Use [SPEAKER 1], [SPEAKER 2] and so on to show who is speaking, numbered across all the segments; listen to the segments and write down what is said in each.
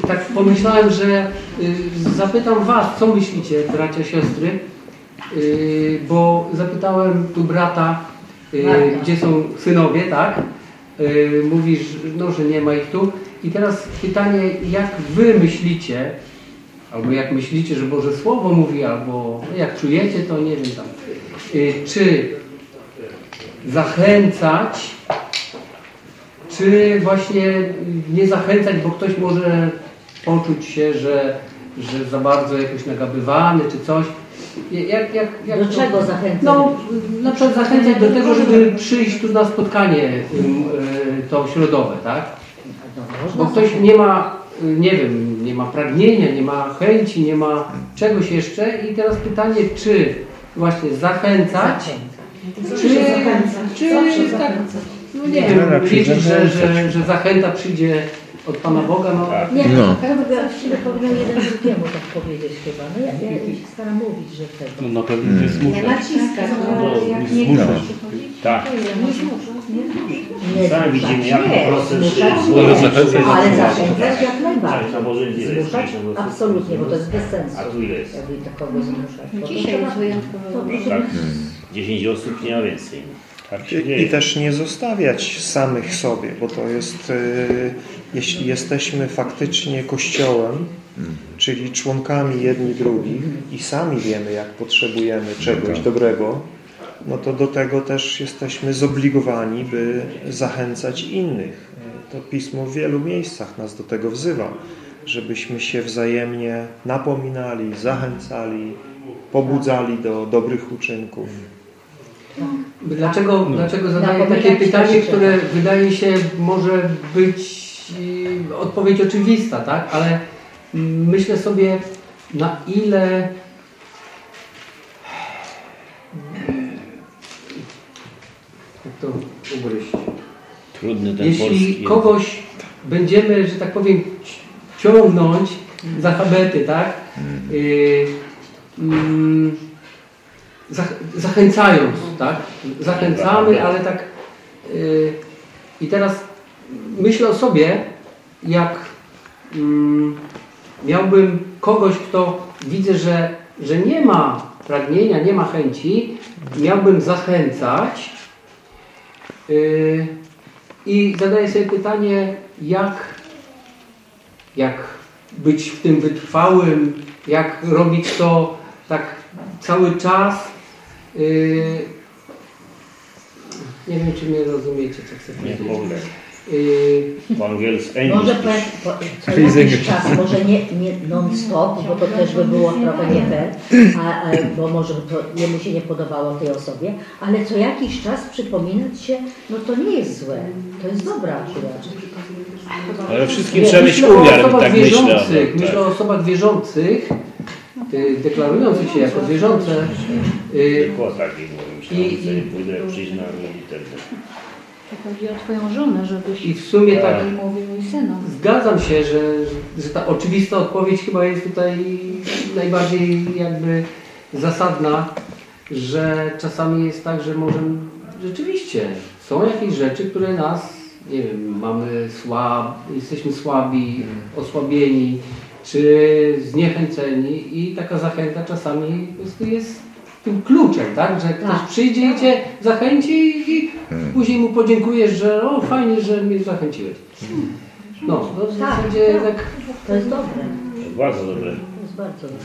[SPEAKER 1] tak pomyślałem, że y, zapytam Was, co myślicie, bracia, siostry, y, bo zapytałem tu brata, y, gdzie są synowie, tak? Mówisz, no, że nie ma ich tu. I teraz pytanie, jak Wy myślicie, albo jak myślicie, że Boże Słowo mówi, albo jak czujecie, to nie wiem tam, czy zachęcać, czy właśnie nie zachęcać, bo ktoś może poczuć się, że, że za bardzo jakoś nagabywany, czy coś. Jak, jak, jak
[SPEAKER 2] Do
[SPEAKER 1] to-
[SPEAKER 2] czego zachęcać?
[SPEAKER 1] No, na przykład zachęcać do tego, żeby przyjść tu na spotkanie y, to środowe, tak? Bo ktoś nie ma, y, nie wiem, nie ma pragnienia, nie ma chęci, nie ma czegoś jeszcze i teraz pytanie, czy właśnie zachęcać, czy, czy tak,
[SPEAKER 2] zachęcać.
[SPEAKER 1] no nie wiem, liczyć, że, że, że zachęta przyjdzie od Pana Boga, no
[SPEAKER 2] Nie,
[SPEAKER 3] No.
[SPEAKER 2] no. właściwie powinien jeden drugiemu tak powiedzieć chyba. No ja, ja się staram mówić, że tego.
[SPEAKER 4] No na pewno nie
[SPEAKER 2] Nie
[SPEAKER 4] zmuszać.
[SPEAKER 2] naciskać,
[SPEAKER 4] No,
[SPEAKER 2] no, jak
[SPEAKER 4] nie
[SPEAKER 2] nie
[SPEAKER 4] zmuszać. Tak.
[SPEAKER 2] Nie
[SPEAKER 5] Sami
[SPEAKER 2] zmuszać,
[SPEAKER 5] widzimy, jak
[SPEAKER 2] nie,
[SPEAKER 5] proces
[SPEAKER 2] zmuszać
[SPEAKER 4] Ale
[SPEAKER 2] nie,
[SPEAKER 4] zachęcać
[SPEAKER 2] ale
[SPEAKER 4] nie
[SPEAKER 2] zachęcać jak
[SPEAKER 5] Tak,
[SPEAKER 2] najbardziej. Zmuszać?
[SPEAKER 5] po prostu.
[SPEAKER 2] Absolutnie, bo to jest bez sensu.
[SPEAKER 5] A tu ile jest?
[SPEAKER 2] Jakby to kogoś zmuszać. To
[SPEAKER 6] Dzisiaj jest wyjątkowo.
[SPEAKER 2] to
[SPEAKER 5] Tak.
[SPEAKER 2] być-
[SPEAKER 5] 10 osób nie ma więcej. Tak
[SPEAKER 3] I, I też nie zostawiać samych sobie, bo to jest, y, jeśli jesteśmy faktycznie Kościołem, czyli członkami jedni drugich i sami wiemy, jak potrzebujemy czegoś dobrego, no to do tego też jesteśmy zobligowani, by zachęcać innych. To Pismo w wielu miejscach nas do tego wzywa, żebyśmy się wzajemnie napominali, zachęcali, pobudzali do dobrych uczynków.
[SPEAKER 1] Dlaczego, dlaczego zadaję takie pytanie, które wydaje się może być odpowiedź oczywista, tak? Ale mm, myślę sobie, na ile jak to ugryźć?
[SPEAKER 5] Trudny ten
[SPEAKER 1] Jeśli kogoś będziemy, że tak powiem, ci- ciągnąć za habety, tak? Y, mm, zach- zachęcając, tak? Zachęcamy, ale tak. y, I teraz myślę o sobie, jak mm, miałbym kogoś, kto widzę, że, że nie ma pragnienia, nie ma chęci, miałbym zachęcać. y, i zadaję sobie pytanie, jak, jak być w tym wytrwałym, jak robić to tak cały czas. Yy, nie wiem, czy mnie rozumiecie, co chcę
[SPEAKER 5] Nie
[SPEAKER 1] powiedzieć.
[SPEAKER 5] ogóle.
[SPEAKER 1] Yy,
[SPEAKER 5] Po angielsku.
[SPEAKER 2] Może po, po, co jakiś czas, może nie, nie non-stop, bo to też by było trochę nie fair, a, a, bo może to jemu się nie podobało tej osobie, ale co jakiś czas przypominać się, no to nie jest złe, to jest dobra akurat.
[SPEAKER 5] Ale wszystkim
[SPEAKER 1] nie,
[SPEAKER 5] trzeba mieć
[SPEAKER 1] myślę o
[SPEAKER 5] umiar,
[SPEAKER 1] osobach
[SPEAKER 5] tak myślę.
[SPEAKER 1] wierzących,
[SPEAKER 5] tak.
[SPEAKER 1] myślę o osobach wierzących, yy, deklarujących się jako wierzące. Yy,
[SPEAKER 5] Tylko tak i mówię, myślałem,
[SPEAKER 1] I-
[SPEAKER 5] że
[SPEAKER 1] i-
[SPEAKER 5] pójdę przyjść na.
[SPEAKER 6] Chodzi o Twoją żonę, żebyś
[SPEAKER 1] I w sumie tak
[SPEAKER 6] mówił i synom.
[SPEAKER 1] Zgadzam się, że, że ta oczywista odpowiedź chyba jest tutaj najbardziej jakby zasadna, że czasami jest tak, że możemy rzeczywiście są jakieś rzeczy, które nas, nie wiem, mamy słab, jesteśmy słabi, osłabieni, czy zniechęceni i taka zachęta czasami po prostu jest tym kluczem, tak? Że ktoś
[SPEAKER 2] Tak.
[SPEAKER 1] przyjdzie i cię zachęci i później mu podziękujesz, że o fajnie, że mnie zachęciłeś. No, no w
[SPEAKER 2] Tak,
[SPEAKER 1] zasadzie
[SPEAKER 2] tak.
[SPEAKER 1] tak.
[SPEAKER 2] To jest dobre,
[SPEAKER 5] Bardzo dobre.
[SPEAKER 2] to jest bardzo dobre.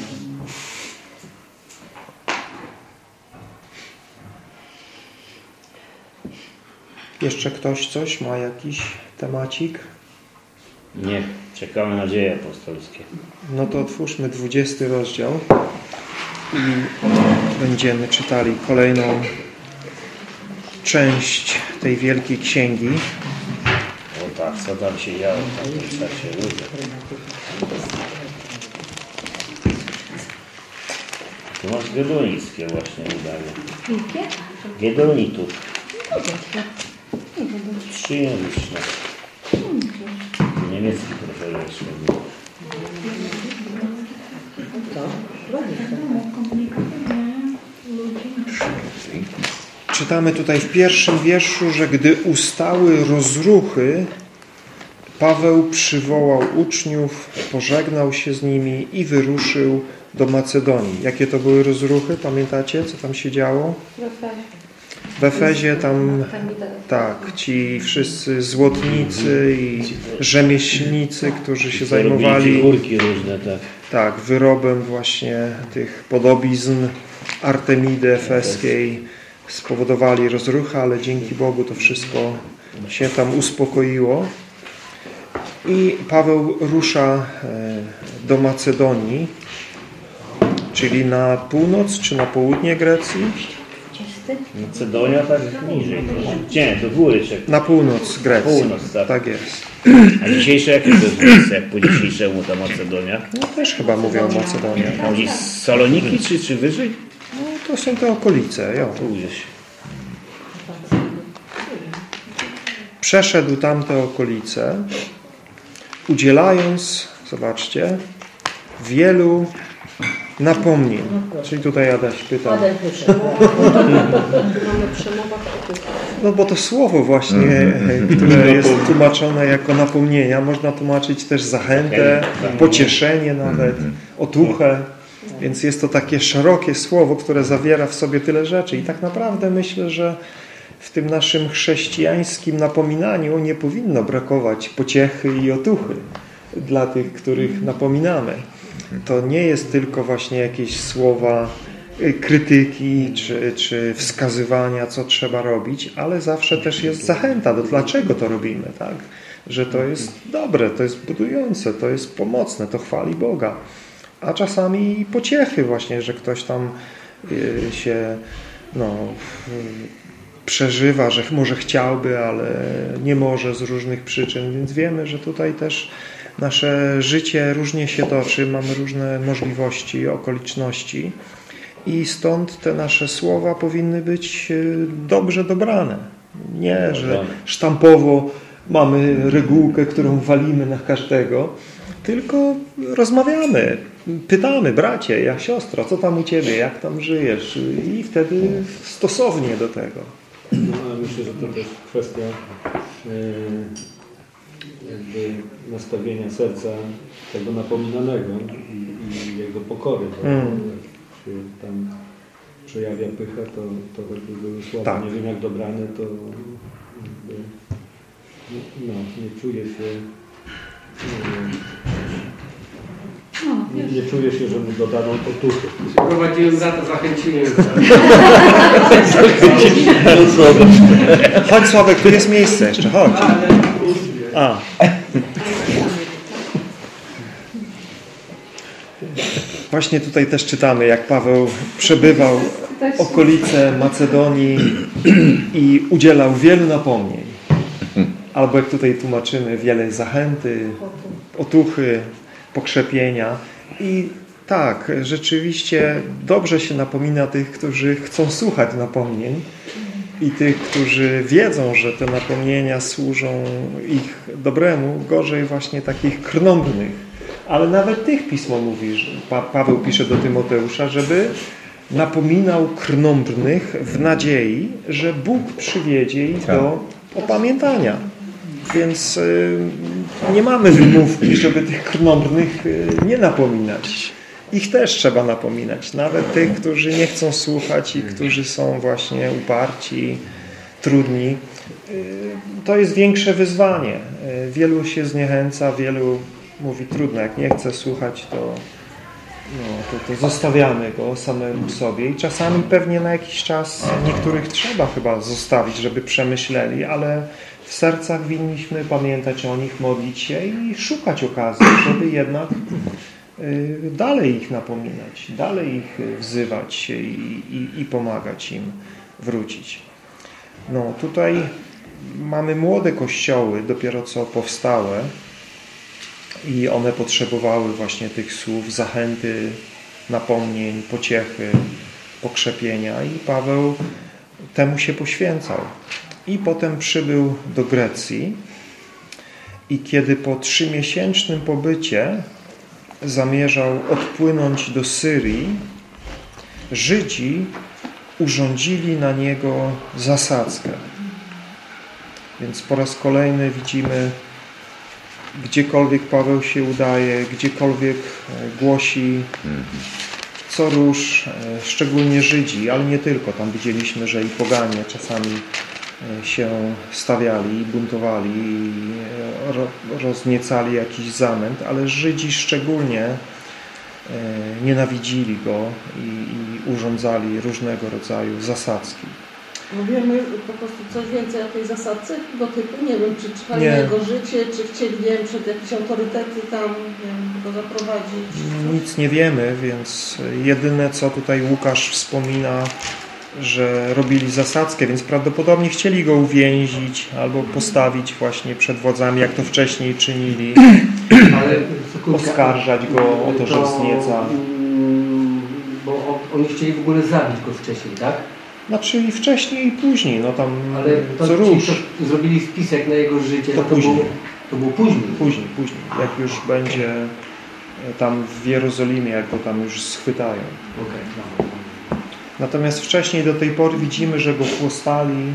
[SPEAKER 3] Jeszcze ktoś coś ma jakiś temacik?
[SPEAKER 5] Nie, czekamy na dzieje apostolskie.
[SPEAKER 3] No to otwórzmy 20 rozdział i będziemy czytali kolejną część tej wielkiej księgi.
[SPEAKER 5] O tak, co tam się działo tamtym czasie, ludzie. Tu masz Gedonickie właśnie wydanie.
[SPEAKER 6] Jakie?
[SPEAKER 5] Gedonitów. Trzyjęzyczne. Niemiecki trochę
[SPEAKER 3] Czytamy tutaj w pierwszym wierszu, że gdy ustały rozruchy, Paweł przywołał uczniów, pożegnał się z nimi i wyruszył do Macedonii. Jakie to były rozruchy? Pamiętacie, co tam się działo? W Efezie tam, tak, ci wszyscy złotnicy i rzemieślnicy, którzy się zajmowali
[SPEAKER 5] figurki różne, tak.
[SPEAKER 3] Tak, wyrobem właśnie tych podobizn Artemidy Efeskiej, spowodowali rozruchę, ale dzięki Bogu to wszystko się tam uspokoiło. I Paweł rusza e, do Macedonii, czyli na północ czy na południe Grecji?
[SPEAKER 5] Macedonia tak niżej. Gdzie? Do góry czy
[SPEAKER 3] Na północ Grecji.
[SPEAKER 5] Północ, tak.
[SPEAKER 3] tak jest.
[SPEAKER 5] A dzisiejsze jakie to jest miejsce, jak po dzisiejszemu ta Macedonia?
[SPEAKER 3] No też chyba mówią Macedonia.
[SPEAKER 5] Tam gdzieś z Saloniki czy, czy wyżej?
[SPEAKER 3] No to są te okolice. Jo.
[SPEAKER 5] Tu gdzieś.
[SPEAKER 3] Przeszedł tamte okolice, udzielając, zobaczcie, wielu napomnień. Czyli tutaj Adaś pyta, no bo to słowo właśnie, które jest tłumaczone jako napomnienia, można tłumaczyć też zachętę, pocieszenie nawet, otuchę. Więc jest to takie szerokie słowo, które zawiera w sobie tyle rzeczy. I tak naprawdę myślę, że w tym naszym chrześcijańskim napominaniu nie powinno brakować pociechy i otuchy dla tych, których napominamy. To nie jest tylko właśnie jakieś słowa y, krytyki czy, czy wskazywania, co trzeba robić, ale zawsze też jest zachęta do dlaczego to robimy, tak? Że to jest dobre, to jest budujące, to jest pomocne, to chwali Boga. A czasami pociechy właśnie, że ktoś tam y, się no, przeżywa, że może chciałby, ale nie może z różnych przyczyn, więc wiemy, że tutaj też nasze życie różnie się toczy, mamy różne możliwości, okoliczności i stąd te nasze słowa powinny być y, dobrze dobrane. Nie, że sztampowo mamy regułkę, którą walimy na każdego, tylko rozmawiamy, pytamy, bracie, jak siostro, co tam u Ciebie, jak tam żyjesz i wtedy stosownie do tego.
[SPEAKER 4] No, ale myślę, że to też kwestia e, jakby nastawienia serca tego napominanego i, i jego pokory.
[SPEAKER 3] Mm.
[SPEAKER 4] Jak się tam przejawia pycha, to, to choćby były słowa
[SPEAKER 3] Tak.
[SPEAKER 4] nie wiem jak dobrane, to jakby, no, nie czuje się nie, wiem, nie, nie czuje się, że mu dodano otuchy.
[SPEAKER 1] Prowadziłem za to, zachęciłem.
[SPEAKER 3] Chodź Sławek, tu jest miejsce jeszcze, chodź. A. Właśnie tutaj też czytamy, jak Paweł przebywał okolice Macedonii i udzielał wielu napomnień. Albo jak tutaj tłumaczymy, wiele zachęty, otuchy, pokrzepienia. I tak, rzeczywiście dobrze się napomina tych, którzy chcą słuchać napomnień i tych, którzy wiedzą, że te napomnienia służą ich dobremu, gorzej właśnie takich krnąbnych. Ale nawet tych Pismo mówi, że pa Paweł pisze do Tymoteusza, żeby napominał krnąbrnych w nadziei, że Bóg przywiedzie ich do opamiętania. Więc y, nie mamy wymówki, żeby tych krnąbrnych y, nie napominać. Ich też trzeba napominać. Nawet tych, którzy nie chcą słuchać i którzy są właśnie uparci, trudni. Y, To jest większe wyzwanie. Y, Wielu się zniechęca, wielu mówi trudno, jak nie chce słuchać, to, no, to, to zostawiamy go samemu sobie. I czasami pewnie na jakiś czas niektórych trzeba chyba zostawić, żeby przemyśleli, ale w sercach winniśmy pamiętać o nich, modlić się i szukać okazji, żeby jednak dalej ich napominać, dalej ich y, wzywać i, i, i pomagać im wrócić. No tutaj mamy młode kościoły, dopiero co powstałe i one potrzebowały właśnie tych słów zachęty, napomnień, pociechy, pokrzepienia i Paweł temu się poświęcał. I potem przybył do Grecji i kiedy po trzymiesięcznym pobycie zamierzał odpłynąć do Syrii, Żydzi urządzili na niego zasadzkę. Więc po raz kolejny widzimy gdziekolwiek Paweł się udaje, gdziekolwiek e, głosi co róż, e, szczególnie Żydzi, ale nie tylko. Tam widzieliśmy, że i poganie czasami się stawiali, buntowali, i rozniecali jakiś zamęt, ale Żydzi szczególnie nienawidzi go i, i urządzali różnego rodzaju zasadzki.
[SPEAKER 7] Wiemy po prostu coś więcej o tej zasadce tego typu? Nie wiem, czy czytali jego życie, czy chcieli, nie wiem, przed jakieś autorytety tam wiem, go zaprowadzić?
[SPEAKER 3] Nic nie wiemy, więc jedyne co tutaj Łukasz wspomina, że robili zasadzkę, więc prawdopodobnie chcieli go uwięzić albo postawić właśnie przed władzami, jak to wcześniej czynili. Ale oskarżać go o to, że znieca. Mm,
[SPEAKER 1] bo oni chcieli w ogóle zabić go wcześniej, tak?
[SPEAKER 3] Znaczy i wcześniej i później, no tam
[SPEAKER 1] Ale to co róż. zrobili spisek na jego życie,
[SPEAKER 3] to,
[SPEAKER 1] no to, później. Było, to było później.
[SPEAKER 3] Później, później. Jak już będzie e, tam w Jerozolimie, jak go tam już schwytają.
[SPEAKER 1] Okay.
[SPEAKER 3] Natomiast wcześniej do tej pory widzimy, że go chłostali,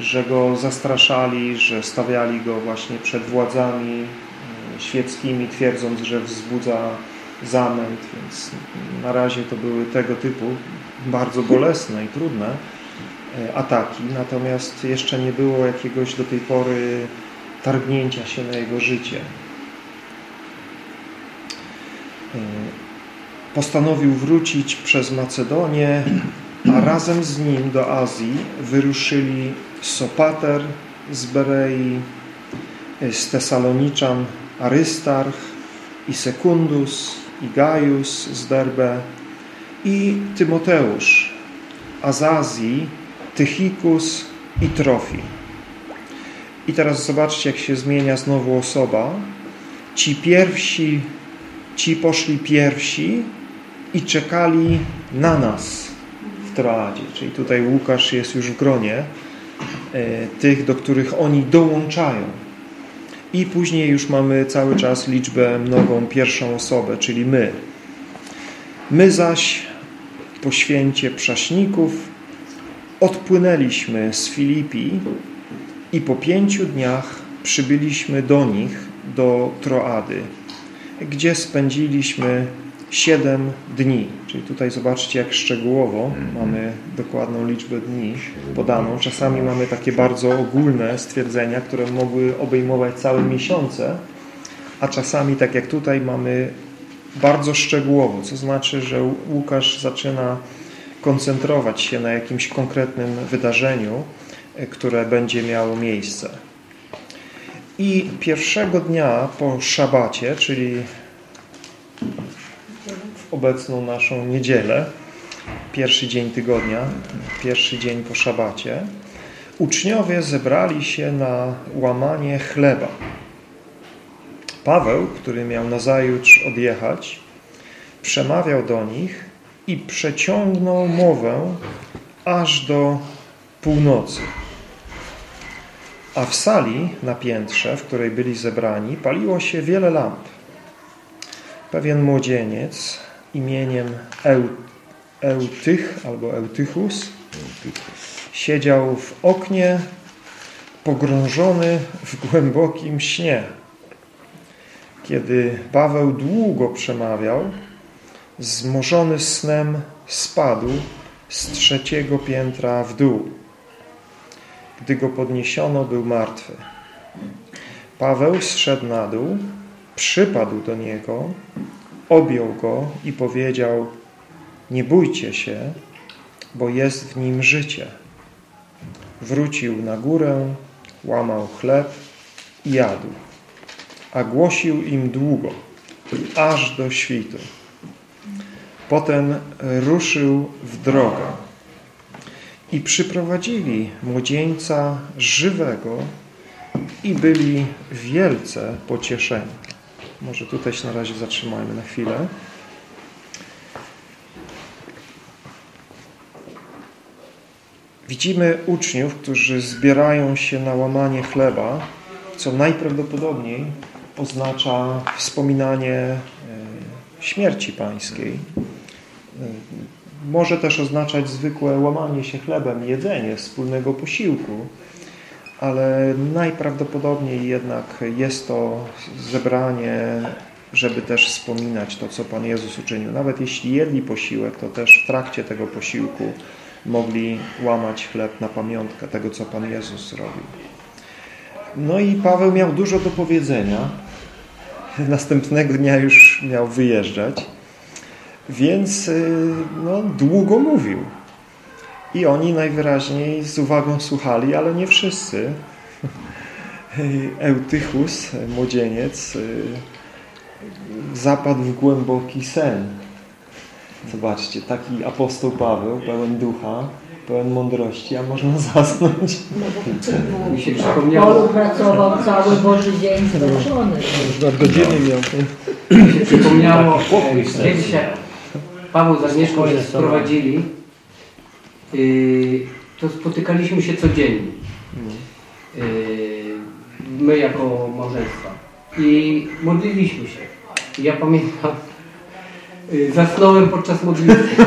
[SPEAKER 3] że go zastraszali, że stawiali go właśnie przed władzami e, świeckimi, twierdząc, że wzbudza zamęt, więc na razie to były tego typu bardzo bolesne i trudne e, ataki, natomiast jeszcze nie było jakiegoś do tej pory targnięcia się na jego życie. Postanowił wrócić przez Macedonię, a razem z nim do Azji wyruszyli Sopater z Berei, z Tesaloniczan Arystarch i Sekundus i Gaius z Derbe i Tymoteusz, Azazji, Tychikus i Trofi. I teraz zobaczcie, jak się zmienia znowu osoba. Ci pierwsi, ci poszli pierwsi i czekali na nas w Troadzie. Czyli tutaj Łukasz jest już w gronie e, tych, do których oni dołączają. I później już mamy cały czas liczbę mnogą pierwszą osobę, czyli my. My zaś po święcie przaśników odpłynęliśmy z Filipi i po pięciu dniach przybyliśmy do nich, do Troady, gdzie spędziliśmy siedem dni. Czyli tutaj zobaczcie, jak szczegółowo mamy dokładną liczbę dni podaną. Czasami mamy takie bardzo ogólne stwierdzenia, które mogły obejmować całe miesiące, a czasami, tak jak tutaj, mamy bardzo szczegółowo, co znaczy, że Łukasz zaczyna koncentrować się na jakimś konkretnym wydarzeniu, e, które będzie miało miejsce. I pierwszego dnia po szabacie, czyli obecną naszą niedzielę, pierwszy dzień tygodnia, pierwszy dzień po szabacie, uczniowie zebrali się na łamanie chleba. Paweł, który miał nazajutrz odjechać, przemawiał do nich i przeciągnął mowę aż do północy. A w sali na piętrze, w której byli zebrani, paliło się wiele lamp. Pewien młodzieniec imieniem Eu, Eutych albo Eutychus siedział w oknie pogrążony w głębokim śnie. Kiedy Paweł długo przemawiał, zmorzony snem spadł z trzeciego piętra w dół. Gdy go podniesiono, był martwy. Paweł zszedł na dół, przypadł do niego, objął go i powiedział nie bójcie się, bo jest w nim życie. Wrócił na górę, łamał chleb i jadł a głosił im długo, aż do świtu. Potem ruszył w drogę i przyprowadzili młodzieńca żywego i byli wielce pocieszeni. Może tutaj się na razie zatrzymajmy na chwilę. Widzimy uczniów, którzy zbierają się na łamanie chleba, co najprawdopodobniej oznacza wspominanie e, śmierci pańskiej. E, może też oznaczać zwykłe łamanie się chlebem, jedzenie wspólnego posiłku, ale najprawdopodobniej jednak jest to zebranie, żeby też wspominać to, co Pan Jezus uczynił. Nawet jeśli jedli posiłek, to też w trakcie tego posiłku mogli łamać chleb na pamiątkę tego, co Pan Jezus zrobił. No i Paweł miał dużo do powiedzenia. Następnego dnia już miał wyjeżdżać, więc y, no, długo mówił. I oni najwyraźniej z uwagą słuchali, ale nie wszyscy. Eutychus, młodzieniec, y, zapadł w głęboki sen. Zobaczcie, taki apostoł Paweł, pełen ducha, pełen mądrości, a można zasnąć.
[SPEAKER 1] Mi się przypomniało,
[SPEAKER 2] polu pracował cały Boży dzień zmęczony.
[SPEAKER 3] Już godziny miał.
[SPEAKER 1] mi się przypomniało kiedyś jak Paweł z Agnieszką się sprowadzili, to spotykaliśmy się codziennie. Yy, my jako małżeństwa. I modliliśmy się. Ja pamiętam, yy, zasnąłem podczas modlitwy.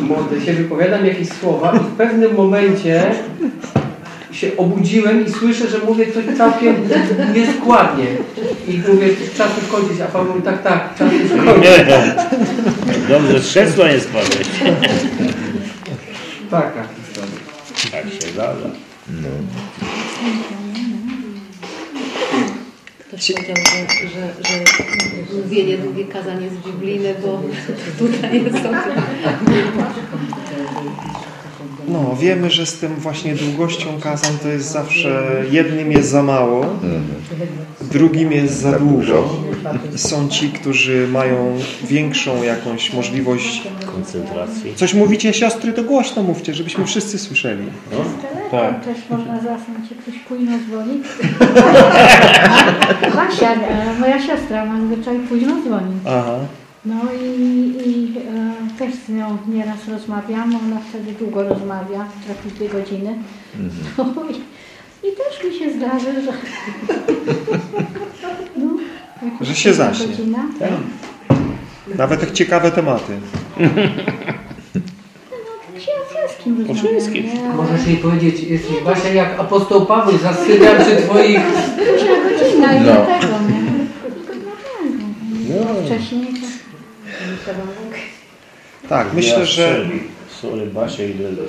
[SPEAKER 1] Modlę się, wypowiadam jakieś słowa i w pewnym momencie się obudziłem i słyszę, że mówię coś całkiem nieskładnie. I mówię, czas już kończyć, a Paweł mówi, tak, tak, czas już kończyć.
[SPEAKER 5] Dobrze, z krzesła nie spadłeś.
[SPEAKER 1] Taka historia.
[SPEAKER 5] Tak się zdarza.
[SPEAKER 8] Ktoś powiedział, że, że, że mówienie długie kazanie z Bibliny, bo tutaj są
[SPEAKER 3] No, wiemy, że z tym właśnie długością kazań to jest zawsze jednym jest za mało, drugim jest za długo. Są ci, którzy mają większą jakąś możliwość.
[SPEAKER 5] Koncentracji.
[SPEAKER 3] Coś mówicie, siostry, to głośno mówcie, żebyśmy wszyscy słyszeli. Tak.
[SPEAKER 6] Też można zasnąć, jak ktoś późno dzwoni. Basia, e, moja siostra ma zwyczaj późno dzwoni.
[SPEAKER 3] Aha.
[SPEAKER 6] No i, i e, też z nią nieraz rozmawiam, ona wtedy długo rozmawia, trafi dwie godziny. No i, i też mi się zdarzy, że... No,
[SPEAKER 3] Że się zaśnie.
[SPEAKER 6] Godzina.
[SPEAKER 3] Nawet tak ciekawe tematy.
[SPEAKER 6] Księżeskim rozmawiam.
[SPEAKER 5] wszystkim.
[SPEAKER 6] nie? Ale
[SPEAKER 1] Możesz jej powiedzieć, jesteś Basia jak apostoł Paweł, zasypiam przy twoich...
[SPEAKER 6] Późna godzina i
[SPEAKER 9] No.
[SPEAKER 6] dlatego, nie? Tylko dlatego. A wcześniej
[SPEAKER 3] Tak, myślę, że
[SPEAKER 5] Sorry, Basia i
[SPEAKER 6] no to...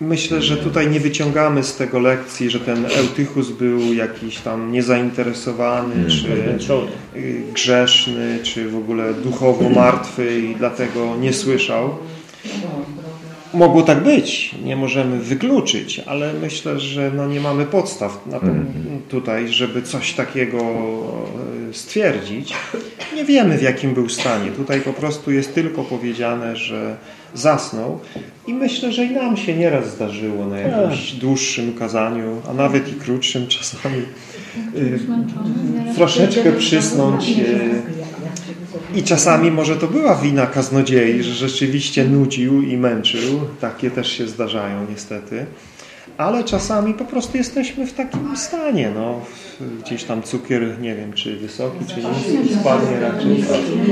[SPEAKER 3] Myślę, że tutaj nie wyciągamy z tego lekcji, że ten Eutychus był jakiś tam niezainteresowany, czy
[SPEAKER 5] Zmęczony.
[SPEAKER 3] y, grzeszny, czy w ogóle duchowo martwy i dlatego nie słyszał. Mogło tak być, nie możemy wykluczyć, ale myślę, że no nie mamy podstaw na tym, tutaj, żeby coś takiego e, stwierdzić. Nie wiemy w jakim był stanie. Tutaj po prostu jest tylko powiedziane, że zasnął i myślę, że i nam się nieraz zdarzyło na jakimś dłuższym kazaniu, a nawet i krótszym czasami troszeczkę przysnąć y, i czasami może to była wina kaznodziei, że rzeczywiście nudził i męczył. Takie też się zdarzają niestety. Ale czasami po prostu jesteśmy w takim stanie. No, gdzieś tam cukier, nie wiem, czy wysoki, czy niski, spadnie raczej.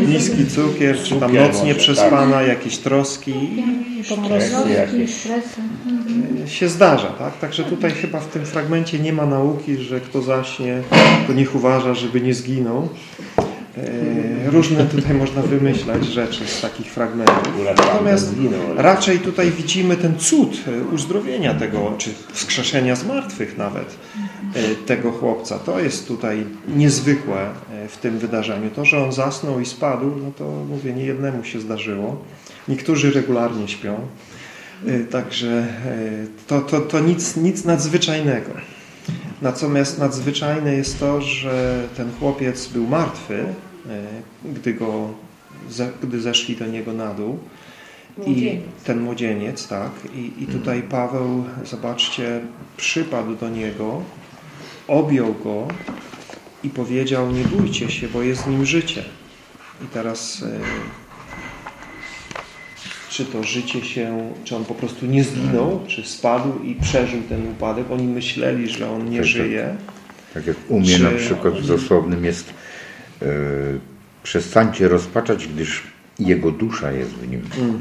[SPEAKER 3] Niski cukier, czy tam noc nieprzespana, jakieś troski i po prostu się zdarza, tak? Także tutaj chyba w tym fragmencie nie ma nauki, że kto zaśnie, to niech uważa, żeby nie zginął. E, Różne tutaj można wymyślać rzeczy z takich fragmentów. Natomiast raczej tutaj widzimy ten cud e, uzdrowienia tego, czy wskrzeszenia z martwych nawet e, tego chłopca. To jest tutaj niezwykłe w tym wydarzeniu. To, że on zasnął i spadł, no to mówię, nie jednemu się zdarzyło. Niektórzy regularnie śpią. Także to, to, to nic, nic nadzwyczajnego. Natomiast nadzwyczajne jest to, że ten chłopiec był martwy, e, gdy, go, gdy zeszli do niego na dół. I ten młodzieniec, tak. I, I tutaj Paweł, zobaczcie, przypadł do niego, objął go i powiedział, nie bójcie się, bo jest w nim życie. I teraz e, czy to życie się, czy on po prostu nie zginął, czy spadł i przeżył ten upadek. Oni myśleli, że on nie
[SPEAKER 9] Tak, tak.
[SPEAKER 3] żyje.
[SPEAKER 9] Tak jak u mnie
[SPEAKER 3] Czy-
[SPEAKER 9] na przykład w dosłownym jest e, przestańcie rozpaczać, gdyż Jego dusza jest w nim.
[SPEAKER 3] Mm,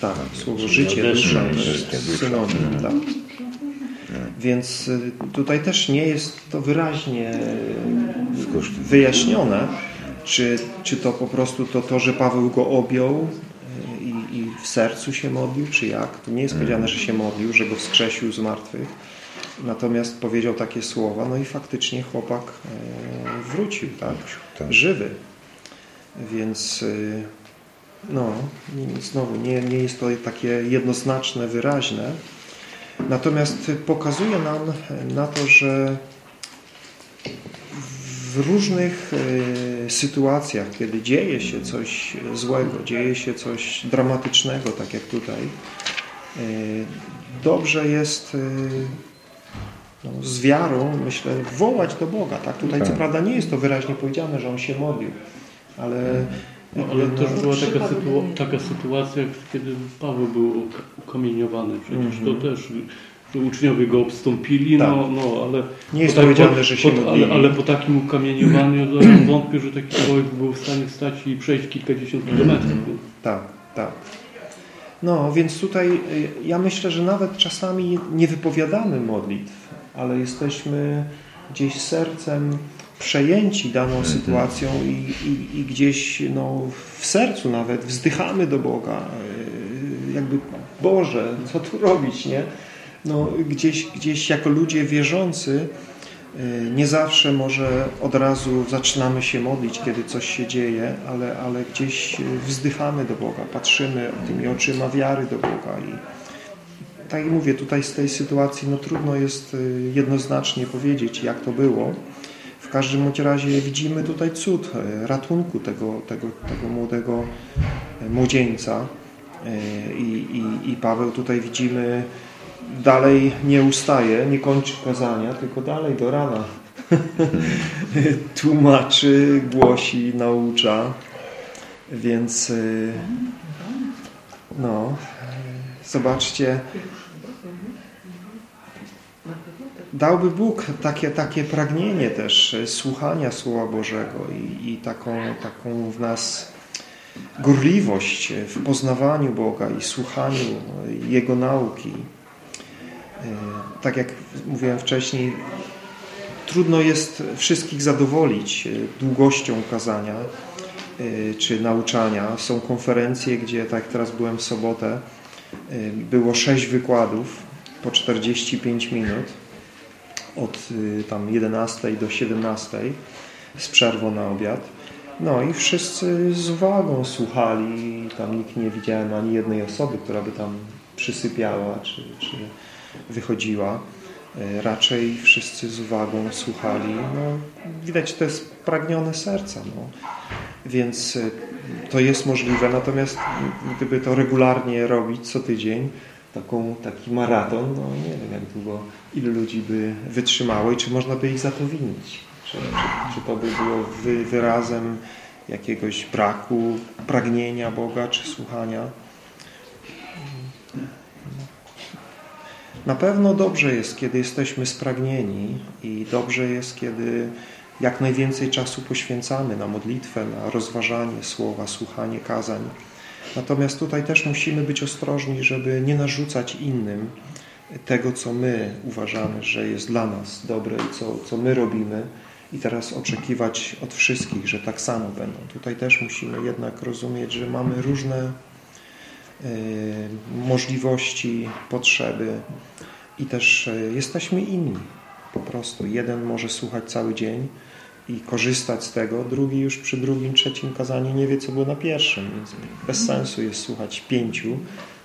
[SPEAKER 3] tak, słowo życie, dusza, synonim. Tak. Więc y, tutaj też nie jest to wyraźnie y, wyjaśnione, czy, czy to po prostu to, to, że Paweł go objął w sercu się modlił, czy jak. To nie jest powiedziane, że się modlił, że go wskrzesił z martwych. Natomiast powiedział takie słowa, no i faktycznie chłopak wrócił, tak? tak. Żywy. Więc no, znowu nie, nie jest to takie jednoznaczne, wyraźne. Natomiast pokazuje nam na to, że w różnych e, sytuacjach, kiedy dzieje się coś złego, dzieje się coś dramatycznego, tak jak tutaj, e, dobrze jest e, no, z wiarą, myślę, wołać do Boga. Tak? Tutaj co tak. prawda nie jest to wyraźnie powiedziane, że on się modlił, ale
[SPEAKER 4] no, ale też była taka, sytu taka sytuacja, kiedy Paweł był ukamieniowany. Przecież to mhm. też uczniowie go obstąpili, tak. no, no ale,
[SPEAKER 3] nie jest tak, powiedziane, że się
[SPEAKER 4] po, ale, ale, po takim ukamieniowaniu wątpię, że taki człowiek był w stanie wstać i przejść kilkadziesiąt kilometrów.
[SPEAKER 3] Tak, tak. No, więc tutaj y, ja myślę, że nawet czasami nie wypowiadamy modlitw, ale jesteśmy gdzieś sercem przejęci daną mhm. sytuacją i, i, i, gdzieś no, w sercu nawet wzdychamy do Boga. E, jakby, Boże, co tu robić, nie? No, gdzieś, gdzieś jako ludzie wierzący e, nie zawsze może od razu zaczynamy się modlić, kiedy coś się dzieje, ale, ale gdzieś wzdychamy do Boga, patrzymy tymi oczyma wiary do Boga i tak jak mówię, tutaj z tej sytuacji no, trudno jest e, jednoznacznie powiedzieć, jak to było, w każdym bądź razie widzimy tutaj cud e, ratunku tego, tego, tego młodego e, młodzieńca. E, I, i, i Paweł tutaj widzimy dalej nie ustaje, nie kończy kazania, tylko dalej do rana tłumaczy, głosi, naucza. Więc no, zobaczcie, dałby Bóg takie, takie pragnienie też e, słuchania Słowa Bożego i, i taką, taką w nas gorliwość w poznawaniu Boga i słuchaniu Jego nauki. E, tak jak mówiłem wcześniej, trudno jest wszystkich zadowolić e, długością kazania czy nauczania. Są konferencje, gdzie, tak teraz byłem w sobotę, było sześć wykładów po 45 minut od tam 11 do 17 z przerwą na obiad. No i wszyscy z uwagą słuchali. Tam nikt nie widziałem ani jednej osoby, która by tam przysypiała czy, czy wychodziła. Y, raczej wszyscy z uwagą słuchali. No, widać, to jest pragnione serca. No. Więc y, to jest możliwe. Natomiast gdyby to regularnie robić co tydzień, taką, taki maraton, no nie wiem jak długo, ile ludzi by wytrzymało i czy można by ich za to winić. Czy, czy, czy to by było wy, wyrazem jakiegoś braku pragnienia Boga czy słuchania. Na pewno dobrze jest, kiedy jesteśmy spragnieni i dobrze jest, kiedy jak najwięcej czasu poświęcamy na modlitwę, na rozważanie słowa, słuchanie kazań. Natomiast tutaj też musimy być ostrożni, żeby nie narzucać innym tego, co my uważamy, że jest dla nas dobre i co, co my robimy i teraz oczekiwać od wszystkich, że tak samo będą. Tutaj też musimy jednak rozumieć, że mamy różne możliwości, potrzeby i też y, jesteśmy inni. Po prostu jeden może słuchać cały dzień, i korzystać z tego. Drugi już przy drugim, trzecim kazaniu nie wie, co było na pierwszym, więc bez sensu jest słuchać pięciu,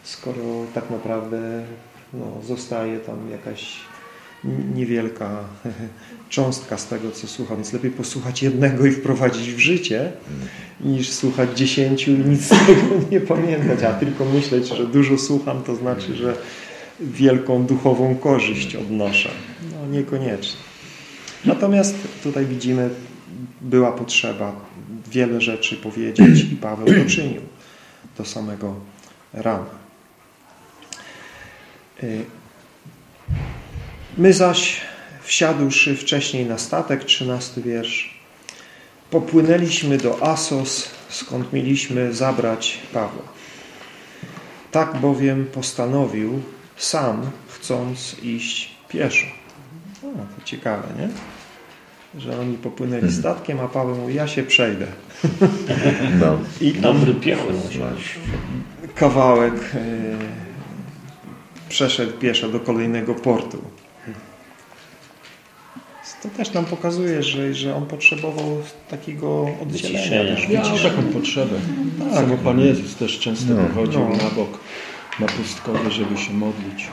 [SPEAKER 3] skoro tak naprawdę no, zostaje tam jakaś niewielka cząstka z tego, co słucha. Więc lepiej posłuchać jednego i wprowadzić w życie, niż słuchać dziesięciu i nic z tego nie pamiętać, a tylko myśleć, że dużo słucham, to znaczy, że wielką duchową korzyść odnoszę. No niekoniecznie. Natomiast tutaj widzimy, była potrzeba wiele rzeczy powiedzieć i Paweł to czynił do samego rana. My zaś, wsiadłszy wcześniej na statek, 13 wiersz, popłynęliśmy do Asos skąd mieliśmy zabrać Pawła. Tak bowiem postanowił sam, chcąc iść pieszo. O, to ciekawe, nie? Że oni popłynęli hmm. statkiem, a Paweł mówi, ja się przejdę.
[SPEAKER 5] No.
[SPEAKER 3] I
[SPEAKER 5] Dobry piechot.
[SPEAKER 3] Kawałek e, przeszedł pieszo do kolejnego portu. To też nam pokazuje, że, że on potrzebował takiego oddzielenia.
[SPEAKER 9] Miał taką potrzebę. Tak, bo Pan Jezus też często no, wychodził no. na bok na pustkowie, żeby się modlić.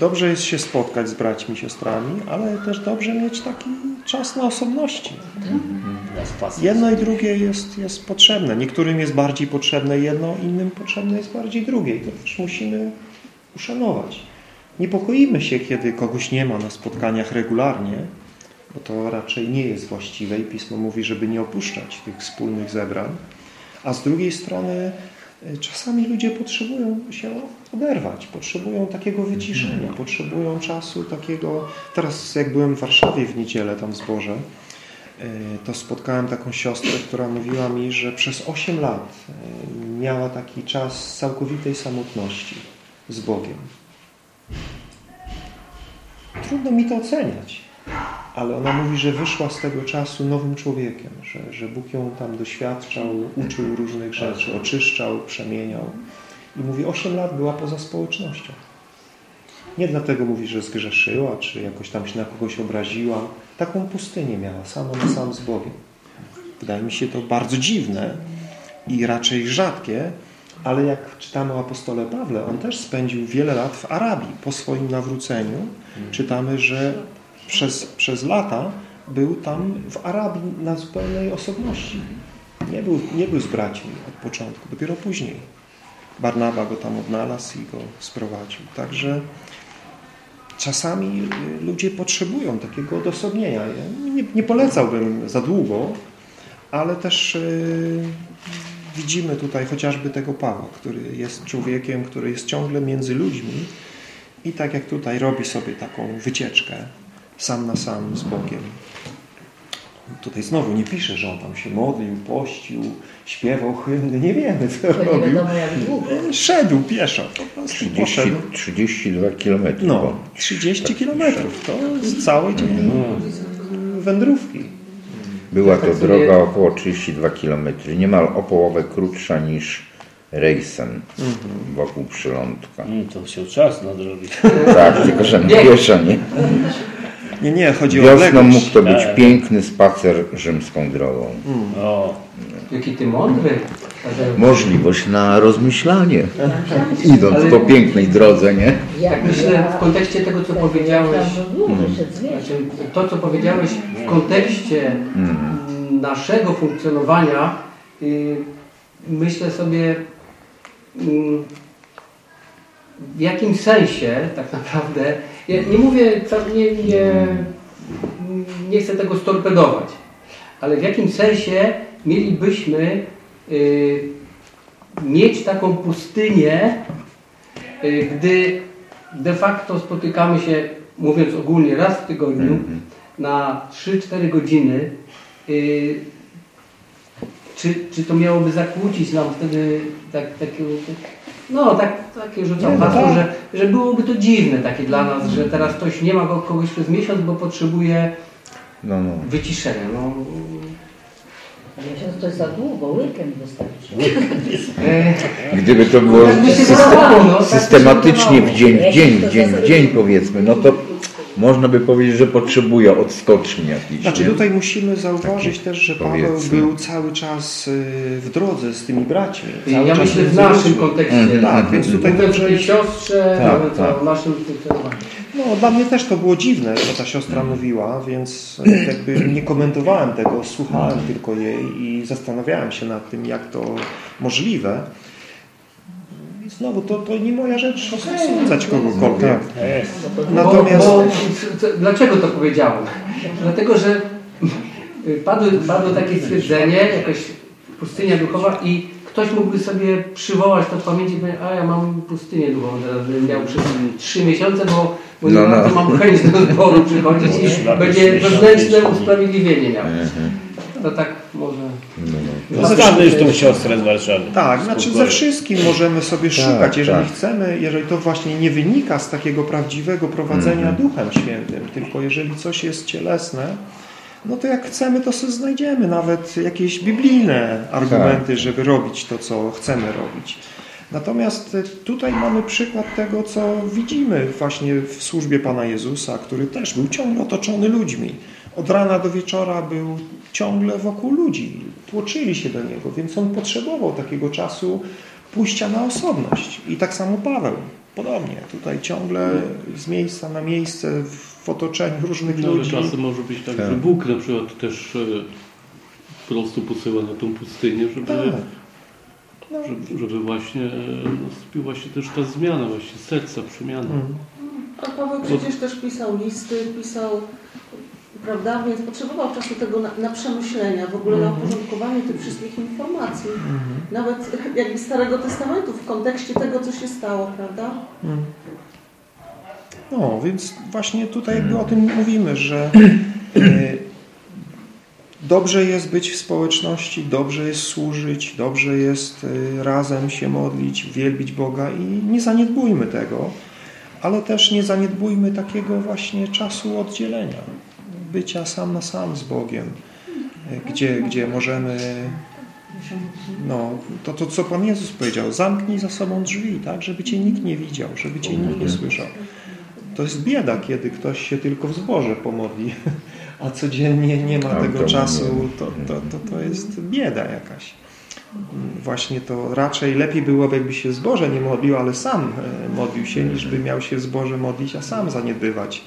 [SPEAKER 3] Dobrze jest się spotkać z braćmi, siostrami, ale też dobrze mieć taki czas na osobności. Jedno i drugie jest, jest potrzebne. Niektórym jest bardziej potrzebne jedno, innym potrzebne jest bardziej drugie. I to też musimy uszanować. Niepokoimy się, kiedy kogoś nie ma na spotkaniach regularnie, bo to raczej nie jest właściwe i Pismo mówi, żeby nie opuszczać tych wspólnych zebrań. A z drugiej strony e, czasami ludzie potrzebują się oderwać, potrzebują takiego wyciszenia, potrzebują czasu takiego... Teraz jak byłem w Warszawie w niedzielę tam w zborze, e, to spotkałem taką siostrę, która mówiła mi, że przez 8 lat e, miała taki czas całkowitej samotności z Bogiem. Trudno mi to oceniać, ale ona mówi, że wyszła z tego czasu nowym człowiekiem, że, że Bóg ją tam doświadczał, uczył różnych rzeczy, oczyszczał, przemieniał. I mówi, 8 lat była poza społecznością. Nie dlatego mówi, że zgrzeszyła, czy jakoś tam się na kogoś obraziła. Taką pustynię miała, samą na sam z Bogiem. Wydaje mi się to bardzo dziwne i raczej rzadkie, ale jak czytamy o apostole Pawle, on też spędził wiele lat w Arabii. Po swoim nawróceniu czytamy, że przez, przez lata był tam w Arabii na zupełnej osobności. Nie był, nie był z braćmi od początku, dopiero później. Barnaba go tam odnalazł i go sprowadził. Także czasami ludzie potrzebują takiego odosobnienia. Nie, nie polecałbym za długo, ale też yy, widzimy tutaj chociażby tego Pawła, który jest człowiekiem, który jest ciągle między ludźmi i tak jak tutaj robi sobie taką wycieczkę sam na sam z Bogiem. Tutaj znowu nie pisze, że on tam się modlił, pościł, śpiewał hymny, nie wiemy co to robił. Wiadomo jak. Szedł pieszo, po prostu
[SPEAKER 10] 30, poszedł. 32 kilometry.
[SPEAKER 3] No, 30 kilometrów, to jest cały dzień wędrówki.
[SPEAKER 10] Była to droga około 32 km, niemal o połowę krótsza niż rejsem wokół przylądka.
[SPEAKER 5] Mm, to się czas nadrobić.
[SPEAKER 10] Tak, tylko że pieszo, nie?
[SPEAKER 3] Nie, nie, chodzi
[SPEAKER 10] Wiosną
[SPEAKER 3] o odległość.
[SPEAKER 10] mógł to być tak. piękny spacer rzymską drogą.
[SPEAKER 1] Mm. O. Jaki ty mądry.
[SPEAKER 10] Możliwość na rozmyślanie, idąc Ale... po pięknej drodze, nie?
[SPEAKER 1] Tak myślę w kontekście tego, co powiedziałeś, znaczy, to, co powiedziałeś w kontekście mm. naszego funkcjonowania, y, myślę sobie, mm, w jakim sensie tak naprawdę, ja nie mówię, nie, nie, nie chcę tego storpedować, ale w jakim sensie mielibyśmy y, mieć taką pustynię, y, gdy de facto spotykamy się, mówiąc ogólnie, raz w tygodniu -hmm. na 3-4 godziny. Y, czy, czy to miałoby zakłócić nam wtedy tak, takie, no tak, takie rzucam no, tak. że, że byłoby to dziwne takie dla nas, że teraz ktoś nie ma kogoś przez miesiąc, bo potrzebuje no, no. wyciszenia. No,
[SPEAKER 2] Miesiąc to jest za długo, weekend wystarczy.
[SPEAKER 10] Gdyby to było no, systematycznie w dzień, w dzień, w dzień, w dzień powiedzmy, no to można by powiedzieć, że potrzebuje odskoczni jakichś.
[SPEAKER 3] Znaczy tutaj musimy zauważyć też, że Paweł Powiedzmy. był cały czas y, w drodze z tymi braćmi.
[SPEAKER 1] Cały ja myślę w naszym kontekście. Mm,
[SPEAKER 3] tak, więc tutaj
[SPEAKER 1] dobrze... siostrze, tak, tak. o naszym.
[SPEAKER 3] No, dla mnie też to było dziwne, co ta siostra mówiła, więc jakby nie komentowałem tego, słuchałem tylko jej i zastanawiałem się nad tym, jak to możliwe. Znowu, to, to nie moja rzecz osądzać kogokolwiek.
[SPEAKER 1] Tak. Natomiast... Bo, bo, dlaczego to powiedziałem? Dlatego, że padło, padło takie stwierdzenie, jakaś pustynia duchowa i ktoś mógłby sobie przywołać to w pamięci, a ja mam pustynię duchową, teraz bym miał przez trzy miesiące, bo, bo no, no. mam chęć do zboru przychodzić i będzie wewnętrzne usprawiedliwienie miał. Mhm. To tak może... No.
[SPEAKER 5] Zostawmy już tą siostrę z Warszawy.
[SPEAKER 3] Tak, znaczy ze wszystkim możemy sobie
[SPEAKER 10] Tak,
[SPEAKER 3] szukać, jeżeli
[SPEAKER 10] tak.
[SPEAKER 3] chcemy, jeżeli to właśnie nie wynika z takiego prawdziwego prowadzenia
[SPEAKER 10] Mhm.
[SPEAKER 3] Duchem Świętym, tylko jeżeli coś jest cielesne, no to jak chcemy, to sobie znajdziemy nawet jakieś biblijne argumenty,
[SPEAKER 10] Tak.
[SPEAKER 3] żeby robić to, co chcemy robić. Natomiast tutaj mamy przykład tego, co widzimy właśnie w służbie Pana Jezusa, który też był ciągle otoczony ludźmi. Od rana do wieczora był ciągle wokół ludzi. Tłoczyli się do Niego, więc On potrzebował takiego czasu pójścia na osobność. I tak samo Paweł. Podobnie. Tutaj ciągle z miejsca na miejsce w otoczeniu różnych
[SPEAKER 4] No, ale
[SPEAKER 3] ludzi.
[SPEAKER 4] czasem może być tak,
[SPEAKER 10] Tak.
[SPEAKER 4] że Bóg na przykład też e, po prostu posyła na tą pustynię, żeby,
[SPEAKER 3] Tak. No.
[SPEAKER 4] żeby, żeby właśnie e, nastąpiła właśnie też ta zmiana właśnie serca, przemiana.
[SPEAKER 3] Mhm.
[SPEAKER 7] A Paweł przecież też pisał listy, pisał, prawda, więc potrzebował czasu tego na, na przemyślenia, w ogóle na
[SPEAKER 3] Mhm.
[SPEAKER 7] uporządkowanie tych wszystkich informacji. Nawet jakby Starego Testamentu w kontekście tego, co się stało, prawda?
[SPEAKER 3] Mm. No, więc właśnie tutaj jakby o tym mówimy, że e, dobrze jest być w społeczności, dobrze jest służyć, dobrze jest e, razem się modlić, wielbić Boga i nie zaniedbujmy tego, ale też nie zaniedbujmy takiego właśnie czasu oddzielenia, bycia sam na sam z Bogiem, gdzie, gdzie możemy no, to, to co Pan Jezus powiedział, zamknij za sobą drzwi, tak, żeby Cię nikt nie widział, żeby Cię nikt nie słyszał. To jest bieda, kiedy ktoś się tylko w zborze pomodli, a codziennie nie ma tego czasu, to, to, to, to jest bieda jakaś. Właśnie to raczej lepiej byłoby, jakby się w zborze nie modlił, ale sam e, modlił się, niż by miał się w zborze modlić, a sam zaniedbywać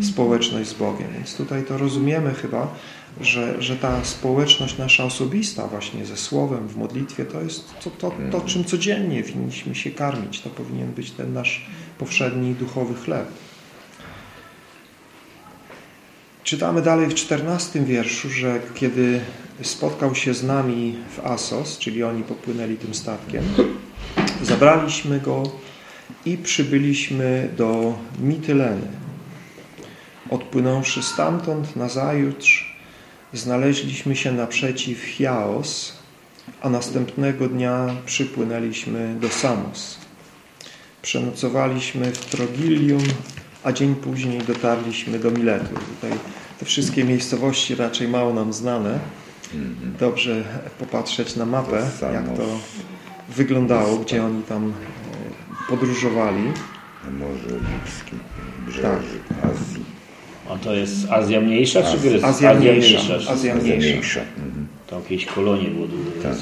[SPEAKER 3] społeczność z Bogiem. Więc tutaj to rozumiemy chyba, że, że ta społeczność nasza osobista właśnie ze Słowem w modlitwie to jest to, to, to, czym codziennie winniśmy się karmić. To powinien być ten nasz powszedni duchowy chleb. Czytamy dalej w czternastym wierszu, że kiedy spotkał się z nami w Asos, czyli oni popłynęli tym statkiem, zabraliśmy go i przybyliśmy do Mityleny. Odpłynąwszy stamtąd nazajutrz, znaleźliśmy się naprzeciw Chiaos, a następnego dnia przypłynęliśmy do Samos. Przenocowaliśmy w Trogilium, a dzień później dotarliśmy do Miletu. Tutaj te wszystkie miejscowości raczej mało nam znane. Dobrze popatrzeć na mapę, jak to wyglądało, gdzie oni tam e, podróżowali.
[SPEAKER 10] Morze Egipskie, brzeży
[SPEAKER 3] Tak.
[SPEAKER 10] Azji.
[SPEAKER 5] A to jest Azja Mniejsza czy Gryz?
[SPEAKER 3] Azja Mniejsza.
[SPEAKER 5] Azja
[SPEAKER 3] Azja Mniejsza.
[SPEAKER 10] Mniejsza. Mhm.
[SPEAKER 5] To jakieś kolonie było dużo.
[SPEAKER 10] Tak.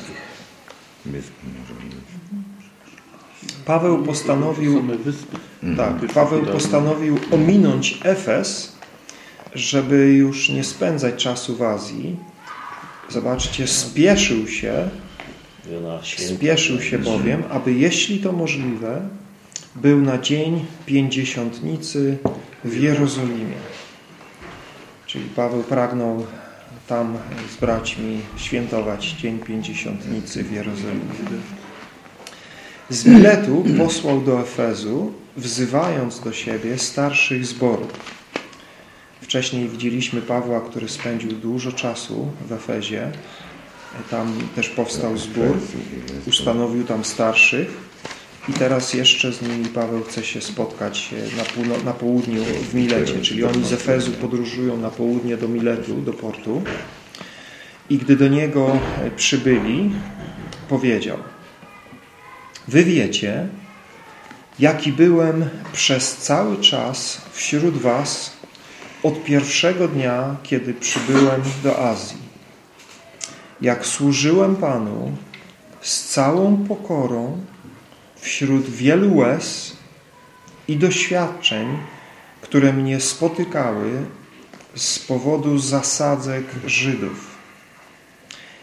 [SPEAKER 3] Paweł postanowił
[SPEAKER 4] wyspy.
[SPEAKER 3] Tak, Paweł postanowił ominąć Efes, żeby już nie spędzać czasu w Azji. Zobaczcie, spieszył się, spieszył się bowiem, aby jeśli to możliwe, był na dzień pięćdziesiątnicy w Jerozolimie. Czyli Paweł pragnął tam z braćmi świętować Dzień Pięćdziesiątnicy w Jerozolimie. Z Miletu posłał do Efezu, wzywając do siebie starszych zborów. Wcześniej widzieliśmy Pawła, który spędził dużo czasu w Efezie. Tam też powstał zbór, ustanowił tam starszych i teraz jeszcze z nimi Paweł chce się spotkać na, półno- na południu w Milecie, czyli oni z Efezu podróżują na południe do Miletu, do portu. I gdy do niego przybyli, powiedział Wy wiecie, jaki byłem przez cały czas wśród was od pierwszego dnia, kiedy przybyłem do Azji. Jak służyłem Panu z całą pokorą wśród wielu łez i doświadczeń, które mnie spotykały z powodu zasadzek Żydów.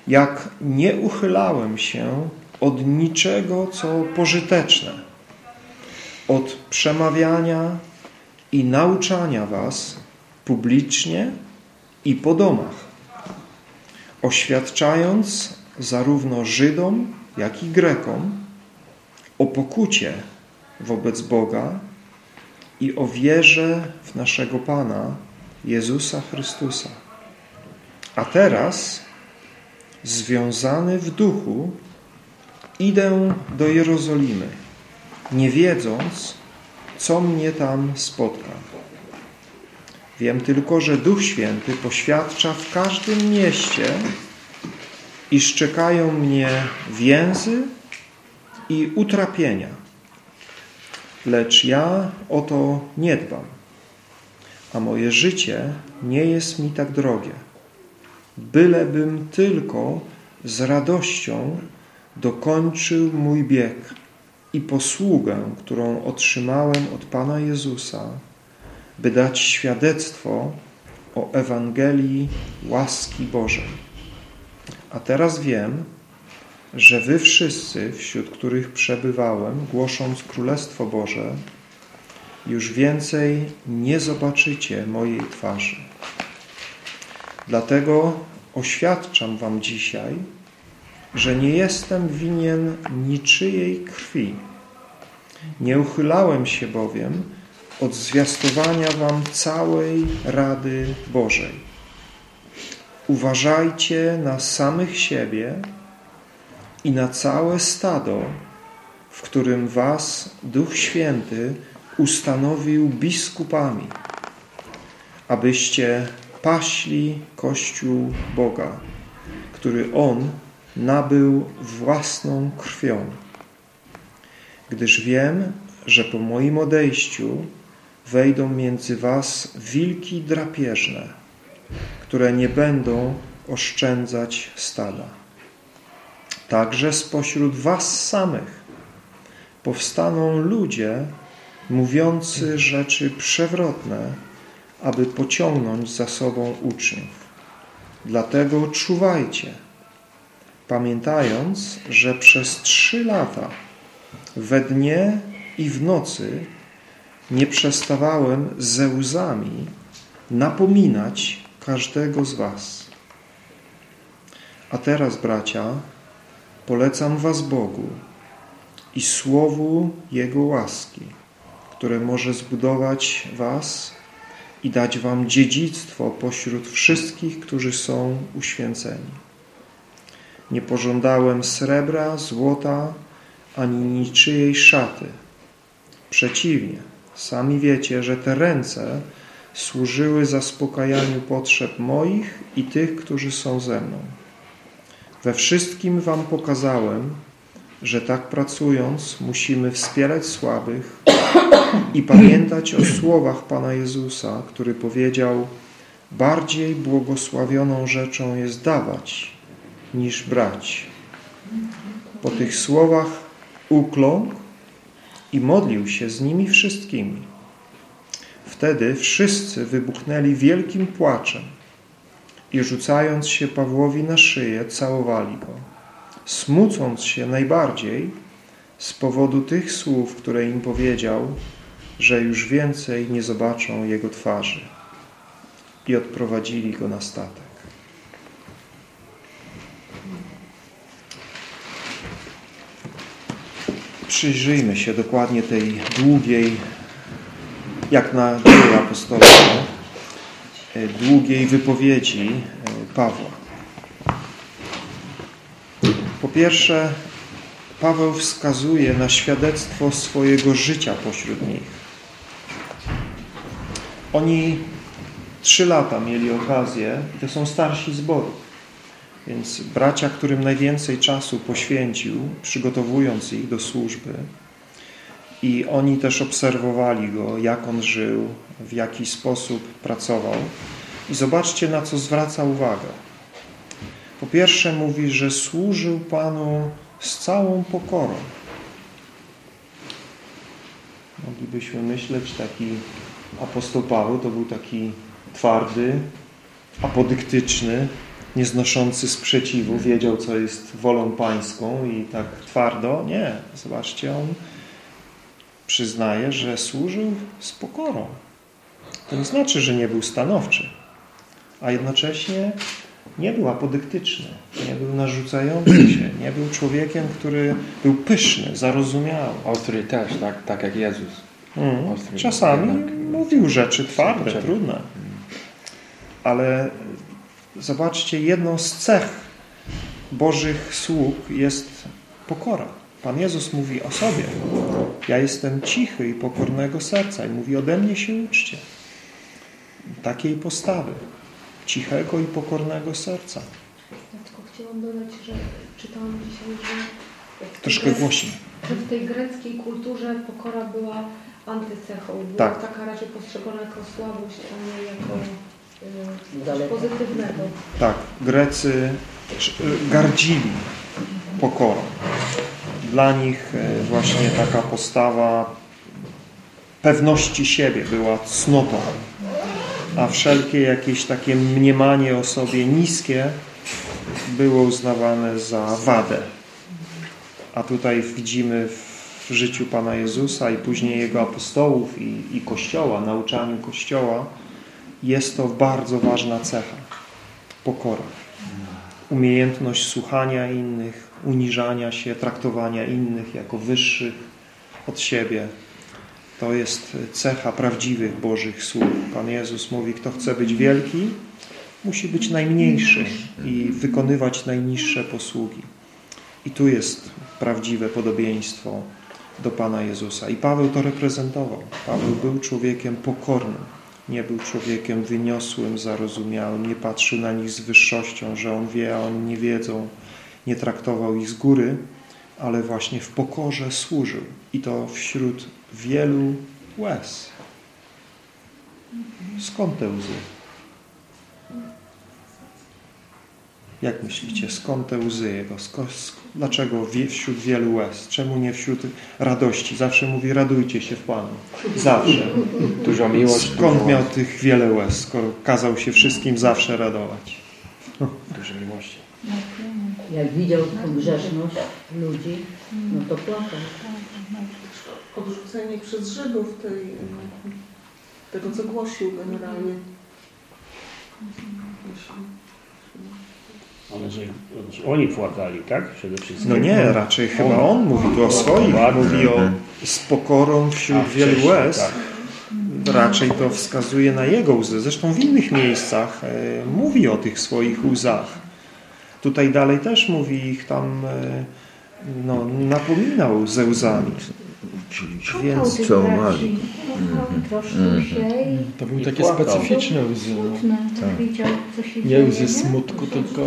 [SPEAKER 3] Jak nie uchylałem się od niczego, co pożyteczne, od przemawiania i nauczania was publicznie i po domach, oświadczając zarówno Żydom, jak i Grekom o pokucie wobec Boga i o wierze w naszego Pana Jezusa Chrystusa. A teraz związany w duchu, idę do Jerozolimy, nie wiedząc, co mnie tam spotka. Wiem tylko, że Duch Święty poświadcza w każdym mieście, iż czekają mnie więzy i utrapienia. Lecz ja o to nie dbam, a moje życie nie jest mi tak drogie. Bylebym tylko z radością dokończył mój bieg i posługę, którą otrzymałem od Pana Jezusa, by dać świadectwo o Ewangelii łaski Bożej. A teraz wiem, że wy wszyscy, wśród których przebywałem, głosząc Królestwo Boże, już więcej nie zobaczycie mojej twarzy. Dlatego oświadczam wam dzisiaj, że nie jestem winien niczyjej krwi. Nie uchylałem się bowiem od zwiastowania wam całej Rady Bożej. Uważajcie na samych siebie i na całe stado, w którym was Duch Święty ustanowił biskupami, abyście paśli Kościół Boga, który On nabył własną krwią. Gdyż wiem, że po moim odejściu wejdą między was wilki drapieżne, które nie będą oszczędzać stada. Także spośród was samych powstaną ludzie mówiący rzeczy przewrotne, aby pociągnąć za sobą uczniów. Dlatego czuwajcie, pamiętając, że przez trzy lata we dnie i w nocy nie przestawałem ze łzami napominać każdego z was. A teraz, bracia, polecam was Bogu i słowu Jego łaski, które może zbudować was i dać wam dziedzictwo pośród wszystkich, którzy są uświęceni. Nie pożądałem srebra, złota, ani niczyjej szaty. Przeciwnie, sami wiecie, że te ręce służyły zaspokajaniu potrzeb moich i tych, którzy są ze mną. We wszystkim wam pokazałem, że tak pracując musimy wspierać słabych i pamiętać o słowach Pana Jezusa, który powiedział bardziej błogosławioną rzeczą jest dawać niż brać. Po tych słowach ukląkł i modlił się z nimi wszystkimi. Wtedy wszyscy wybuchnęli wielkim płaczem i rzucając się Pawłowi na szyję, całowali go, smucąc się najbardziej z powodu tych słów, które im powiedział, że już więcej nie zobaczą jego twarzy. I odprowadzili go na statek. Przyjrzyjmy się dokładnie tej długiej, jak na dzieje apostolskie, długiej wypowiedzi e, Pawła. Po pierwsze, Paweł wskazuje na świadectwo swojego życia pośród nich. Oni trzy lata mieli okazję, to są starsi zboru, więc bracia, którym najwięcej czasu poświęcił, przygotowując ich do służby, i oni też obserwowali go, jak on żył, w jaki sposób pracował. I zobaczcie, na co zwraca uwagę. Po pierwsze mówi, że służył Panu z całą pokorą. Moglibyśmy myśleć, taki apostoł Paweł to był taki twardy, apodyktyczny, nieznoszący sprzeciwu, wiedział, co jest wolą pańską i tak twardo. Nie, zobaczcie, on przyznaje, że służył z pokorą. To nie znaczy, że nie był stanowczy, a jednocześnie nie był apodyktyczny, nie był narzucający się, nie był człowiekiem, który był pyszny, zarozumiały.
[SPEAKER 11] Ostry też, tak, tak jak Jezus.
[SPEAKER 3] Mm. Czasami mówił rzeczy twarde, trudne. Ale zobaczcie, jedną z cech Bożych sług jest pokora. Pan Jezus mówi o sobie. Ja jestem cichy i pokornego serca i mówi ode mnie się uczcie. Takiej postawy. Cichego i pokornego serca.
[SPEAKER 8] Ja tylko chciałam dodać, że czytałam dzisiaj, że
[SPEAKER 3] Troszkę głośniej.
[SPEAKER 8] Że w tej greckiej kulturze pokora była antycechą. Była
[SPEAKER 3] Tak.
[SPEAKER 8] taka raczej postrzegana jako słabość, a nie jako y, coś pozytywnego.
[SPEAKER 3] Tak, Grecy gardzili pokorą. Dla nich y, właśnie taka postawa pewności siebie była cnotą, a wszelkie jakieś takie mniemanie o sobie niskie było uznawane za wadę. A tutaj widzimy w życiu Pana Jezusa i później Jego apostołów i, i Kościoła, nauczaniu Kościoła, jest to bardzo ważna cecha. Pokora. Umiejętność słuchania innych, uniżania się, traktowania innych jako wyższych od siebie. To jest cecha prawdziwych Bożych sług. Pan Jezus mówi, kto chce być wielki, musi być najmniejszy i wykonywać najniższe posługi. I tu jest prawdziwe podobieństwo do Pana Jezusa. I Paweł to reprezentował. Paweł był człowiekiem pokornym. Nie był człowiekiem wyniosłym, zarozumiałym. Nie patrzył na nich z wyższością, że on wie, a oni nie wiedzą. Nie traktował ich z góry, ale właśnie w pokorze służył. I to wśród wielu łez. Skąd te łzy? Jak myślicie, skąd te łzy Jego? Skąd, dlaczego wśród wielu łez? Czemu nie wśród radości? Zawsze mówi, radujcie się w Panu. Zawsze.
[SPEAKER 11] Dużo miłości.
[SPEAKER 3] Skąd miał tych wiele łez, skoro kazał się wszystkim zawsze radować?
[SPEAKER 11] Dużo miłości.
[SPEAKER 2] Jak widział tę grzeszność ludzi, no to płakał.
[SPEAKER 7] Odrzucenie przez Żydów tej, tego, co głosił generalnie.
[SPEAKER 5] Ale że oni płakali, tak? Przede wszystkim.
[SPEAKER 3] No nie, raczej chyba on mówi tu o swoich, mówi o z pokorą wśród
[SPEAKER 5] A,
[SPEAKER 3] wielu łez.
[SPEAKER 5] tak.
[SPEAKER 3] Raczej to wskazuje na jego łzy. Zresztą w innych miejscach e, mówi o tych swoich łzach. Tutaj dalej też mówi ich tam, e, no, napominał ze łzami. Więc
[SPEAKER 6] co mali. Się i
[SPEAKER 9] To były takie specyficzne łzy. No.
[SPEAKER 6] się
[SPEAKER 9] Nie łzy smutku, tylko,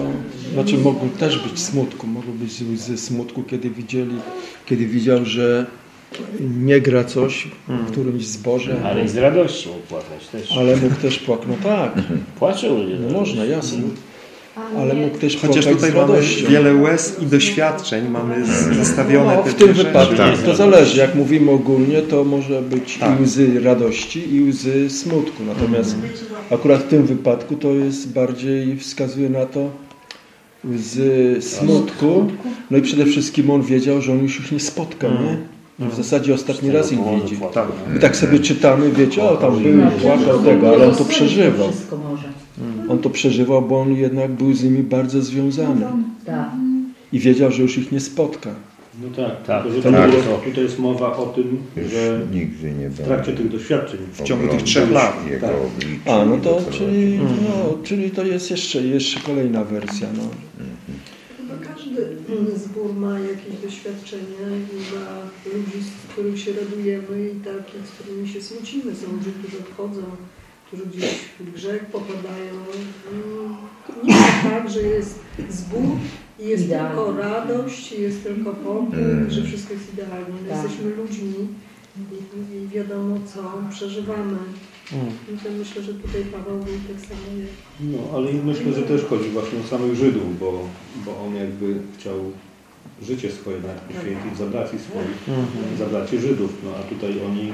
[SPEAKER 9] znaczy mogły też być smutku, mogły być łzy smutku, kiedy widzieli, kiedy widział, że nie gra coś w którymś zborze,
[SPEAKER 5] Ale i z radości mógł płakać też.
[SPEAKER 9] ale mógł też płakać, no tak,
[SPEAKER 5] Płacze ludzie.
[SPEAKER 9] no można, jasne, ale mógł też
[SPEAKER 3] Chociaż
[SPEAKER 9] płakać
[SPEAKER 3] tutaj mamy wiele łez i doświadczeń, mamy zestawione
[SPEAKER 9] No,
[SPEAKER 3] te
[SPEAKER 9] w tym wypadku
[SPEAKER 3] rzeczy.
[SPEAKER 9] to zależy. Jak mówimy ogólnie, to może być
[SPEAKER 3] Tak.
[SPEAKER 9] i łzy radości, i łzy smutku. Natomiast akurat w tym wypadku to jest bardziej wskazuje na to łzy smutku. No i przede wszystkim on wiedział, że on już ich nie spotka, nie? I w zasadzie ostatni raz ich widzi.
[SPEAKER 3] Tak.
[SPEAKER 9] I tak sobie czytamy, wiecie, o tam był i płakał tego, ale on to przeżywał.
[SPEAKER 2] Wszystko może.
[SPEAKER 9] On to przeżywał, bo on jednak był z nimi bardzo związany.
[SPEAKER 2] Tak.
[SPEAKER 9] I wiedział, że już ich nie spotka.
[SPEAKER 4] No tak,
[SPEAKER 5] Tak,
[SPEAKER 4] tylko, że
[SPEAKER 5] tak.
[SPEAKER 4] tutaj, tutaj jest mowa o tym, że
[SPEAKER 10] Nigdy nie
[SPEAKER 4] w trakcie tych doświadczeń
[SPEAKER 3] W ciągu tych trzech lat.
[SPEAKER 4] Tak.
[SPEAKER 9] A, no to, czyli, no, czyli to jest jeszcze, jeszcze kolejna wersja. No.
[SPEAKER 7] Chyba każdy zbór ma jakieś doświadczenia i ma ludzi, z których się radujemy i takich, z którymi się smucimy. Są ludzie, którzy odchodzą, którzy gdzieś w grzech popadają. Mm, Nie tak, że jest zbór i jest
[SPEAKER 2] Idealnie.
[SPEAKER 7] tylko radość, jest tylko pokój,
[SPEAKER 10] Mm.
[SPEAKER 7] że wszystko jest idealnie. My
[SPEAKER 2] Tak.
[SPEAKER 7] jesteśmy ludźmi i, i wiadomo co przeżywamy.
[SPEAKER 3] Mm.
[SPEAKER 7] I to myślę, że tutaj Paweł był tak samo jak
[SPEAKER 4] No, ale i myślę, że też chodzi właśnie o samych Żydów, bo, bo on jakby chciał życie swoje nawet poświęcić za braci swoich,
[SPEAKER 3] Mhm.
[SPEAKER 4] za braci Żydów, no a tutaj oni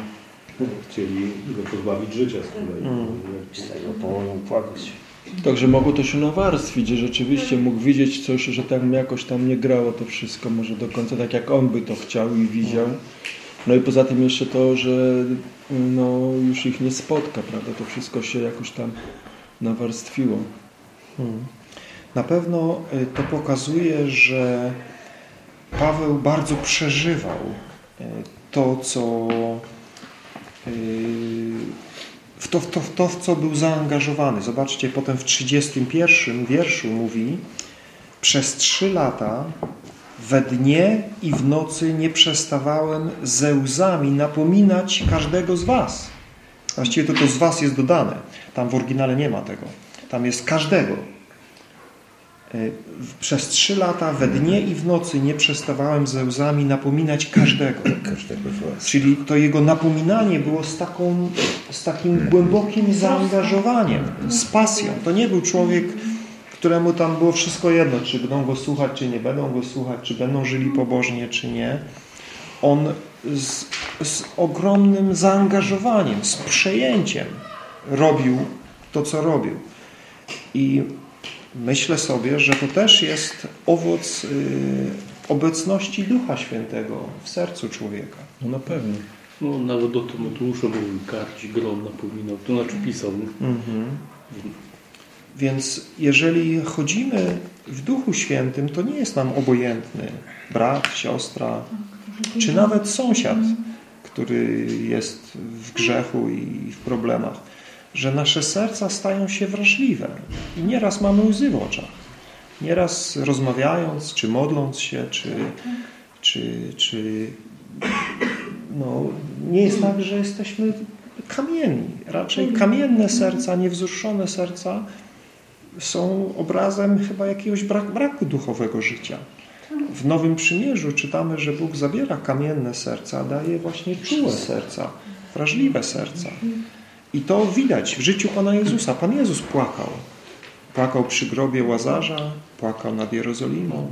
[SPEAKER 4] chcieli go pozbawić życia z kolei.
[SPEAKER 3] Mm.
[SPEAKER 5] Z tego powodu płakać.
[SPEAKER 9] Także mogło to się nawarstwić, że rzeczywiście mógł widzieć coś, że tam jakoś tam nie grało to wszystko, może do końca tak jak on by to chciał i widział. No i poza tym jeszcze to, że no, już ich nie spotka, prawda? To wszystko się jakoś tam nawarstwiło.
[SPEAKER 3] Hmm. Na pewno y, to pokazuje, że Paweł bardzo przeżywał y, to, co w to, w to, w to, w co był zaangażowany. Zobaczcie, potem w 31 wierszu mówi Przez trzy lata we dnie i w nocy nie przestawałem ze łzami napominać każdego z was. Właściwie to, to z was jest dodane. Tam w oryginale nie ma tego. Tam jest każdego. E, przez trzy lata we dnie i w nocy nie przestawałem ze łzami napominać każdego. każdego Czyli to jego napominanie było z, taką, z takim głębokim zaangażowaniem, z pasją. To nie był człowiek, któremu tam było wszystko jedno, czy będą go słuchać, czy nie będą go słuchać, czy będą żyli pobożnie, czy nie. On z, z ogromnym zaangażowaniem, z przejęciem robił to, co robił. I myślę sobie, że to też jest owoc y, obecności Ducha Świętego w sercu człowieka.
[SPEAKER 9] No na pewno.
[SPEAKER 4] No, nawet do Tymoteusza mówił, karci grom napominał, to znaczy pisał. Mhm.
[SPEAKER 3] Więc jeżeli chodzimy w Duchu Świętym, to nie jest nam obojętny brat, siostra, czy nawet sąsiad, który jest w grzechu i w problemach, że nasze serca stają się wrażliwe i nieraz mamy łzy w oczach. Nieraz rozmawiając, czy modląc się, czy, czy, czy no, nie jest tak, że jesteśmy kamienni. Raczej kamienne serca, niewzruszone serca są obrazem chyba jakiegoś braku, braku duchowego życia. W Nowym Przymierzu czytamy, że Bóg zabiera kamienne serca, daje właśnie czułe serca, wrażliwe serca. I to widać w życiu Pana Jezusa. Pan Jezus płakał. Płakał przy grobie Łazarza, płakał nad Jerozolimą.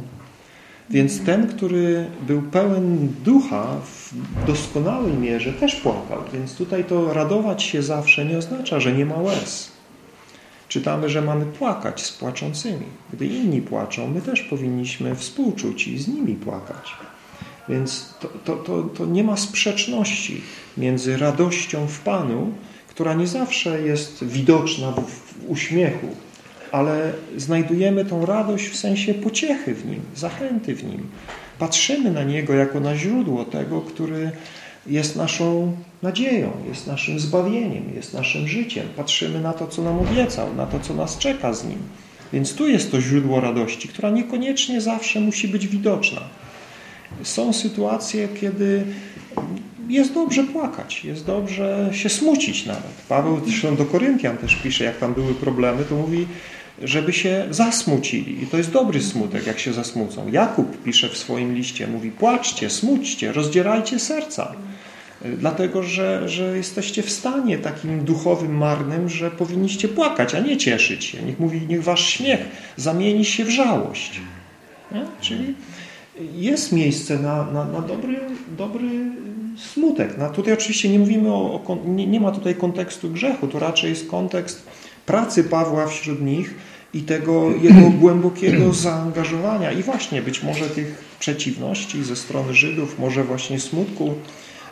[SPEAKER 3] Więc ten, który był pełen ducha w doskonałej mierze, też płakał. Więc tutaj to radować się zawsze nie oznacza, że nie ma łez. Czytamy, że mamy płakać z płaczącymi. Gdy inni płaczą, my też powinniśmy współczuć i z nimi płakać. Więc to, to, to, to nie ma sprzeczności między radością w Panu, która nie zawsze jest widoczna w, w uśmiechu, ale znajdujemy tą radość w sensie pociechy w Nim, zachęty w Nim. Patrzymy na Niego jako na źródło tego, który jest naszą nadzieją, jest naszym zbawieniem, jest naszym życiem. Patrzymy na to, co nam obiecał, na to, co nas czeka z Nim. Więc tu jest to źródło radości, która niekoniecznie zawsze musi być widoczna. Są sytuacje, kiedy jest dobrze płakać, jest dobrze się smucić nawet. Paweł zresztą do Koryntian też pisze, jak tam były problemy, to mówi, żeby się zasmucili. I to jest dobry smutek, jak się zasmucą. Jakub pisze w swoim liście, mówi płaczcie, smućcie, rozdzierajcie serca. Dlatego, że, że jesteście w stanie takim duchowym marnym, że powinniście płakać, a nie cieszyć się. Niech mówi, niech wasz śmiech zamieni się w żałość. Nie? Czyli jest miejsce na, na, na dobry, dobry smutek. No, tutaj oczywiście nie mówimy o, o nie, nie ma tutaj kontekstu grzechu, to raczej jest kontekst pracy Pawła wśród nich i tego jego głębokiego zaangażowania i właśnie być może tych przeciwności ze strony Żydów, może właśnie smutku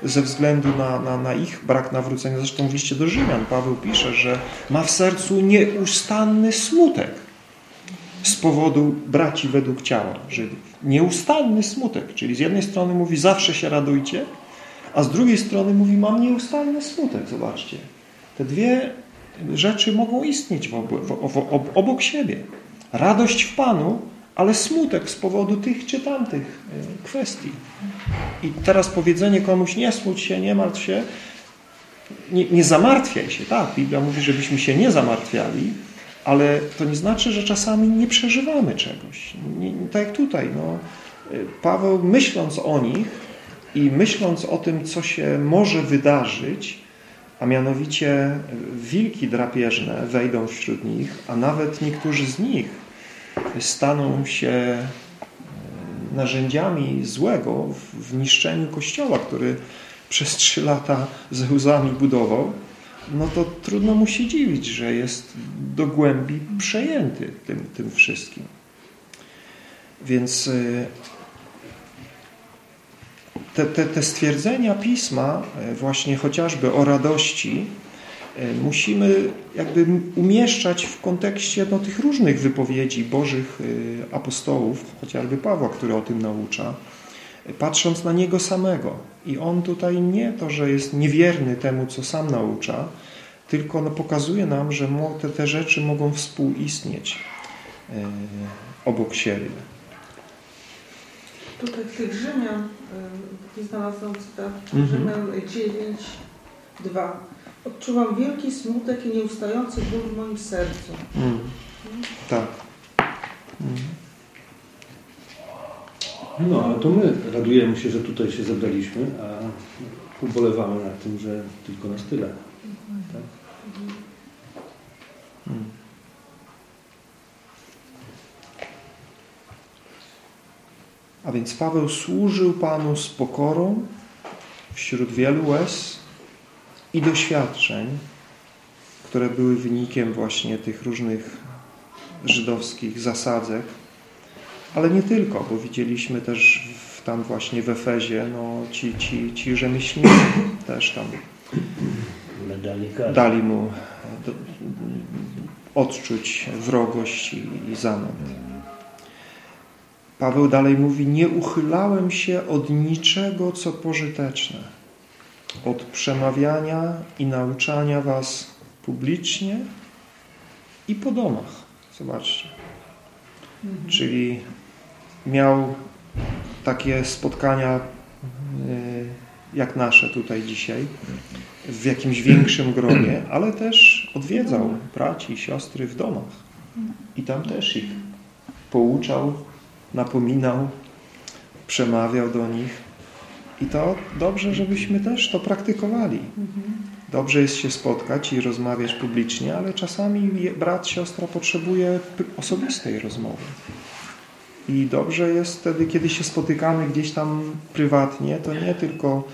[SPEAKER 3] ze względu na, na, na ich brak nawrócenia. Zresztą w liście do Rzymian Paweł pisze, że ma w sercu nieustanny smutek z powodu braci według ciała Żydów. Nieustanny smutek, czyli z jednej strony mówi zawsze się radujcie, a z drugiej strony mówi mam nieustanny smutek. Zobaczcie. Te dwie rzeczy mogą istnieć obok siebie. Radość w Panu, ale smutek z powodu tych czy tamtych e, kwestii. I teraz powiedzenie komuś nie smuć się, nie martw się, nie, nie zamartwiaj się. Tak, Biblia mówi, żebyśmy się nie zamartwiali, ale to nie znaczy, że czasami nie przeżywamy czegoś. Nie, tak jak tutaj. No, e, Paweł myśląc o nich i myśląc o tym, co się może wydarzyć, a mianowicie wilki drapieżne wejdą wśród nich, a nawet niektórzy z nich staną się e, narzędziami złego w niszczeniu Kościoła, który przez trzy lata ze łzami budował, no to trudno mu się dziwić, że jest do głębi przejęty tym, tym wszystkim. Więc e, te, te, te stwierdzenia Pisma, e, właśnie chociażby o radości, e, musimy jakby umieszczać w kontekście no, tych różnych wypowiedzi Bożych e, apostołów, chociażby Pawła, który o tym naucza, patrząc na Niego samego. I On tutaj nie to, że jest niewierny temu, co sam naucza, tylko no, pokazuje nam, że te, te rzeczy mogą współistnieć. obok siebie.
[SPEAKER 12] Tutaj w tych Rzymian y, znalazłam cytat, mhm. Rzymian 9, 2. Odczuwam wielki smutek i nieustający ból w moim sercu. Mm.
[SPEAKER 3] Tak. Mm.
[SPEAKER 13] No, ale to my radujemy się, że tutaj się zebraliśmy, a ubolewamy nad tym, że tylko nas tyle. Tak?
[SPEAKER 3] A więc Paweł służył Panu z pokorą wśród wielu łez i doświadczeń, które były wynikiem właśnie tych różnych żydowskich zasadzek, ale nie tylko, bo widzieliśmy też w, tam właśnie w Efezie, no, ci, ci, ci rzemieślnicy też tam dali mu odczuć wrogość i, i zamęt. Paweł dalej mówi, nie uchylałem się od niczego, co pożyteczne, od przemawiania i nauczania was publicznie i po domach. Zobaczcie. Mhm. Czyli miał takie spotkania y, jak nasze tutaj dzisiaj, w jakimś większym gronie, ale też odwiedzał braci i siostry w domach. I tam też ich pouczał, napominał, przemawiał do nich. I to dobrze, żebyśmy też to praktykowali. Dobrze jest się spotkać i rozmawiać publicznie, ale czasami brat, siostra potrzebuje osobistej rozmowy. I dobrze jest wtedy, kiedy się spotykamy gdzieś tam prywatnie, to nie tylko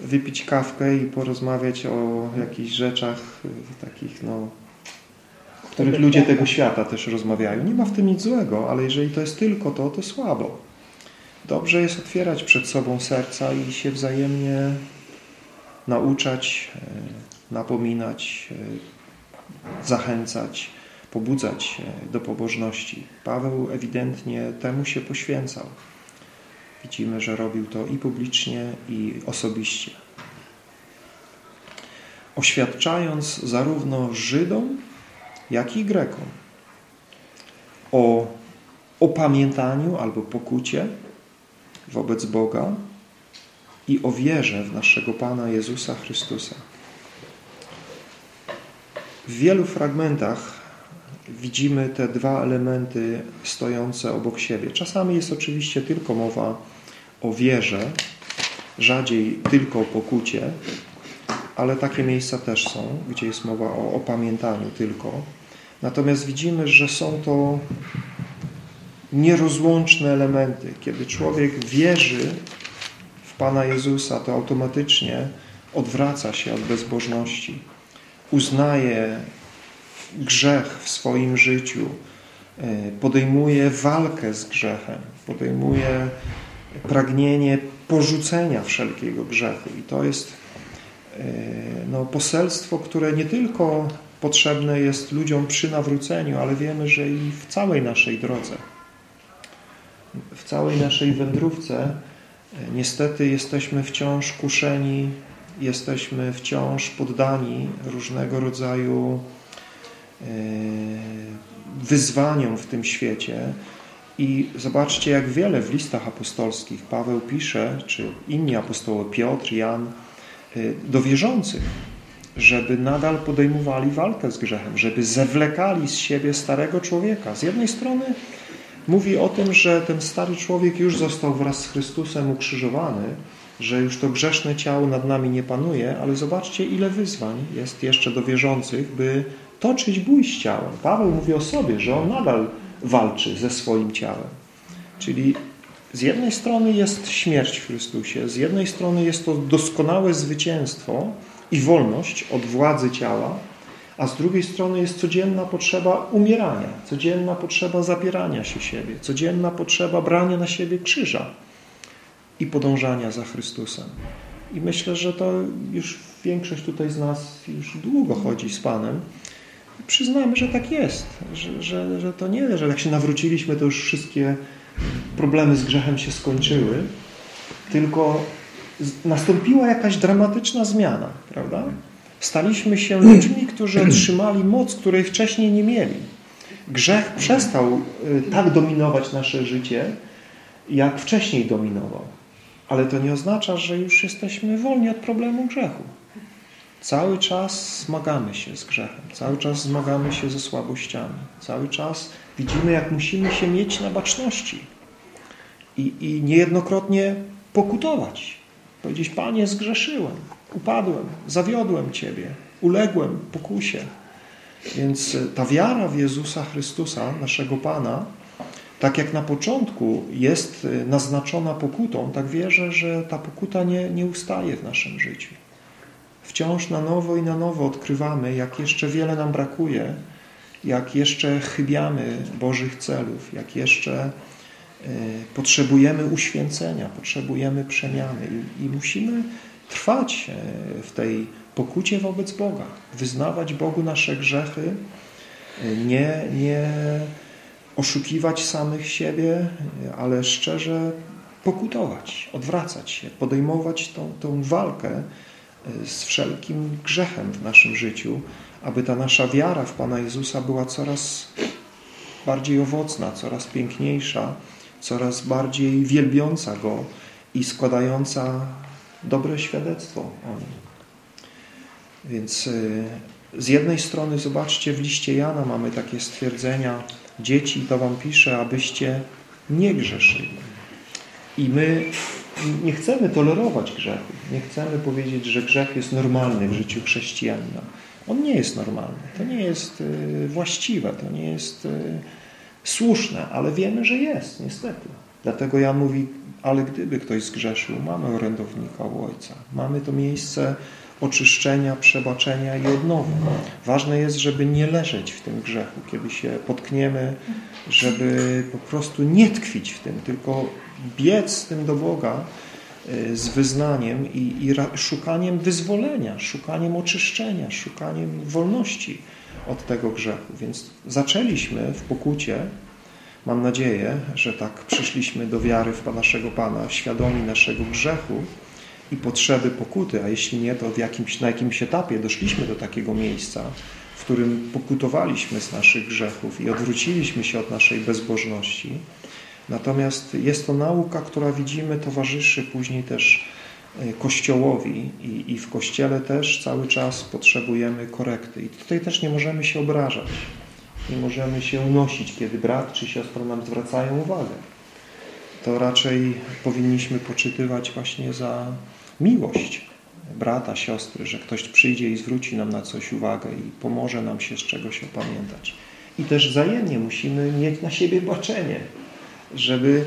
[SPEAKER 3] wypić kawkę i porozmawiać o jakichś rzeczach y, takich, no, których ludzie tego świata też rozmawiają. Nie ma w tym nic złego, ale jeżeli to jest tylko to, to słabo. Dobrze jest otwierać przed sobą serca i się wzajemnie nauczać, y, napominać, y, zachęcać, pobudzać do pobożności. Paweł ewidentnie temu się poświęcał. Widzimy, że robił to i publicznie, i osobiście. Oświadczając zarówno Żydom, jak i Grekom o opamiętaniu albo pokucie wobec Boga i o wierze w naszego Pana Jezusa Chrystusa. W wielu fragmentach widzimy te dwa elementy stojące obok siebie. Czasami jest oczywiście tylko mowa o wierze, rzadziej tylko o pokucie, ale takie miejsca też są, gdzie jest mowa o opamiętaniu tylko. Natomiast widzimy, że są to nierozłączne elementy. Kiedy człowiek wierzy w Pana Jezusa, to automatycznie odwraca się od bezbożności. Uznaje grzech w swoim życiu, e, podejmuje walkę z grzechem, podejmuje pragnienie porzucenia wszelkiego grzechu. I to jest e, no, poselstwo, które nie tylko potrzebne jest ludziom przy nawróceniu, ale wiemy, że i w całej naszej drodze, w całej naszej wędrówce e, niestety jesteśmy wciąż kuszeni, jesteśmy wciąż poddani różnego rodzaju e, wyzwaniom w tym świecie, i zobaczcie, jak wiele w listach apostolskich Paweł pisze, czy inni apostołowie, Piotr, Jan, y, do wierzących, żeby nadal podejmowali walkę z grzechem, żeby zewlekali z siebie starego człowieka. Z jednej strony mówi o tym, że ten stary człowiek już został wraz z Chrystusem ukrzyżowany, że już to grzeszne ciało nad nami nie panuje, ale zobaczcie, ile wyzwań jest jeszcze do wierzących, by toczyć bój z ciałem. Paweł mówi o sobie, że on nadal walczy ze swoim ciałem. Czyli z jednej strony jest śmierć w Chrystusie, z jednej strony jest to doskonałe zwycięstwo i wolność od władzy ciała, a z drugiej strony jest codzienna potrzeba umierania, codzienna potrzeba zabierania się siebie, codzienna potrzeba brania na siebie krzyża i podążania za Chrystusem. I myślę, że to już większość tutaj z nas już długo chodzi z Panem, przyznamy, że tak jest, że, że, że to nie, że jak się nawróciliśmy, to już wszystkie problemy z grzechem się skończyły, tylko nastąpiła jakaś dramatyczna zmiana, prawda? Staliśmy się ludźmi, którzy otrzymali moc, której wcześniej nie mieli. Grzech przestał y, tak dominować nasze życie, jak wcześniej dominował. Ale to nie oznacza, że już jesteśmy wolni od problemu grzechu. Cały czas zmagamy się z grzechem, cały czas zmagamy się ze słabościami, cały czas widzimy, jak musimy się mieć na baczności i, i niejednokrotnie pokutować. Powiedzieć, Panie, zgrzeszyłem, upadłem, zawiodłem Ciebie, uległem pokusie. Więc ta wiara w Jezusa Chrystusa, naszego Pana, tak jak na początku jest naznaczona pokutą, tak wierzę, że ta pokuta nie, nie ustaje w naszym życiu. Wciąż na nowo i na nowo odkrywamy, jak jeszcze wiele nam brakuje, jak jeszcze chybiamy Bożych celów, jak jeszcze y, potrzebujemy uświęcenia, potrzebujemy przemiany i, i musimy trwać e, w tej pokucie wobec Boga, wyznawać Bogu nasze grzechy, e, nie, nie oszukiwać samych siebie, ale szczerze pokutować, odwracać się, podejmować tą, tą walkę e, z wszelkim grzechem w naszym życiu, aby ta nasza wiara w Pana Jezusa była coraz bardziej owocna, coraz piękniejsza, coraz bardziej wielbiąca Go i składająca dobre świadectwo o Nim. Więc y, z jednej strony zobaczcie w liście Jana mamy takie stwierdzenia dzieci, to wam piszę, abyście nie grzeszyli. I my nie chcemy tolerować grzechu. Nie chcemy powiedzieć, że grzech jest normalny w życiu chrześcijanina. On nie jest normalny. To nie jest y, właściwe. To nie jest y, słuszne, ale wiemy, że jest, niestety. Dlatego ja mówi, ale gdyby ktoś zgrzeszył, mamy orędownika u Ojca. Mamy to miejsce oczyszczenia, przebaczenia i odnowy. Ważne jest, żeby nie leżeć w tym grzechu, kiedy się potkniemy, żeby po prostu nie tkwić w tym, tylko biec z tym do Boga y, z wyznaniem i, i szukaniem wyzwolenia, szukaniem oczyszczenia, szukaniem wolności od tego grzechu. Więc zaczęliśmy w pokucie Mam nadzieję, że tak przyszliśmy do wiary w naszego Pana, świadomi naszego grzechu i potrzeby pokuty, a jeśli nie, to w jakimś, na jakimś etapie doszliśmy do takiego miejsca, w którym pokutowaliśmy z naszych grzechów i odwróciliśmy się od naszej bezbożności. Natomiast jest to nauka, która widzimy towarzyszy później też Kościołowi i, i w Kościele też cały czas potrzebujemy korekty. I tutaj też nie możemy się obrażać nie możemy się unosić, kiedy brat czy siostra nam zwracają uwagę. To raczej powinniśmy poczytywać właśnie za miłość brata, siostry, że ktoś przyjdzie i zwróci nam na coś uwagę i pomoże nam się z czegoś opamiętać. I też wzajemnie musimy mieć na siebie baczenie, żeby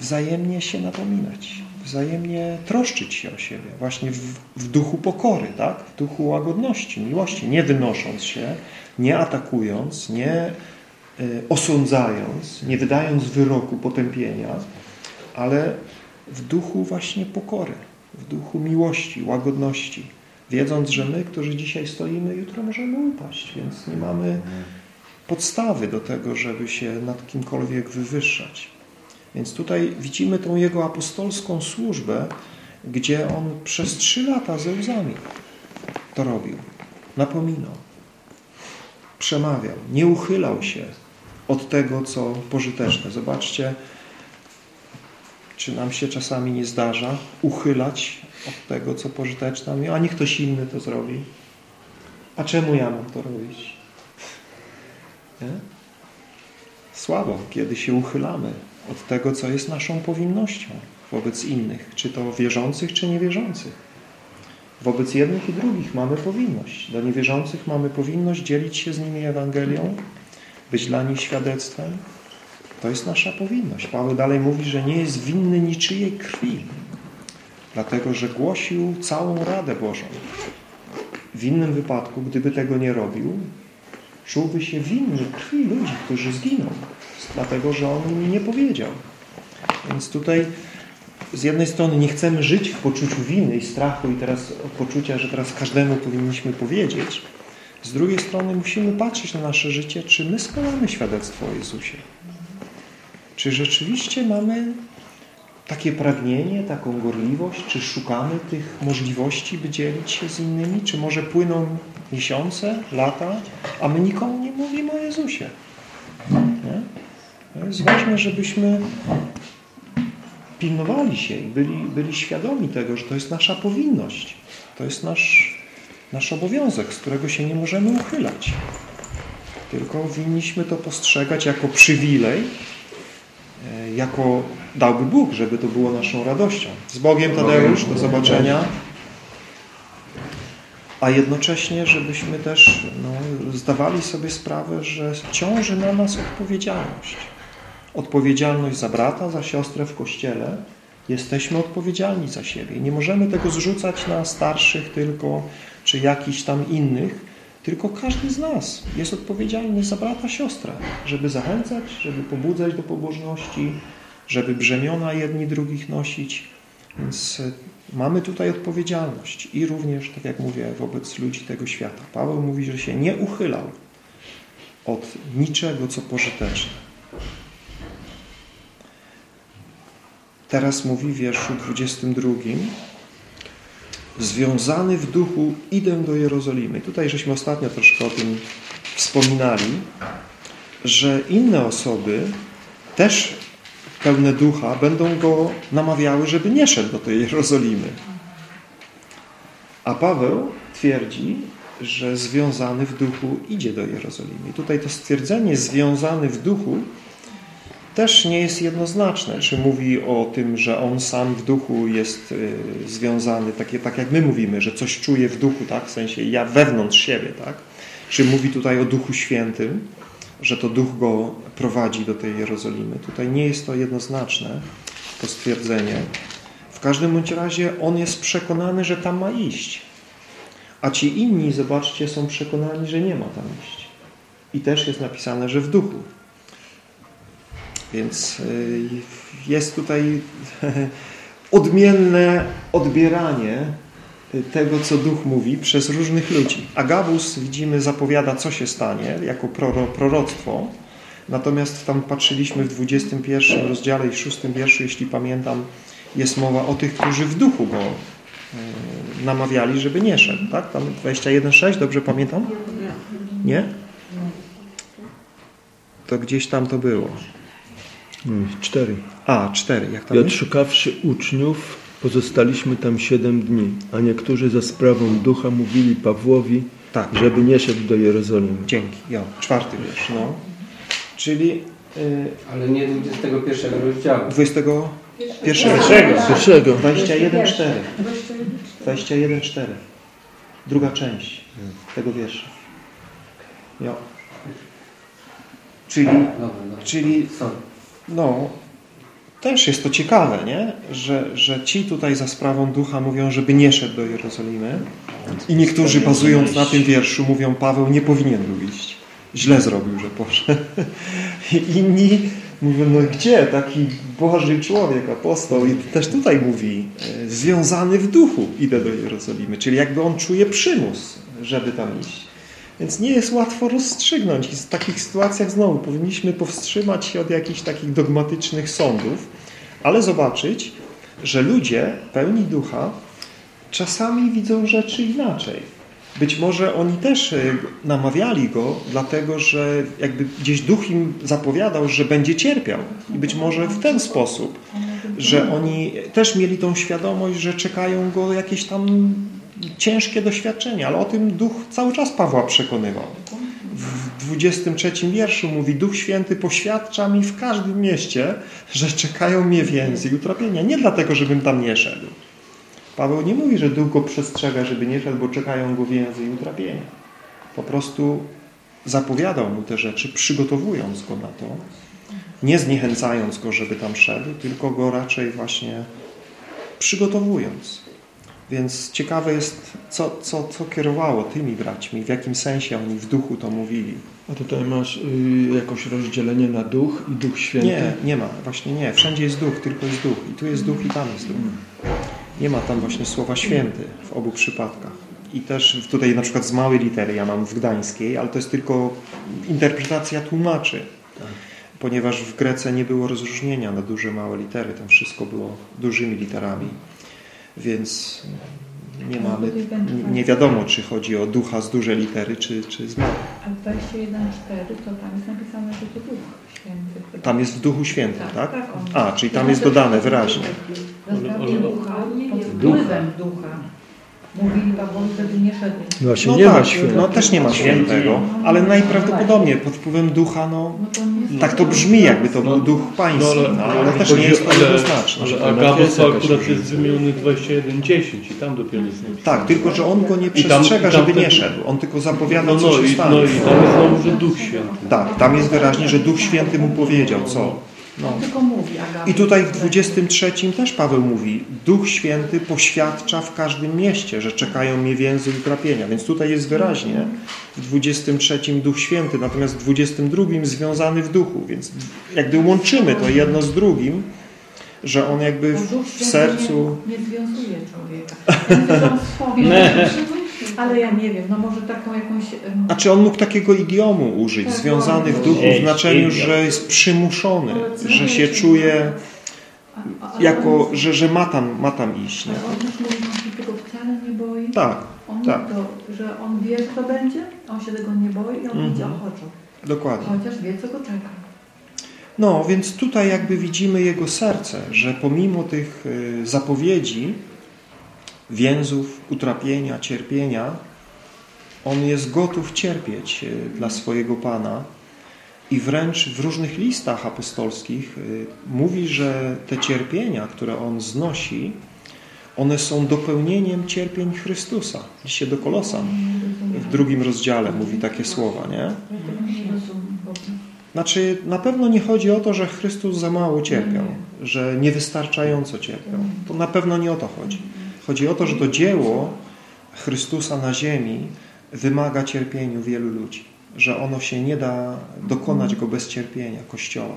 [SPEAKER 3] wzajemnie się napominać, wzajemnie troszczyć się o siebie, właśnie w, w duchu pokory, tak? w duchu łagodności, miłości, nie wynosząc się, nie atakując, nie y, osądzając, nie wydając wyroku potępienia, ale w duchu właśnie pokory, w duchu miłości, łagodności, wiedząc, że my, którzy dzisiaj stoimy, jutro możemy upaść, więc nie mamy podstawy do tego, żeby się nad kimkolwiek wywyższać. Więc tutaj widzimy tą Jego apostolską służbę, gdzie On przez trzy lata ze łzami to robił. Napominał przemawiał, nie uchylał się od tego, co pożyteczne. Zobaczcie, czy nam się czasami nie zdarza uchylać od tego, co pożyteczne, a niech ktoś inny to zrobi. A czemu ja mam to robić? Nie? Słabo, kiedy się uchylamy od tego, co jest naszą powinnością wobec innych, czy to wierzących, czy niewierzących. Wobec jednych i drugich mamy powinność. Do niewierzących mamy powinność dzielić się z nimi Ewangelią, być dla nich świadectwem. To jest nasza powinność. Paweł dalej mówi, że nie jest winny niczyjej krwi, dlatego że głosił całą Radę Bożą. W innym wypadku, gdyby tego nie robił, czułby się winny krwi ludzi, którzy zginą, dlatego że on im nie powiedział. Więc tutaj z jednej strony nie chcemy żyć w poczuciu winy i strachu i teraz poczucia, że teraz każdemu powinniśmy powiedzieć. Z drugiej strony musimy patrzeć na nasze życie, czy my składamy świadectwo o Jezusie. Czy rzeczywiście mamy takie pragnienie, taką gorliwość, czy szukamy tych możliwości, by dzielić się z innymi, czy może płyną miesiące, lata, a my nikomu nie mówimy o Jezusie. Jest ważne, żebyśmy pilnowali się i byli, byli świadomi tego, że to jest nasza powinność. To jest nasz, nasz obowiązek, z którego się nie możemy uchylać. Tylko winniśmy to postrzegać jako przywilej, e, jako dałby Bóg, żeby to było naszą radością. Z Bogiem Tadeusz, do zobaczenia. A jednocześnie, żebyśmy też no, zdawali sobie sprawę, że ciąży na nas odpowiedzialność. Odpowiedzialność za brata, za siostrę w Kościele. Jesteśmy odpowiedzialni za siebie. Nie możemy tego zrzucać na starszych tylko, czy jakichś tam innych, tylko każdy z nas jest odpowiedzialny za brata, siostrę, żeby zachęcać, żeby pobudzać do pobożności, żeby brzemiona jedni drugich nosić. Więc e, mamy tutaj odpowiedzialność i również, tak jak mówię, wobec ludzi tego świata. Paweł mówi, że się nie uchylał od niczego, co pożyteczne. Teraz mówi w wierszu 22 związany w duchu idę do Jerozolimy. Tutaj żeśmy ostatnio troszkę o tym wspominali, że inne osoby też pełne ducha będą go namawiały, żeby nie szedł do tej Jerozolimy. A Paweł twierdzi, że związany w duchu idzie do Jerozolimy. Tutaj to stwierdzenie związany w duchu też nie jest jednoznaczne. Czy mówi o tym, że on sam w duchu jest y, związany, takie, tak jak my mówimy, że coś czuje w duchu, tak? w sensie ja wewnątrz siebie, tak? Czy mówi tutaj o Duchu Świętym, że to Duch go prowadzi do tej Jerozolimy. Tutaj nie jest to jednoznaczne, to stwierdzenie. W każdym bądź razie on jest przekonany, że tam ma iść. A ci inni, zobaczcie, są przekonani, że nie ma tam iść. I też jest napisane, że w duchu. Więc y, jest tutaj odmienne odbieranie tego, co Duch mówi przez różnych ludzi. Agabus, widzimy, zapowiada, co się stanie, jako proroctwo. Natomiast tam patrzyliśmy w 21 rozdziale i w 6 wierszu, jeśli pamiętam, jest mowa o tych, którzy w duchu go y, namawiali, żeby nie szedł. Tak? Tam 21,6, dobrze pamiętam? Nie? To gdzieś tam to było.
[SPEAKER 9] Cztery.
[SPEAKER 3] A, cztery. Jak tam
[SPEAKER 9] I odszukawszy uczniów, pozostaliśmy tam siedem dni, a niektórzy za sprawą ducha mówili Pawłowi, tak. żeby nie szedł do Jerozolimy.
[SPEAKER 3] Dzięki. Jo, czwarty wiersz. No. Czyli... Yy,
[SPEAKER 1] Ale nie 21 rozdziału.
[SPEAKER 3] 21.
[SPEAKER 9] Pierwszego.
[SPEAKER 3] 21,4. 21,4. Druga część tego wiersza. Jo. Czyli, czyli no, też jest to ciekawe, nie? Że, że ci tutaj za sprawą ducha mówią, żeby nie szedł do Jerozolimy i niektórzy bazując na tym wierszu mówią, Paweł nie powinien był iść. Źle zrobił, że poszedł. Inni mówią, no gdzie taki Boży człowiek, apostoł i też tutaj mówi, e, związany w duchu idę do Jerozolimy, czyli jakby on czuje przymus, żeby tam iść. Więc nie jest łatwo rozstrzygnąć. I w takich sytuacjach znowu powinniśmy powstrzymać się od jakichś takich dogmatycznych sądów, ale zobaczyć, że ludzie pełni ducha czasami widzą rzeczy inaczej. Być może oni też e, namawiali go, dlatego że jakby gdzieś duch im zapowiadał, że będzie cierpiał. I być może w ten sposób, że oni też mieli tą świadomość, że czekają go jakieś tam ciężkie doświadczenie, ale o tym Duch cały czas Pawła przekonywał. W 23 wierszu mówi, Duch Święty poświadcza mi w każdym mieście, że czekają mnie więzy i utrapienia. Nie dlatego, żebym tam nie szedł. Paweł nie mówi, że Duch go przestrzega, żeby nie szedł, bo czekają go więzy i utrapienia. Po prostu zapowiadał mu te rzeczy, przygotowując go na to, nie zniechęcając go, żeby tam szedł, tylko go raczej właśnie przygotowując. Więc ciekawe jest, co, co, co kierowało tymi braćmi, w jakim sensie oni w duchu to mówili.
[SPEAKER 9] A tutaj masz y, jakoś rozdzielenie na duch i duch święty?
[SPEAKER 3] Nie, nie ma. Właśnie nie. Wszędzie jest duch, tylko jest duch. I tu jest duch i tam jest duch. Nie ma tam właśnie słowa święty w obu przypadkach. I też tutaj na przykład z małej litery ja mam w gdańskiej, ale to jest tylko interpretacja tłumaczy. Ponieważ w Grece nie było rozróżnienia na duże, małe litery. Tam wszystko było dużymi literami więc nie mamy, nie wiadomo, czy chodzi o ducha z dużej litery, czy, czy z małej.
[SPEAKER 14] A 21.4 to tam jest napisane, że to Duch Święty.
[SPEAKER 3] Tam jest w Duchu Świętym, tak?
[SPEAKER 14] tak
[SPEAKER 3] A, czyli tam jest dodane wyraźnie.
[SPEAKER 14] Ducha, ducha. Mówili Pawłowi, żeby nie szedł.
[SPEAKER 9] Właśnie
[SPEAKER 3] no
[SPEAKER 9] nie
[SPEAKER 3] tak,
[SPEAKER 9] ma świętego.
[SPEAKER 3] No też nie ma świętego, ale najprawdopodobniej pod wpływem ducha, no tak to brzmi jakby to był duch pański, no, ale też nie jest to
[SPEAKER 4] ale,
[SPEAKER 3] jednoznaczne.
[SPEAKER 4] ale Agabus to akurat jest wymieniony 21.10 i tam dopiero jest napisane.
[SPEAKER 3] Tak, tylko że on go nie przestrzega, żeby
[SPEAKER 4] ten-
[SPEAKER 3] nie szedł. On tylko zapowiada,
[SPEAKER 4] No,
[SPEAKER 3] co
[SPEAKER 4] no,
[SPEAKER 3] się stanie.
[SPEAKER 4] no i tam jest znowu, że Duch Święty.
[SPEAKER 3] Tak, tam jest wyraźnie, że Duch Święty mu powiedział, co. No.
[SPEAKER 14] On tylko mówi.
[SPEAKER 3] I tutaj w 23 też Paweł mówi, Duch Święty poświadcza w każdym mieście, że czekają mnie więzy i trapienia. Więc tutaj jest wyraźnie w 23 Duch Święty, natomiast w 22 związany w duchu. Więc jak gdy łączymy to jedno z drugim, że on jakby w, sercu...
[SPEAKER 14] Nie, nie związuje człowieka. Ja on ale ja nie wiem, no może taką jakąś... em,
[SPEAKER 3] Znaczy on mógł takiego idiomu użyć,
[SPEAKER 14] Tak,
[SPEAKER 3] związany w
[SPEAKER 14] tak.
[SPEAKER 3] duchu, w znaczeniu, że jest przymuszony, że się czuje
[SPEAKER 14] a- a-
[SPEAKER 3] jako, że, że ma tam, ma tam iść. Nie?
[SPEAKER 14] Ale on też mówi, że się tego wcale nie boi.
[SPEAKER 3] Tak,
[SPEAKER 14] On
[SPEAKER 3] tak.
[SPEAKER 14] To, że on wie, że to będzie, on się tego nie boi i on
[SPEAKER 3] Mhm.
[SPEAKER 14] idzie ochoczo.
[SPEAKER 3] Dokładnie.
[SPEAKER 14] Chociaż wie, co go czeka.
[SPEAKER 3] No, więc tutaj jakby widzimy jego serce, że pomimo tych y, zapowiedzi, więzów, utrapienia, cierpienia, on jest gotów cierpieć y, dla swojego Pana i wręcz w różnych listach apostolskich y, mówi, że te cierpienia, które on znosi, one są dopełnieniem cierpień Chrystusa. Liście do Kolosan w drugim rozdziale mówi takie słowa, nie? Znaczy, na pewno nie chodzi o to, że Chrystus za mało cierpiał, że niewystarczająco cierpiał. To na pewno nie o to chodzi. Chodzi o to, że to dzieło Chrystusa na ziemi wymaga cierpieniu wielu ludzi, że ono się nie da dokonać go bez cierpienia Kościoła.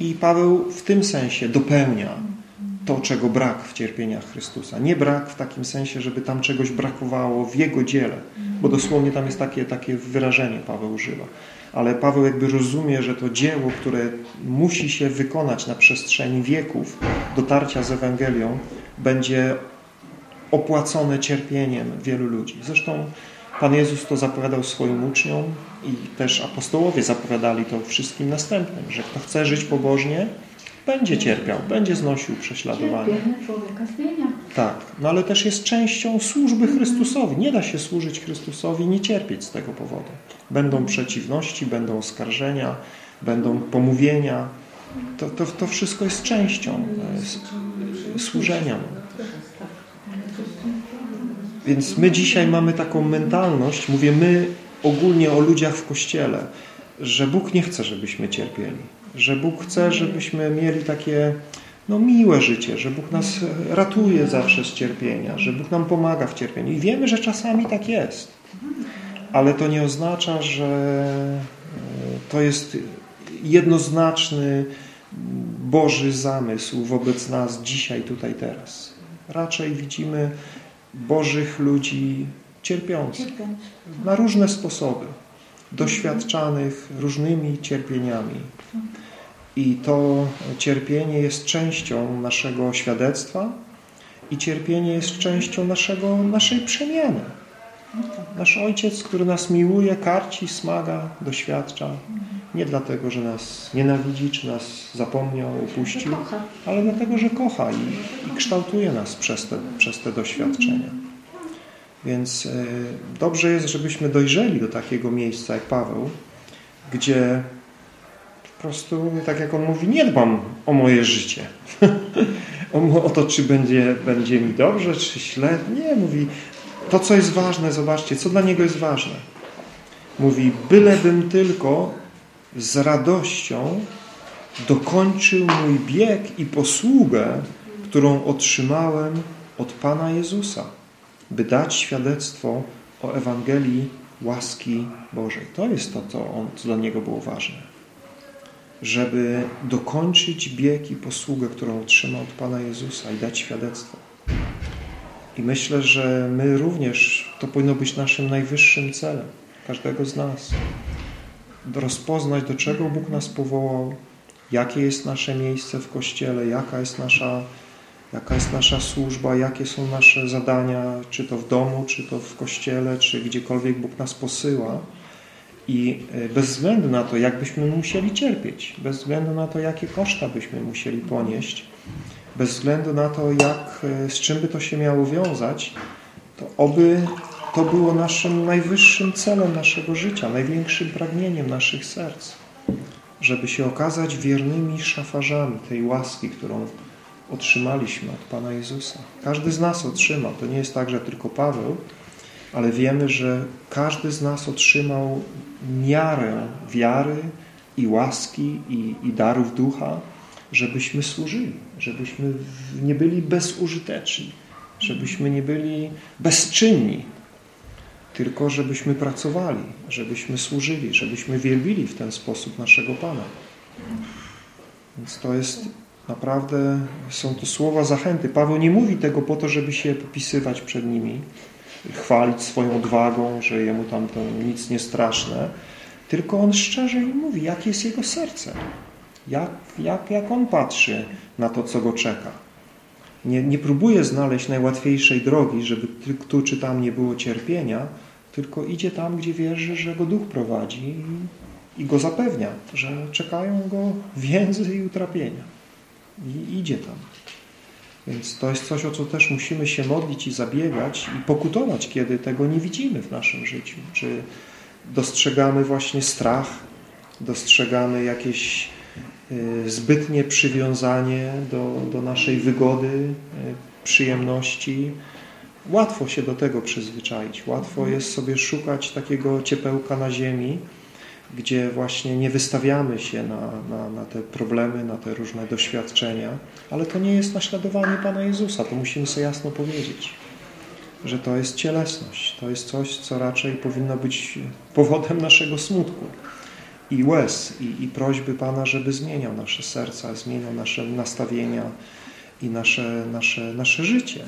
[SPEAKER 3] I Paweł w tym sensie dopełnia to, czego brak w cierpieniach Chrystusa. Nie brak w takim sensie, żeby tam czegoś brakowało w Jego dziele, bo dosłownie tam jest takie, takie wyrażenie Paweł używa. Ale Paweł jakby rozumie, że to dzieło, które musi się wykonać na przestrzeni wieków dotarcia z Ewangelią, będzie opłacone cierpieniem wielu ludzi. Zresztą Pan Jezus to zapowiadał swoim uczniom i też apostołowie zapowiadali to wszystkim następnym, że kto chce żyć pobożnie, będzie cierpiał, będzie znosił prześladowanie. Tak, no ale też jest częścią służby Chrystusowi. Nie da się służyć Chrystusowi nie cierpieć z tego powodu. Będą przeciwności, będą oskarżenia, będą pomówienia. To, to, to wszystko jest częścią e, s- służenia. Więc my dzisiaj mamy taką mentalność, mówię my ogólnie o ludziach w Kościele, że Bóg nie chce, żebyśmy cierpieli. Że Bóg chce, żebyśmy mieli takie no, miłe życie, że Bóg nas ratuje zawsze z cierpienia, że Bóg nam pomaga w cierpieniu. I wiemy, że czasami tak jest. Ale to nie oznacza, że e, to jest jednoznaczny Boży zamysł wobec nas dzisiaj, tutaj, teraz. Raczej widzimy Bożych ludzi cierpiących na różne sposoby, doświadczanych różnymi cierpieniami. I to cierpienie jest częścią naszego świadectwa i cierpienie jest częścią naszego, naszej przemiany. Nasz Ojciec, który nas miłuje, karci, smaga, doświadcza. Nie dlatego, że nas nienawidzi, czy nas zapomniał, upuścił, ale dlatego, że kocha i, i kształtuje nas przez te, przez te doświadczenia. Więc y, dobrze jest, żebyśmy dojrzeli do takiego miejsca jak Paweł, gdzie po prostu, tak jak on mówi, nie dbam o moje życie. o, o to, czy będzie, będzie mi dobrze, czy źle. Nie, mówi, to co jest ważne, zobaczcie, co dla niego jest ważne. Mówi, bylebym tylko z radością dokończył mój bieg i posługę, którą otrzymałem od Pana Jezusa, by dać świadectwo o Ewangelii łaski Bożej. To jest to, co, on, co dla niego było ważne. Żeby dokończyć bieg i posługę, którą otrzymał od Pana Jezusa i dać świadectwo. I myślę, że my również, to powinno być naszym najwyższym celem, każdego z nas. Rozpoznać, do czego Bóg nas powołał, jakie jest nasze miejsce w Kościele, jaka jest nasza, jaka jest nasza służba, jakie są nasze zadania, czy to w domu, czy to w Kościele, czy gdziekolwiek Bóg nas posyła. I e, bez względu na to, jak byśmy musieli cierpieć, bez względu na to, jakie koszta byśmy musieli ponieść, bez względu na to, jak, e, z czym by to się miało wiązać, to oby to było naszym najwyższym celem naszego życia, największym pragnieniem naszych serc, żeby się okazać wiernymi szafarzami tej łaski, którą otrzymaliśmy od Pana Jezusa. Każdy z nas otrzymał. To nie jest tak, że tylko Paweł, ale wiemy, że każdy z nas otrzymał miarę wiary i łaski i, i darów ducha, żebyśmy służyli, żebyśmy nie byli bezużyteczni, żebyśmy nie byli bezczynni, tylko żebyśmy pracowali, żebyśmy służyli, żebyśmy wielbili w ten sposób naszego Pana. Więc to jest naprawdę, są to słowa zachęty. Paweł nie mówi tego po to, żeby się popisywać przed nimi, chwalić swoją odwagą, że jemu tam to nic nie straszne, tylko on szczerze im mówi, jakie jest jego serce, jak, jak, jak on patrzy na to, co go czeka. Nie, nie próbuje znaleźć najłatwiejszej drogi, żeby tu czy tam nie było cierpienia, tylko idzie tam, gdzie wierzy, że go duch prowadzi i, go zapewnia, że czekają go więzy i utrapienia. I idzie tam. Więc to jest coś, o co też musimy się modlić i zabiegać i pokutować, kiedy tego nie widzimy w naszym życiu. Czy dostrzegamy właśnie strach, dostrzegamy jakieś y, zbytnie przywiązanie do, do naszej wygody, y, przyjemności. Łatwo się do tego przyzwyczaić. Łatwo jest sobie szukać takiego ciepełka na ziemi, gdzie właśnie nie wystawiamy się na, na, na, te problemy, na te różne doświadczenia, ale to nie jest naśladowanie Pana Jezusa, to musimy sobie jasno powiedzieć, że to jest cielesność, to jest coś, co raczej powinno być powodem naszego smutku. I łez, i, i prośby Pana, żeby zmieniał nasze serca, zmieniał nasze nastawienia i nasze, nasze, nasze życie.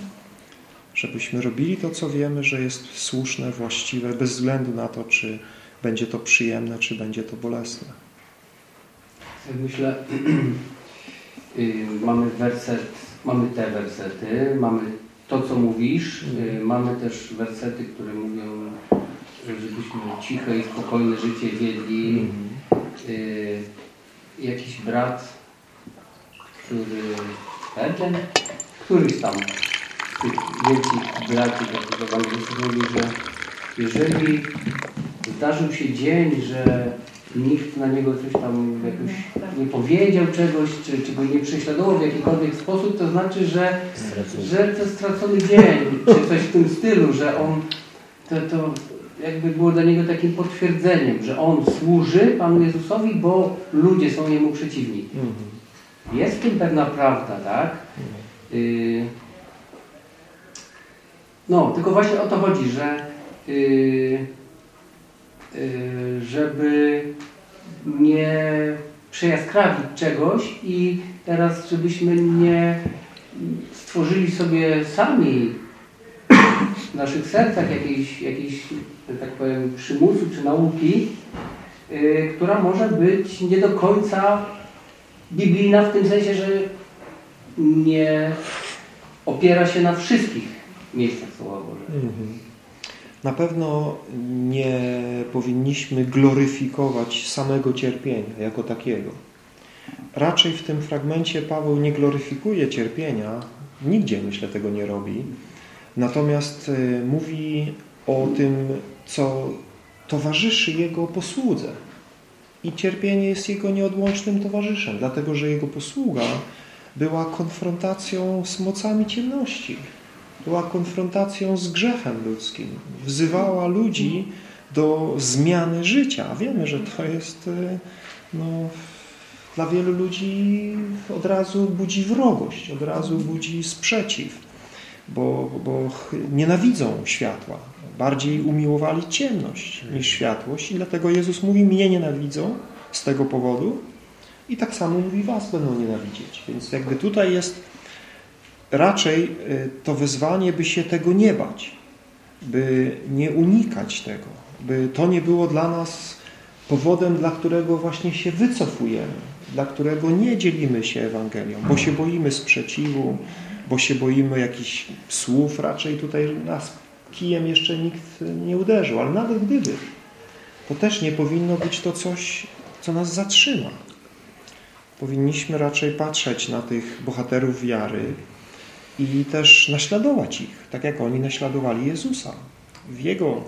[SPEAKER 3] Żebyśmy robili to, co wiemy, że jest słuszne, właściwe, bez względu na to, czy będzie to przyjemne, czy będzie to bolesne.
[SPEAKER 1] Myślę, y, mamy werset, mamy te wersety, mamy to, co mówisz, y, mamy też wersety, które mówią, żebyśmy ciche i spokojne życie wiedli. Y, jakiś brat, który, Eden, któryś tam z tych wielkich braci, takich ewangelistów mówi, że jeżeli zdarzył się dzień, że nikt na niego coś tam jakoś nie powiedział czegoś, czy, czy go nie prześladował w jakikolwiek sposób, to znaczy, że, że to stracony dzień, czy coś w tym stylu, że on to, to jakby było dla niego takim potwierdzeniem, że on służy Panu Jezusowi, bo ludzie są Jemu przeciwni. Jest w tym pewna prawda, tak? Y no, tylko właśnie o to chodzi, że y Y, żeby nie przejaskrawić czegoś i teraz, żebyśmy nie stworzyli sobie sami w naszych sercach jakiejś, jakiejś tak powiem, przymusu czy nauki, yy, która może być nie do końca biblijna w tym sensie, że nie opiera się na wszystkich miejscach Słowa Bożego. Mm -hmm.
[SPEAKER 3] Na pewno nie powinniśmy gloryfikować samego cierpienia jako takiego. Raczej w tym fragmencie Paweł nie gloryfikuje cierpienia, nigdzie myślę tego nie robi, natomiast y, mówi o tym, co towarzyszy jego posłudze. I cierpienie jest jego nieodłącznym towarzyszem, dlatego że jego posługa była konfrontacją z mocami ciemności była konfrontacją z grzechem ludzkim. Wzywała ludzi do zmiany życia. Wiemy, że to jest e, no, dla wielu ludzi od razu budzi wrogość, od razu budzi sprzeciw, bo, bo nienawidzą światła. Bardziej umiłowali ciemność niż światłość i dlatego Jezus mówi, mnie nienawidzą z tego powodu i tak samo mówi, was będą nienawidzieć. Więc jakby tutaj jest raczej y, to wezwanie, by się tego nie bać, by nie unikać tego, by to nie było dla nas powodem, dla którego właśnie się wycofujemy, dla którego nie dzielimy się Ewangelią, bo się boimy sprzeciwu, bo się boimy jakichś słów, raczej tutaj nas kijem jeszcze nikt nie uderzył, ale nawet gdyby, to też nie powinno być to coś, co nas zatrzyma. Powinniśmy raczej patrzeć na tych bohaterów wiary i też naśladować ich, tak jak oni naśladowali Jezusa w Jego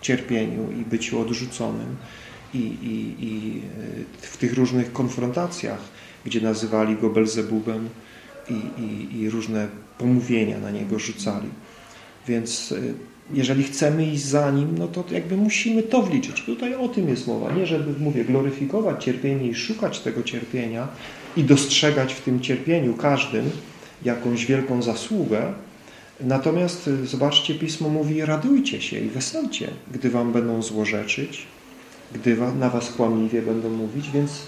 [SPEAKER 3] cierpieniu i byciu odrzuconym i, i, i e, w tych różnych konfrontacjach, gdzie nazywali Go Belzebubem i, i, różne pomówienia na Niego rzucali. Więc e, jeżeli chcemy iść za Nim, no to jakby musimy to wliczyć. Tutaj o tym jest mowa. Nie, żeby, mówię, gloryfikować cierpienie i szukać tego cierpienia i dostrzegać w tym cierpieniu każdym jakąś wielką zasługę. Natomiast y, zobaczcie, Pismo mówi, radujcie się i weselcie, gdy wam będą złorzeczyć, gdy na was kłamliwie będą mówić, więc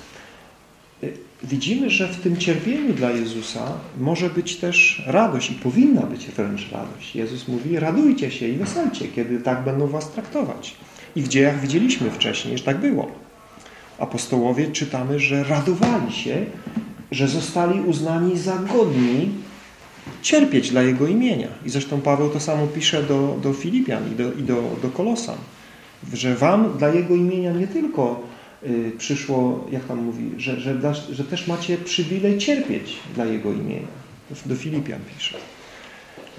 [SPEAKER 3] y, widzimy, że w tym cierpieniu dla Jezusa może być też radość i powinna być wręcz radość. Jezus mówi, radujcie się i weselcie, kiedy tak będą was traktować. I w dziejach widzieliśmy wcześniej, że tak było. Apostołowie czytamy, że radowali się, że zostali uznani za godni cierpieć dla Jego imienia. I zresztą Paweł to samo pisze do, do Filipian i, do, i do, do Kolosan, że wam dla Jego imienia nie tylko y, przyszło, jak tam mówi, że, że, że też macie przywilej cierpieć dla Jego imienia. Do Filipian pisze.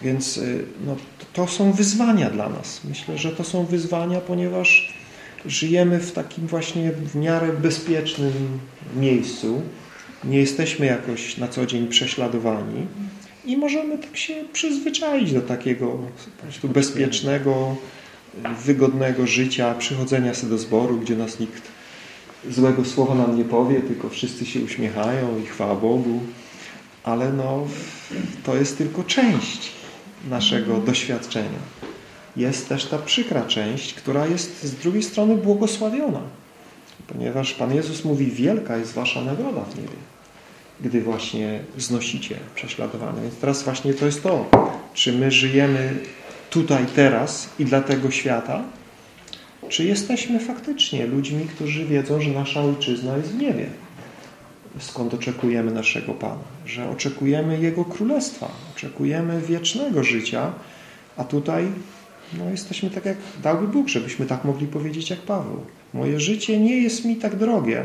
[SPEAKER 3] Więc y, no, to są wyzwania dla nas. Myślę, że to są wyzwania, ponieważ żyjemy w takim właśnie w miarę bezpiecznym miejscu. Nie jesteśmy jakoś na co dzień prześladowani i możemy tak się przyzwyczaić do takiego po prostu bezpiecznego, wygodnego życia, przychodzenia sobie do zboru, gdzie nas nikt złego słowa nam nie powie, tylko wszyscy się uśmiechają i chwała Bogu. Ale no, to jest tylko część naszego doświadczenia. Jest też ta przykra część, która jest z drugiej strony błogosławiona. Ponieważ Pan Jezus mówi, wielka jest wasza nagroda w niebie gdy właśnie znosicie prześladowane. Więc teraz właśnie to jest to, czy my żyjemy tutaj, teraz i dla tego świata, czy jesteśmy faktycznie ludźmi, którzy wiedzą, że nasza ojczyzna jest w niebie. Skąd oczekujemy naszego Pana? Że oczekujemy Jego Królestwa, oczekujemy wiecznego życia, a tutaj no, jesteśmy tak jak dałby Bóg, żebyśmy tak mogli powiedzieć jak Paweł. Moje życie nie jest mi tak drogie,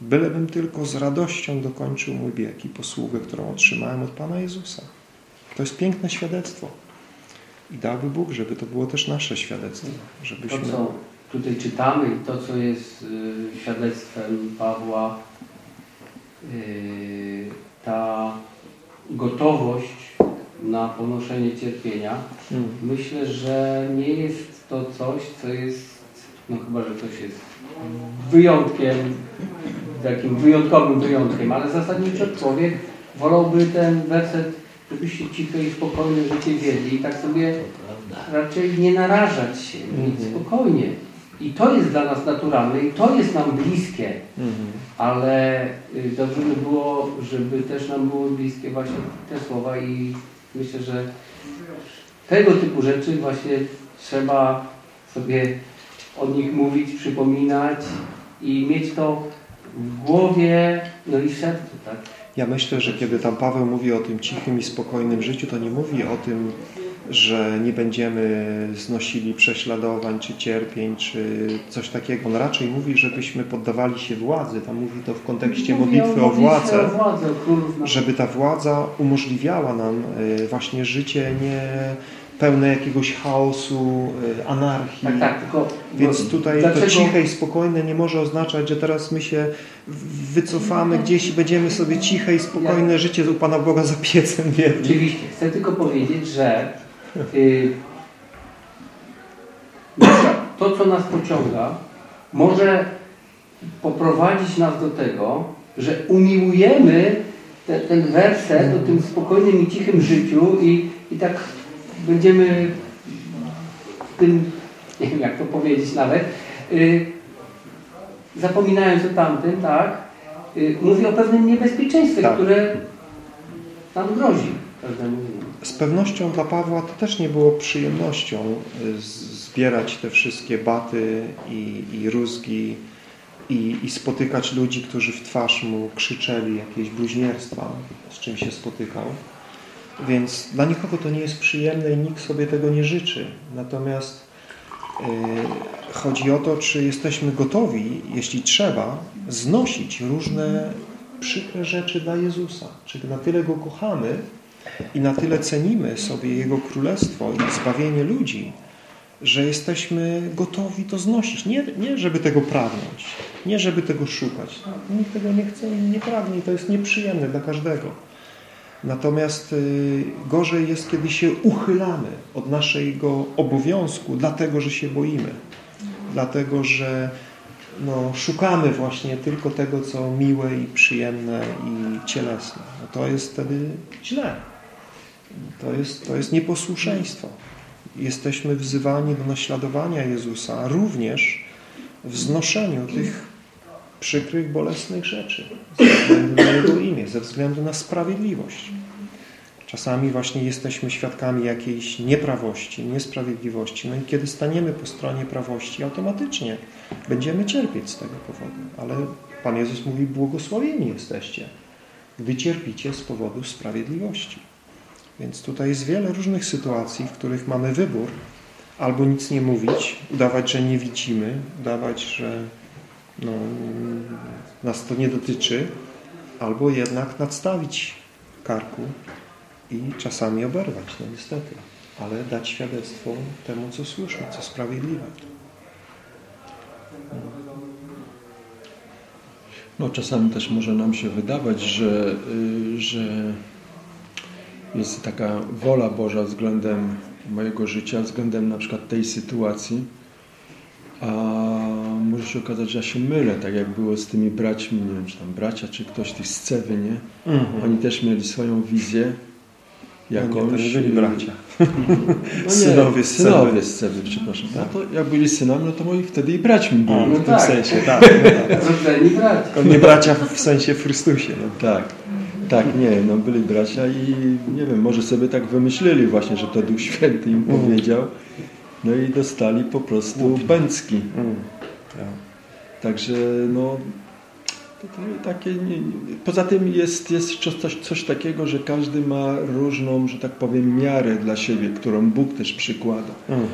[SPEAKER 3] bylebym tylko z radością dokończył mój bieg i posługę, którą otrzymałem od Pana Jezusa. To jest piękne świadectwo. I dałby Bóg, żeby to było też nasze świadectwo. Żebyśmy...
[SPEAKER 1] To, co tutaj czytamy i to, co jest y, świadectwem Pawła, y, ta gotowość na ponoszenie cierpienia, hmm. myślę, że nie jest to coś, co jest, no chyba, że coś jest wyjątkiem, takim wyjątkowym wyjątkiem, ale zasadniczo człowiek wolałby ten werset, żebyście ciche i spokojne życie wiedli i tak sobie raczej nie narażać się, mieć mhm. spokojnie. I to jest dla nas naturalne i to jest nam bliskie, mhm. ale y, dobrze by było, żeby też nam były bliskie właśnie te słowa i myślę, że tego typu rzeczy właśnie trzeba sobie o nich mówić, przypominać i mieć to w głowie, no i w sercu, tak?
[SPEAKER 3] Ja myślę, że kiedy tam Paweł mówi o tym cichym i spokojnym życiu, to nie mówi o tym, że nie będziemy znosili prześladowań, czy cierpień, czy coś takiego. On raczej mówi, żebyśmy poddawali się władzy. Tam mówi to w kontekście modlitwy o, o władzę, żeby ta władza umożliwiała nam y, właśnie życie nie pełne jakiegoś chaosu, y, anarchii.
[SPEAKER 1] Tak, tak, tylko
[SPEAKER 3] Więc tutaj dlaczego... to ciche i spokojne nie może oznaczać, że teraz my się wycofamy gdzieś i będziemy sobie ciche i spokojne ja... życie u Pana Boga za piecem wierni.
[SPEAKER 1] Oczywiście. Chcę tylko powiedzieć, że y, to, co nas pociąga, może poprowadzić nas do tego, że umiłujemy te, ten werset o tym spokojnym i cichym życiu i, i tak będziemy w tym, nie wiem jak to powiedzieć nawet, yy, zapominając o tamtym, tak, yy, mówi o pewnym niebezpieczeństwie, tak. które nam grozi
[SPEAKER 3] z pewnością dla Pawła to też nie było przyjemnością y, zbierać te wszystkie baty i, i rózgi i, i, spotykać ludzi, którzy w twarz mu krzyczeli jakieś bluźnierstwa, z czym się spotykał. Więc dla nikogo to nie jest przyjemne i nikt sobie tego nie życzy. Natomiast yy, chodzi o to, czy jesteśmy gotowi, jeśli trzeba, znosić różne przykre rzeczy dla Jezusa. Czy na tyle Go kochamy i na tyle cenimy sobie Jego Królestwo i zbawienie ludzi, że jesteśmy gotowi to znosić. Nie, nie żeby tego pragnąć, nie żeby tego szukać. Nikt tego nie chce i nie pragnie. To jest nieprzyjemne dla każdego. Natomiast y, gorzej jest, kiedy się uchylamy od naszego obowiązku, dlatego, że się boimy. Dlatego, że no, szukamy właśnie tylko tego, co miłe i przyjemne i cielesne. No, to jest wtedy źle. To jest, to jest nieposłuszeństwo. Jesteśmy wzywani do naśladowania Jezusa również w znoszeniu tych przykrych, bolesnych rzeczy ze względu na Jego imię, ze względu na sprawiedliwość. Czasami właśnie jesteśmy świadkami jakiejś nieprawości, niesprawiedliwości. No i kiedy staniemy po stronie prawości, automatycznie będziemy cierpieć z tego powodu. Ale Pan Jezus mówi, błogosławieni jesteście, gdy cierpicie z powodu sprawiedliwości. Więc tutaj jest wiele różnych sytuacji, w których mamy wybór albo nic nie mówić, udawać, że nie widzimy, udawać, że no, nas to nie dotyczy, albo jednak nadstawić karku i czasami oberwać, no niestety, ale dać świadectwo temu, co słuszne, co sprawiedliwe.
[SPEAKER 9] No czasami też może nam się wydawać, że, y, że jest taka wola Boża względem mojego życia, względem na przykład tej sytuacji, a może się okazać, że ja się mylę, tak jak było z tymi braćmi, nie wiem, czy tam bracia, czy ktoś tych z Cewy, nie? Mhm. Oni też mieli swoją wizję,
[SPEAKER 3] jakąś... No nie, to byli bracia.
[SPEAKER 9] No synowie z Cewy. Synowie z Cewy, przepraszam. No to jak byli synami, no to moi wtedy i braćmi byli
[SPEAKER 1] no
[SPEAKER 9] w
[SPEAKER 1] tak,
[SPEAKER 9] tym sensie.
[SPEAKER 1] Tak, tak.
[SPEAKER 3] bracia. Nie bracia w sensie w Chrystusie. No.
[SPEAKER 9] Tak. Tak, nie, no byli bracia i nie wiem, może sobie tak wymyślili właśnie, że to Duch Święty im powiedział. No i dostali po prostu bęcki. Mm. Tak. Także no takie, nie, poza tym jest, jest coś, coś takiego, że każdy ma różną, że tak powiem, miarę dla siebie, którą Bóg też przykłada. Mhm.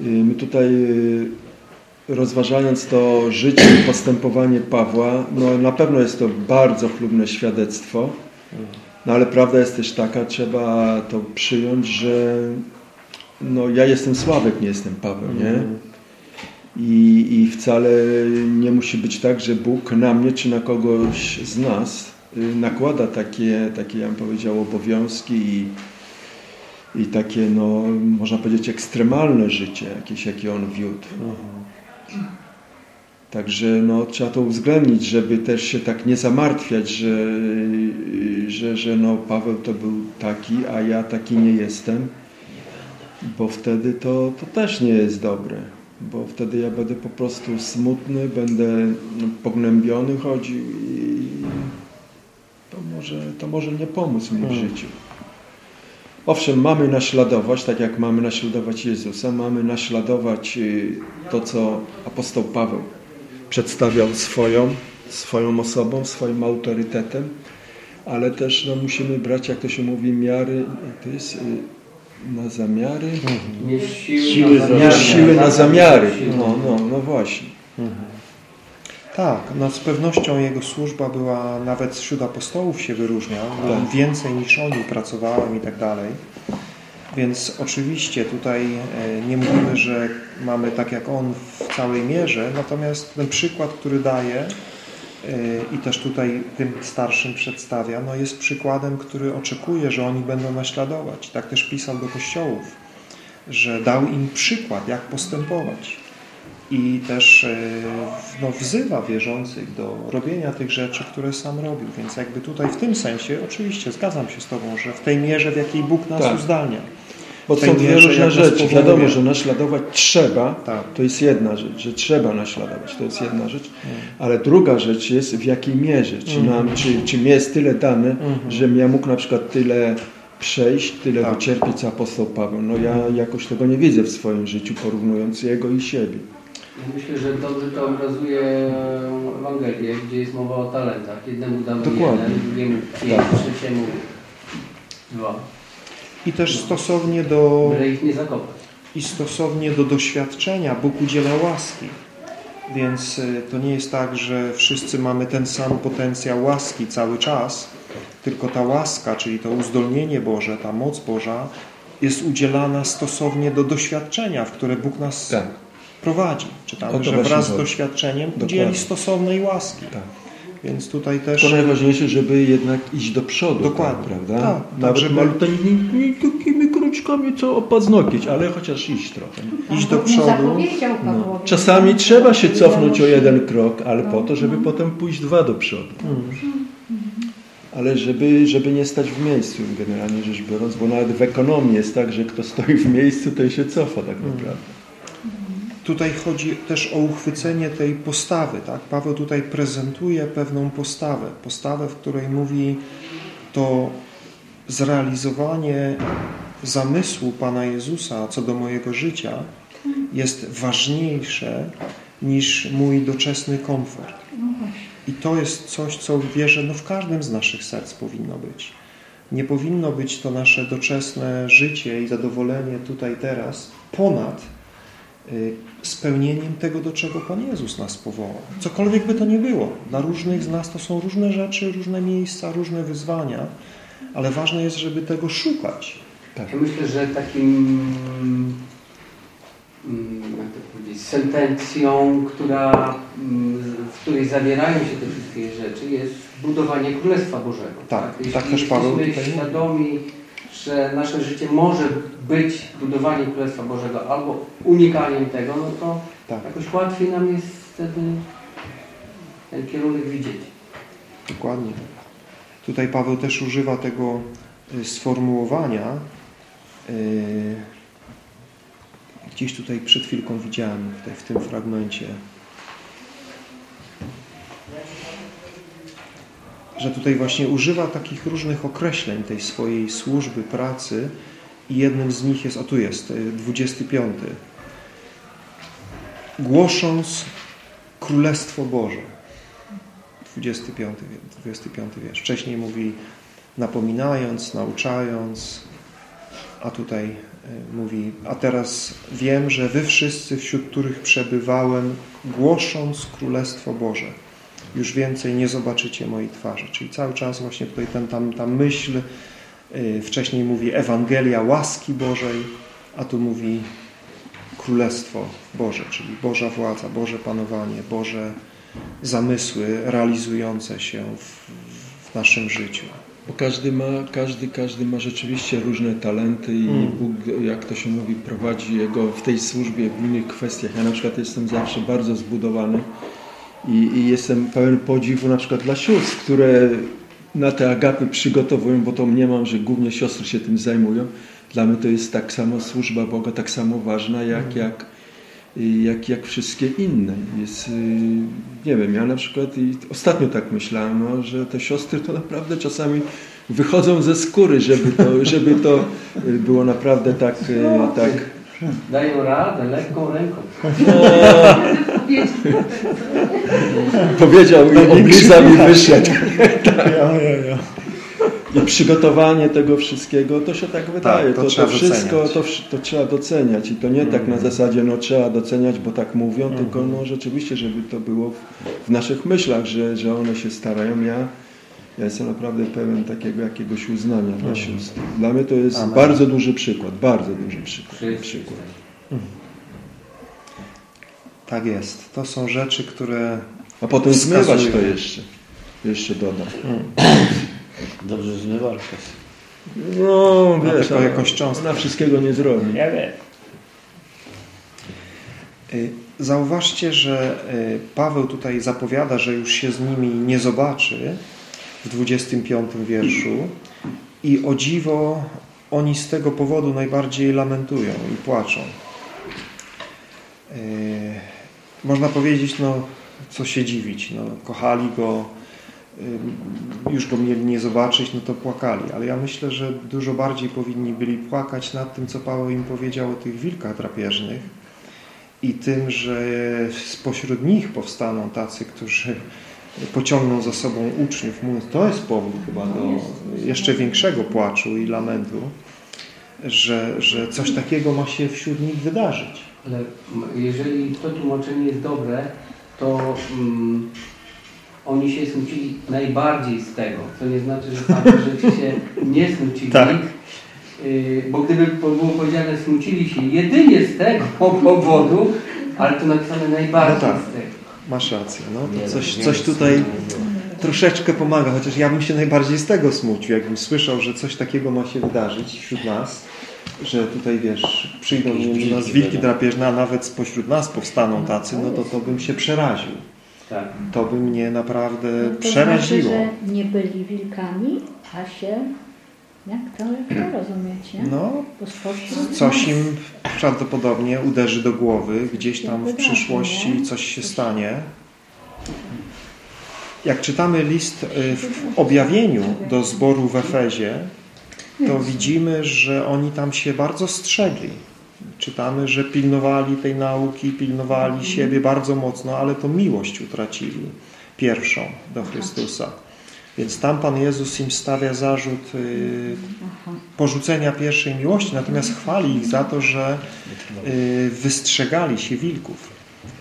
[SPEAKER 9] My tutaj y, rozważając to życie i postępowanie Pawła, no na pewno jest to bardzo chlubne świadectwo, no ale prawda jest też taka, trzeba to przyjąć, że no ja jestem Sławek, nie jestem Paweł, nie? Mhm. I, I wcale nie musi być tak, że Bóg na mnie czy na kogoś z nas y, nakłada takie, takie ja bym powiedział, obowiązki i, i takie, no, można powiedzieć, ekstremalne życie, jakieś, jakie On wiódł. Także no, trzeba to uwzględnić, żeby też się tak nie zamartwiać, że, że, że no, Paweł to był taki, a ja taki nie jestem, bo wtedy to, to też nie jest dobre bo wtedy ja będę po prostu smutny, będę pognębiony chodził i to może, to może nie pomóc mi w hmm. życiu. Owszem, mamy naśladować, tak jak mamy naśladować Jezusa, mamy naśladować y, to, co apostoł Paweł przedstawiał swoją, swoją osobą, swoim autorytetem, ale też no, musimy brać, jak to się mówi, miary, to jest y, na zamiary?
[SPEAKER 1] Mieć siły, siły, na, zamiary.
[SPEAKER 9] siły na zamiary. No, no, no właśnie. Mhm.
[SPEAKER 3] Tak, no z pewnością jego służba była, nawet wśród apostołów się wyróżnia, tak. więcej niż oni pracowałem i tak dalej. Więc oczywiście tutaj e, nie mówimy, że mamy tak jak on w całej mierze, natomiast ten przykład, który daje, i też tutaj tym starszym przedstawia, no jest przykładem, który oczekuje, że oni będą naśladować. Tak też pisał do kościołów, że dał im przykład, jak postępować. I też e, no, wzywa wierzących do robienia tych rzeczy, które sam robił. Więc jakby tutaj w tym sensie, oczywiście zgadzam się z Tobą, że w tej mierze, w jakiej Bóg nas tak. uzdalnia,
[SPEAKER 9] bo są dwie różne rzeczy. Wiadomo, że naśladować trzeba, tak. to jest jedna rzecz, że trzeba naśladować, to jest jedna rzecz. Mm. Ale druga rzecz jest w jakiej mierze. Czy, nam, mm. czy, czy mi jest tyle dane, mm. że ja mógł na przykład tyle przejść, tyle tak. wycierpieć co apostoł Paweł. No ja mm. jakoś tego nie widzę w swoim życiu, porównując jego i siebie.
[SPEAKER 1] Myślę, że dobrze to obrazuje Ewangelię, gdzie jest mowa o talentach. Jednemu damy
[SPEAKER 3] Dokładnie.
[SPEAKER 1] jeden, drugiemu pięć, tak. trzeciemu dwa.
[SPEAKER 3] I też stosownie do, i stosownie do doświadczenia Bóg udziela łaski. Więc y, to nie jest tak, że wszyscy mamy ten sam potencjał łaski cały czas, tylko ta łaska, czyli to uzdolnienie Boże, ta moc Boża jest udzielana stosownie do doświadczenia, w które Bóg nas tak. prowadzi. Czytamy, że wraz z doświadczeniem udzieli stosownej łaski. Tak. Więc tutaj też...
[SPEAKER 9] To najważniejsze, żeby jednak iść do przodu. Dokładnie. Prawda? Tak, tak Nawet żeby... maluteńkimi takimi kruczkami, co o paznokieć, ale chociaż iść trochę.
[SPEAKER 3] Iść do przodu.
[SPEAKER 9] No. Czasami trzeba się cofnąć o jeden krok, ale po to, żeby potem pójść dwa do przodu. Hmm. Ale żeby, żeby nie stać w miejscu, generalnie rzecz biorąc, bo nawet w ekonomii jest tak, że kto stoi w miejscu, ten się cofa tak naprawdę.
[SPEAKER 3] Tutaj chodzi też o uchwycenie tej postawy. Tak? Paweł tutaj prezentuje pewną postawę. Postawę, w której mówi to zrealizowanie zamysłu Pana Jezusa co do mojego życia jest ważniejsze niż mój doczesny komfort. I to jest coś, co wierzę, no w każdym z naszych serc powinno być. Nie powinno być to nasze doczesne życie i zadowolenie tutaj teraz ponad y, spełnieniem tego, do czego Pan Jezus nas powołał. Cokolwiek by to nie było. Dla różnych z nas to są różne rzeczy, różne miejsca, różne wyzwania, ale ważne jest, żeby tego szukać.
[SPEAKER 1] Tak. Ja myślę, że takim mm, jak to powiedzieć, sentencją, która, mm, w której zawierają się te wszystkie rzeczy, jest budowanie Królestwa Bożego.
[SPEAKER 3] Tak, tak, Jeśli tak też Paweł
[SPEAKER 1] jesteśmy świadomi, że nasze życie może być budowaniem Królestwa Bożego albo unikaniem tego, no to tak. jakoś łatwiej nam jest wtedy ten kierunek widzieć.
[SPEAKER 3] Dokładnie. Tutaj Paweł też używa tego y, sformułowania. Y, gdzieś tutaj przed chwilką widziałem w tym fragmencie. Że tutaj właśnie używa takich różnych określeń tej swojej służby, pracy i jednym z nich jest, a tu jest, 25. Y, Głosząc Królestwo Boże. 25, 25 wiersz. Wcześniej mówi napominając, nauczając, a tutaj y, mówi, a teraz wiem, że wy wszyscy, wśród których przebywałem, głosząc Królestwo Boże, już więcej nie zobaczycie mojej twarzy. Czyli cały czas właśnie tutaj ten, tam, ta myśl, yy, wcześniej mówi Ewangelia łaski Bożej, a tu mówi Królestwo Boże, czyli Boża władza, Boże panowanie, Boże zamysły realizujące się w, w naszym życiu.
[SPEAKER 9] Bo każdy ma, każdy, każdy ma rzeczywiście różne talenty i mm. Bóg, jak to się mówi, prowadzi jego w tej służbie w innych kwestiach. Ja na przykład jestem zawsze bardzo zbudowany i, i jestem pełen podziwu na przykład dla sióstr, które na te agapy przygotowują, bo to mniemam, że głównie siostry się tym zajmują. Dla mnie to jest tak samo służba Boga, tak samo ważna, jak, mm. jak jak, jak wszystkie inne. Jest, y, nie wiem, ja na przykład i ostatnio tak myślałem, no, że te siostry to naprawdę czasami wychodzą ze skóry, żeby to, żeby to było naprawdę tak... Y, no, tak
[SPEAKER 1] Dają radę lekką ręką.
[SPEAKER 9] Powiedział i oblizał i wyszedł. Ja, ja, ja i przygotowanie tego wszystkiego, to się tak wydaje. Tak, to, to, to wszystko to, to, trzeba doceniać. I to nie tak na mhm. zasadzie, no trzeba doceniać, bo tak mówią, mm. tylko no rzeczywiście, żeby to było w, w, naszych myślach, że, że one się starają. Ja, ja jestem naprawdę pełen takiego jakiegoś uznania mm. dla mhm. sióstr. Dla mnie to jest Amen. bardzo duży przykład, bardzo duży przykład. przykład. Mm.
[SPEAKER 3] Tak jest. To są rzeczy, które
[SPEAKER 9] A potem zmywać to jeszcze. Jeszcze dodam.
[SPEAKER 5] Dobrze zmywarka.
[SPEAKER 9] No, wiesz,
[SPEAKER 3] tylko jakąś cząstkę.
[SPEAKER 9] Ona wszystkiego nie zrobi.
[SPEAKER 5] Ja wiem.
[SPEAKER 3] Y, zauważcie, że y, Paweł tutaj zapowiada, że już się z nimi nie zobaczy w 25 wierszu i o dziwo oni z tego powodu najbardziej lamentują i płaczą. Można powiedzieć, no co się dziwić, no, kochali go, już go mieli nie zobaczyć, no to płakali. Ale ja myślę, że dużo bardziej powinni byli płakać nad tym, co Paweł im powiedział o tych wilkach drapieżnych i tym, że spośród nich powstaną tacy, którzy pociągną za sobą uczniów, mówiąc, to jest powód chyba do jeszcze większego płaczu i lamentu. że, że coś takiego ma się wśród nich wydarzyć.
[SPEAKER 1] Ale jeżeli to tłumaczenie jest dobre, to um, oni się smucili najbardziej z tego, co nie znaczy, że rzeczy się nie smucili. Tak. Yy, bo gdyby było powiedziane, smucili się jedynie z tego powodu, ale to napisane najbardziej no tak. z tego.
[SPEAKER 3] Masz rację. No, to coś, coś tutaj troszeczkę pomaga, chociaż ja bym się najbardziej z tego smucił, jakbym słyszał, że coś takiego ma się wydarzyć wśród nas, że tutaj, wiesz, przyjdą między nas wilki drapieżne, a nawet spośród nas powstaną tacy, no to to bym się przeraził. Tak. To by mnie naprawdę no to przeraziło.
[SPEAKER 2] Znaczy, że nie byli wilkami, a się jak to, jak to rozumiecie? No,
[SPEAKER 3] coś im prawdopodobnie uderzy do głowy, gdzieś tam w przyszłości coś się stanie. Jak czytamy list y, w objawieniu do zboru w Efezie, to widzimy, że oni tam się bardzo strzegli. Czytamy, że pilnowali tej nauki, pilnowali siebie bardzo mocno, ale to miłość utracili pierwszą do Chrystusa. Więc tam Pan Jezus im stawia zarzut y, porzucenia pierwszej miłości, natomiast chwali ich za to, że y, wystrzegali się wilków,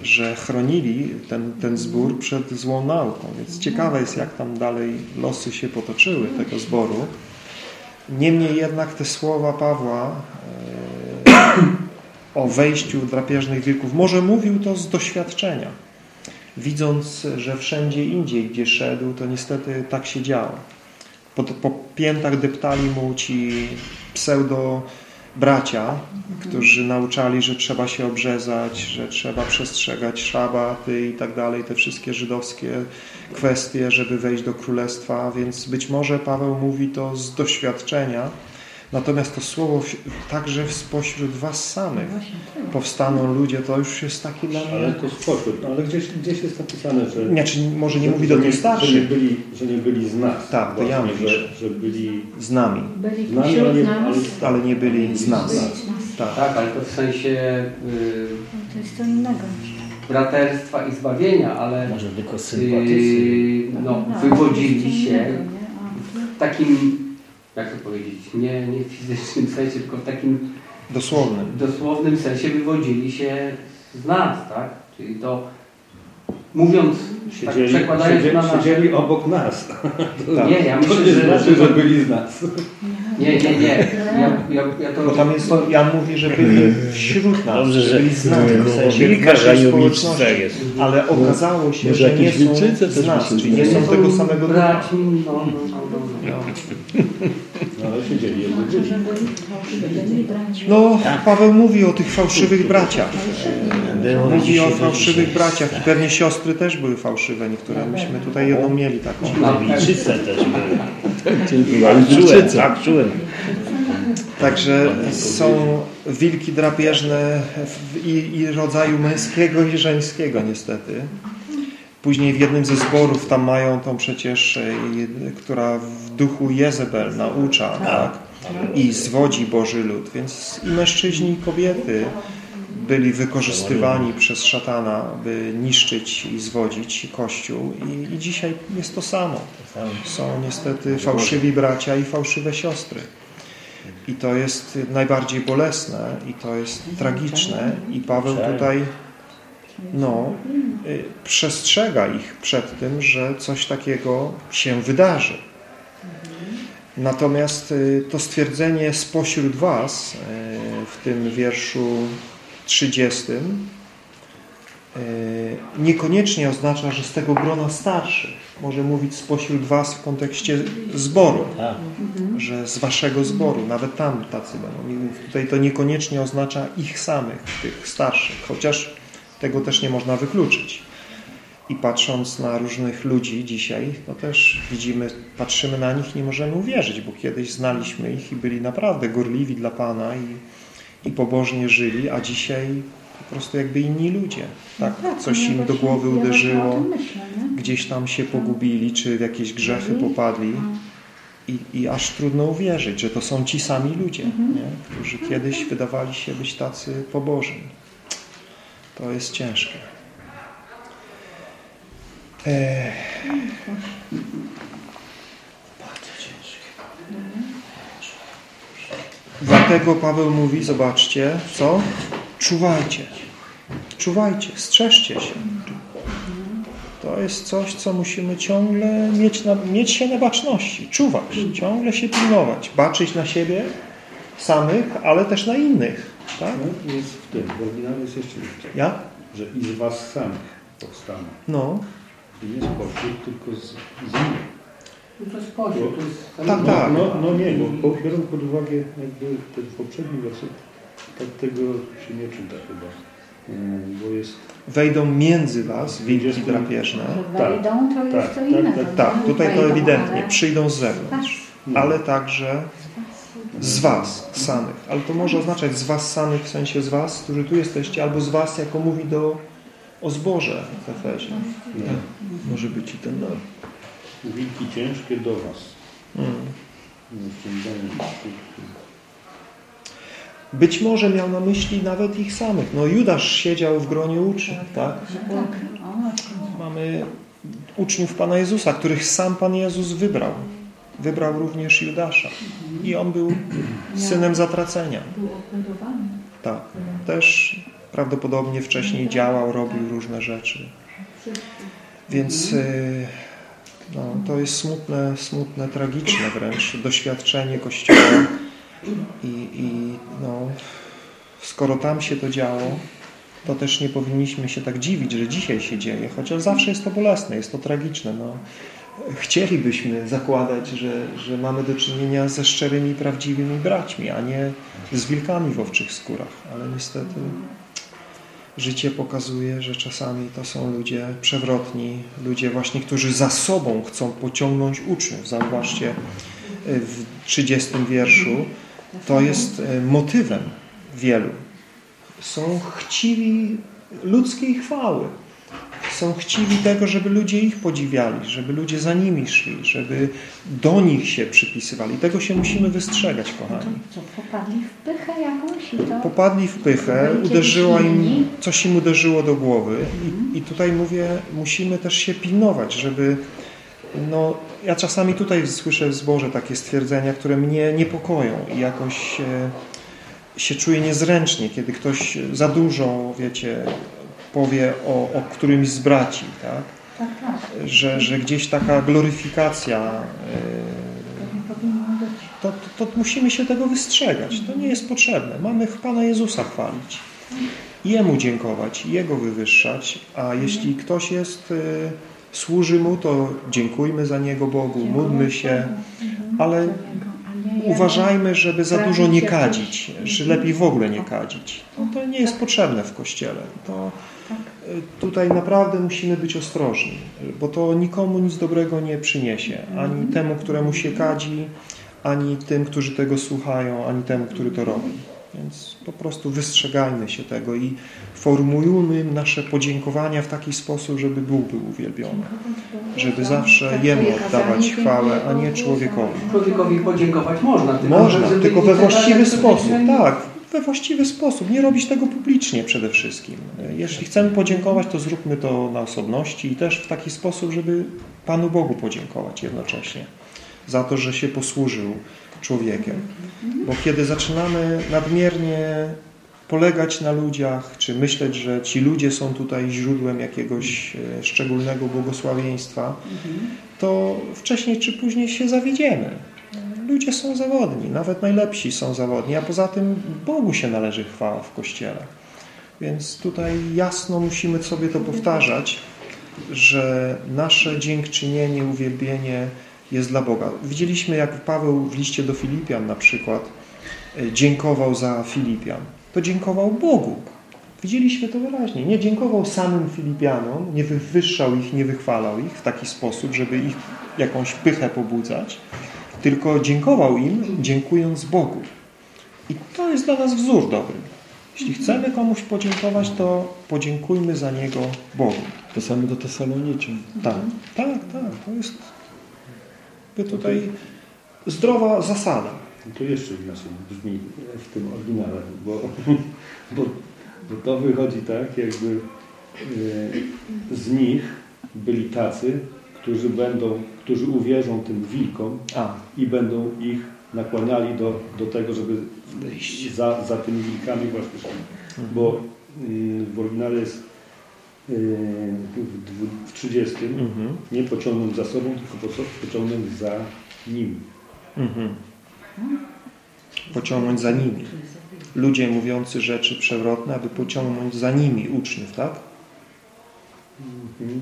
[SPEAKER 3] że chronili ten, ten zbór przed złą nauką. Więc ciekawe jest, jak tam dalej losy się potoczyły tego zboru. Niemniej jednak te słowa Pawła y, o wejściu drapieżnych wilków, może mówił to z doświadczenia widząc, że wszędzie indziej, gdzie szedł, to niestety tak się działo. Po, po piętach deptali mu ci pseudo bracia, którzy nauczali, że trzeba się obrzezać, że trzeba przestrzegać szabaty i tak dalej, te wszystkie żydowskie kwestie, żeby wejść do królestwa, więc być może Paweł mówi to z doświadczenia, Natomiast to słowo także spośród was samych powstaną ludzie, to już jest takie dla mnie...
[SPEAKER 13] Ale to spośród, no, ale gdzieś, gdzieś jest napisane, że...
[SPEAKER 3] Nie, czy może nie mówi do tych starszych.
[SPEAKER 13] Że nie, byli, że nie byli z nas.
[SPEAKER 3] Tak, to ja mówię.
[SPEAKER 13] Że, że byli...
[SPEAKER 3] Z nami.
[SPEAKER 6] Byli z nami, ale nie, ale,
[SPEAKER 3] ale nie byli z nas.
[SPEAKER 1] Tak. tak, ale to w sensie... Yy,
[SPEAKER 6] to jest to innego.
[SPEAKER 1] Braterstwa i zbawienia, ale... Może tylko Yy, no, wywodzili się w takim jak to powiedzieć, nie, nie w fizycznym sensie, tylko w takim
[SPEAKER 3] dosłownym,
[SPEAKER 1] dosłownym sensie wywodzili się z nas, tak? Czyli to mówiąc, tak siedzieli, tak przekładając
[SPEAKER 13] siedzieli,
[SPEAKER 1] na nas...
[SPEAKER 13] Siedzieli obok nas.
[SPEAKER 1] Tak. Nie, ja myślę,
[SPEAKER 13] to nie że... znaczy, że byli z nas.
[SPEAKER 1] Nie, nie, nie. Ja, ja, ja to...
[SPEAKER 3] Bo tam jest, Jan mówi, że byli wśród nas,
[SPEAKER 5] Dobrze, że
[SPEAKER 3] byli z nami, w sensie w naszej społeczności. Ale okazało się, że nie są z nas, czyli nie są tego samego
[SPEAKER 1] ducha. No, no, no, no.
[SPEAKER 13] No,
[SPEAKER 3] No, Paweł mówi o tych fałszywych braciach. Mówi o fałszywych braciach i pewnie siostry też były fałszywe. Niektóre myśmy tutaj jedną mieli taką.
[SPEAKER 5] Malczyce też były. Tak, czułem.
[SPEAKER 3] Także są wilki drapieżne i, i rodzaju męskiego i żeńskiego niestety. Później w jednym ze zborów tam mają tą przecież, e, która w duchu Jezebel naucza, tak. tak? I zwodzi Boży lud. Więc i mężczyźni, i kobiety byli wykorzystywani przez szatana, by niszczyć i zwodzić Kościół. I, I dzisiaj jest to samo. Są niestety fałszywi bracia i fałszywe siostry. I to jest najbardziej bolesne i to jest tragiczne. I Paweł tutaj no, y, przestrzega ich przed tym, że coś takiego się wydarzy. Natomiast y, to stwierdzenie spośród was y, w tym wierszu 30 niekoniecznie oznacza, że z tego grona starszych. Może mówić spośród was w kontekście zboru, tak. że z waszego zboru, nawet tam tacy będą. Tutaj to niekoniecznie oznacza ich samych, tych starszych, chociaż tego też nie można wykluczyć. I patrząc na różnych ludzi dzisiaj, to też widzimy, patrzymy na nich nie możemy uwierzyć, bo kiedyś znaliśmy ich i byli naprawdę gorliwi dla Pana i, i pobożnie żyli, a dzisiaj po prostu jakby inni ludzie. Tak? No tak Coś im do głowy uderzyło, gdzieś tam się pogubili, czy w jakieś grzechy popadli. I, I, aż trudno uwierzyć, że to są ci sami ludzie, mhm. nie? którzy kiedyś wydawali się być tacy pobożni. To jest ciężkie. Eee. Bardzo ciężkie. dlatego Paweł mówi, zobaczcie, co? Czuwajcie. Czuwajcie, strzeżcie się. To jest coś, co musimy ciągle mieć, na, mieć się na baczności, czuwać, ciągle się pilnować, baczyć na siebie samych, ale też na innych. Tak?
[SPEAKER 13] No, jest w tym, w oryginale jest jeszcze więcej.
[SPEAKER 3] Ja?
[SPEAKER 13] Że i z was samych powstaną.
[SPEAKER 3] No.
[SPEAKER 13] I nie spośród, tylko z, z nich.
[SPEAKER 1] To jest podział, to jest...
[SPEAKER 3] Tak, tak.
[SPEAKER 13] No, no nie, bo biorąc pod uwagę jakby ten poprzedni werset, tak tego się nie czyta chyba. Mm, Bo jest
[SPEAKER 3] Wejdą między was wilki drapieżne.
[SPEAKER 6] Wejdą, to jest co innego.
[SPEAKER 3] Tak, tutaj to ewidentnie.
[SPEAKER 6] ale-
[SPEAKER 3] Przyjdą z zewnątrz. Ale także z was samych. Ale to może oznaczać z was samych, w sensie z was, którzy tu jesteście, albo z was, jako mówi do o zboże w Efezie.
[SPEAKER 13] No.
[SPEAKER 3] Może być i ten no.
[SPEAKER 13] wilki ciężkie do was.
[SPEAKER 3] Mm. Być może miał na myśli nawet ich samych. No Judasz siedział w gronie uczniów, tak? Mamy uczniów Pana Jezusa, których sam Pan Jezus wybrał. Wybrał również Judasza. I on był synem zatracenia.
[SPEAKER 6] Był.
[SPEAKER 3] Tak. Też prawdopodobnie wcześniej działał, robił różne rzeczy. Więc y, no, to jest smutne, smutne, tragiczne wręcz doświadczenie Kościoła i, i no, skoro tam się to działo, to też nie powinniśmy się tak dziwić, że dzisiaj się dzieje, chociaż zawsze jest to bolesne, jest to tragiczne. No. Chcielibyśmy zakładać, że, że mamy do czynienia ze szczerymi, prawdziwymi braćmi, a nie z wilkami w owczych skórach, ale niestety życie pokazuje, że czasami to są ludzie przewrotni, ludzie właśnie, którzy za sobą chcą pociągnąć uczniów. Zauważcie w 30 wierszu, to jest e, motywem wielu. Są chciwi ludzkiej chwały. Są chciwi tego, żeby ludzie ich podziwiali, żeby ludzie za nimi szli, żeby do nich się przypisywali. Tego się musimy wystrzegać, kochani.
[SPEAKER 6] Co, popadli w pychę jakąś i to...
[SPEAKER 3] Popadli w pychę, uderzyło im, coś im uderzyło do głowy i, i tutaj mówię, musimy też się pilnować, żeby no, ja czasami tutaj słyszę w zborze takie stwierdzenia, które mnie niepokoją i jakoś się, się czuję niezręcznie, kiedy ktoś za dużo, wiecie, powie o, o którymś z braci, tak?
[SPEAKER 6] Tak, tak.
[SPEAKER 3] Że, że gdzieś taka gloryfikacja
[SPEAKER 6] To być.
[SPEAKER 3] to, to, to musimy się tego wystrzegać. To nie jest potrzebne. Mamy Pana Jezusa chwalić. Jemu dziękować, Jego wywyższać, a jeśli ktoś jest, y, służy Mu, to dziękujmy za Niego Bogu, módlmy się, ale uważajmy, żeby za dużo nie kadzić, że lepiej w ogóle nie kadzić. No to nie jest potrzebne w Kościele. To tutaj naprawdę musimy być ostrożni, bo to nikomu nic dobrego nie przyniesie. Ani temu, któremu się kadzi, ani tym, którzy tego słuchają, ani temu, który to robi. Więc po prostu wystrzegajmy się tego i formułujmy nasze podziękowania w taki sposób, żeby Bóg był uwielbiony. Żeby zawsze Jemu oddawać chwałę, a nie człowiekowi.
[SPEAKER 1] Człowiekowi podziękować można. Tylko
[SPEAKER 3] Można, tylko we
[SPEAKER 1] tak,
[SPEAKER 3] właściwy sposób. Tak, we właściwy sposób. Nie robić tego publicznie przede wszystkim. Jeśli chcemy podziękować, to zróbmy to na osobności i też w taki sposób, żeby Panu Bogu podziękować jednocześnie za to, że się posłużył człowiekiem. Bo kiedy zaczynamy nadmiernie polegać na ludziach, czy myśleć, że ci ludzie są tutaj źródłem jakiegoś e, szczególnego błogosławieństwa, to wcześniej czy później się zawiedziemy. Ludzie są zawodni, nawet najlepsi są zawodni, a poza tym Bogu się należy chwała w Kościele. Więc tutaj jasno musimy sobie to powtarzać, że nasze dziękczynienie, uwielbienie jest dla Boga. Widzieliśmy, jak Paweł w liście do Filipian na przykład e, dziękował za Filipian. To dziękował Bogu. Widzieliśmy to wyraźnie. Nie dziękował samym Filipianom, nie wywyższał ich, nie wychwalał ich w taki sposób, żeby ich jakąś pychę pobudzać, tylko dziękował im, dziękując Bogu. I to jest dla nas wzór dobry. Jeśli chcemy komuś podziękować, to podziękujmy za niego Bogu.
[SPEAKER 9] To samo do Tesaloniczyn.
[SPEAKER 3] Tak, tak, tak. To jest by tutaj zdrowa zasada.
[SPEAKER 13] To jeszcze inaczej brzmi w tym oryginale, bo, bo, bo to wychodzi tak, jakby e, z nich byli tacy, którzy będą, którzy uwierzą tym wilkom
[SPEAKER 3] A.
[SPEAKER 13] i będą ich nakłaniali do, do tego, żeby za, za tymi wilkami właśnie szli. Bo y, w oryginale jest y, w, w 30
[SPEAKER 3] Mhm.
[SPEAKER 13] nie pociągnąć za sobą, tylko po- pociągnąć za nim.
[SPEAKER 3] Mhm. Pociągnąć za nimi. Ludzie mówiący rzeczy przewrotne, aby pociągnąć za nimi uczniów, tak?
[SPEAKER 13] Mhm.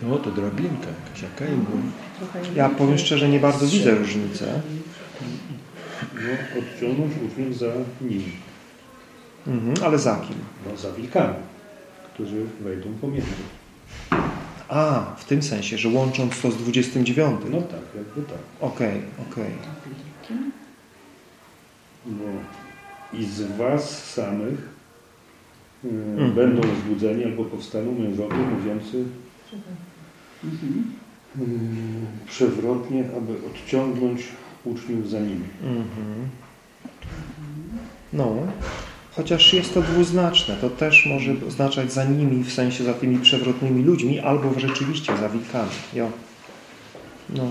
[SPEAKER 9] To, to drabinka jakaś, jaka im była.
[SPEAKER 3] Ja powiem szczerze, nie bardzo widzę różnicę.
[SPEAKER 13] No, odciągnąć uczniów za nim.
[SPEAKER 3] Mhm, ale za kim?
[SPEAKER 13] No, za wilkami, którzy wejdą pomiędzy.
[SPEAKER 3] A, w tym sensie, że łącząc to z 29.
[SPEAKER 13] No tak, jakby tak.
[SPEAKER 3] Okej, okej.
[SPEAKER 13] No. I z was samych y,
[SPEAKER 3] Mhm.
[SPEAKER 13] będą zbudzeni albo powstaną mężowie mówiący y, przewrotnie, aby odciągnąć uczniów za nimi.
[SPEAKER 3] Mhm. No, chociaż jest to dwuznaczne, to też może oznaczać za nimi, w sensie za tymi przewrotnymi ludźmi, albo rzeczywiście za wilkami. Jo. No,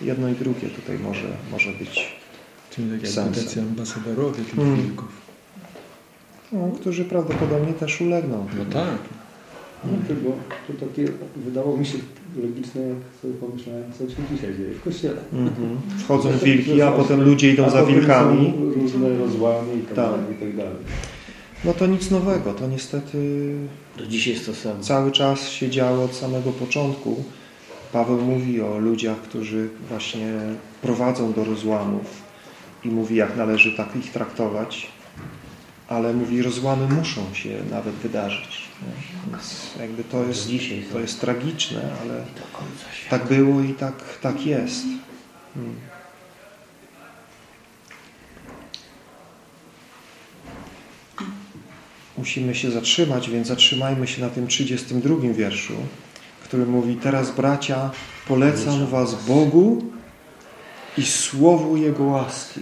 [SPEAKER 3] jedno i drugie tutaj może, może być
[SPEAKER 9] Czyli tak jakby
[SPEAKER 3] sensem.
[SPEAKER 9] ambasadorowie tych
[SPEAKER 3] Mm.
[SPEAKER 9] wilków.
[SPEAKER 3] No, którzy prawdopodobnie też ulegną.
[SPEAKER 9] No tak.
[SPEAKER 13] No, tylko to takie wydało mi się logiczne, jak sobie pomyślałem, co się dzisiaj dzieje w kościele.
[SPEAKER 3] Mhm. Wchodzą wilki, a potem ludzie idą
[SPEAKER 13] A
[SPEAKER 3] za wilkami.
[SPEAKER 13] Różne rozłamy i tak,
[SPEAKER 3] Tak.
[SPEAKER 13] dalej, i tak dalej.
[SPEAKER 3] No to nic nowego, to niestety
[SPEAKER 5] Do dzisiaj jest to samo.
[SPEAKER 3] cały czas się działo od samego początku. Paweł mówi o ludziach, którzy właśnie prowadzą do rozłamów i mówi, jak należy tak ich traktować, ale mówi, rozłamy muszą się nawet wydarzyć. Więc jakby to jest, to jest tragiczne, ale tak było i tak, tak jest. Hmm. Musimy się zatrzymać, więc zatrzymajmy się na tym 32 wierszu, który mówi Teraz bracia, polecam was Bogu i słowu Jego łaski,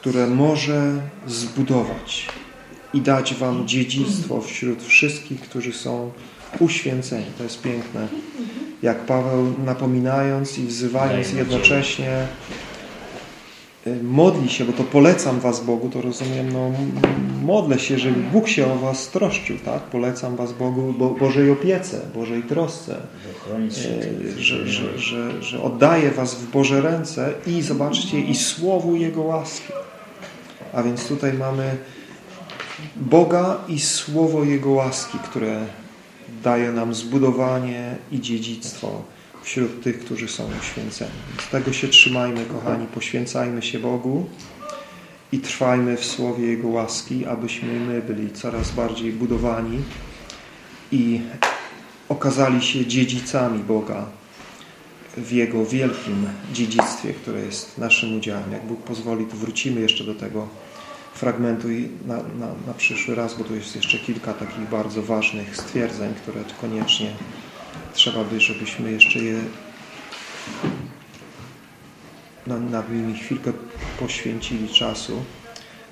[SPEAKER 3] które może zbudować i dać wam dziedzictwo wśród wszystkich, którzy są uświęceni. To jest piękne. Jak Paweł napominając i wzywając jednocześnie y, modli się, bo to polecam was Bogu, to rozumiem, no modlę się, żeby Bóg się o was troszczył, tak? Polecam was Bogu, bo, Bożej opiece, Bożej trosce, y, że, że, że, że oddaję was w Boże ręce i zobaczcie, i słowu Jego łaski. A więc tutaj mamy Boga i słowo Jego łaski, które daje nam zbudowanie i dziedzictwo wśród tych, którzy są uświęceni. Z tego się trzymajmy, kochani, poświęcajmy się Bogu i trwajmy w słowie Jego łaski, abyśmy my byli coraz bardziej budowani i okazali się dziedzicami Boga w Jego wielkim dziedzictwie, które jest naszym udziałem. Jak Bóg pozwoli, to wrócimy jeszcze do tego fragmentu i na, na, na przyszły raz, bo tu jest jeszcze kilka takich bardzo ważnych stwierdzeń, które koniecznie trzeba by, żebyśmy jeszcze je nad nimi chwilkę poświęcili czasu.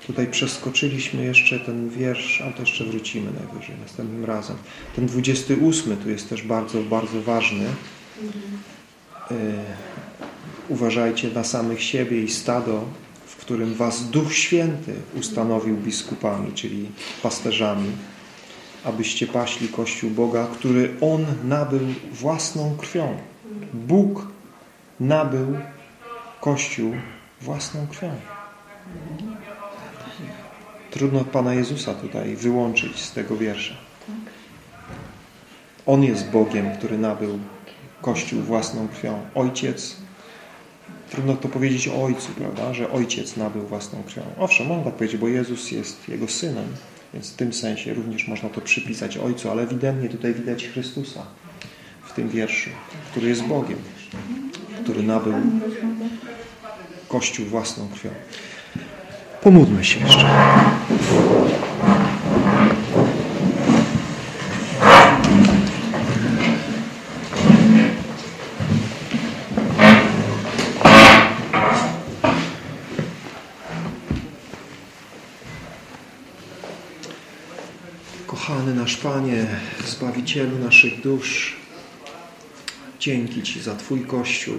[SPEAKER 3] Tutaj przeskoczyliśmy jeszcze ten wiersz, a to jeszcze wrócimy najwyżej następnym razem. Ten 28 tu jest też bardzo, bardzo ważny. Y, uważajcie na samych siebie i stado, w którym was Duch Święty ustanowił biskupami, czyli pasterzami, abyście paśli Kościół Boga, który On nabył własną krwią. Bóg nabył Kościół własną krwią. Trudno Pana Jezusa tutaj wyłączyć z tego wiersza. On jest Bogiem, który nabył Kościół własną krwią. Ojciec, trudno to powiedzieć o Ojcu, prawda, że Ojciec nabył własną krwią. Owszem, można tak powiedzieć, bo Jezus jest Jego Synem, więc w tym sensie również można to przypisać Ojcu, ale ewidentnie tutaj widać Chrystusa w tym wierszu, który jest Bogiem, który nabył Kościół własną krwią. Pomódlmy się jeszcze. Panie, Zbawicielu naszych dusz, dzięki Ci za Twój Kościół,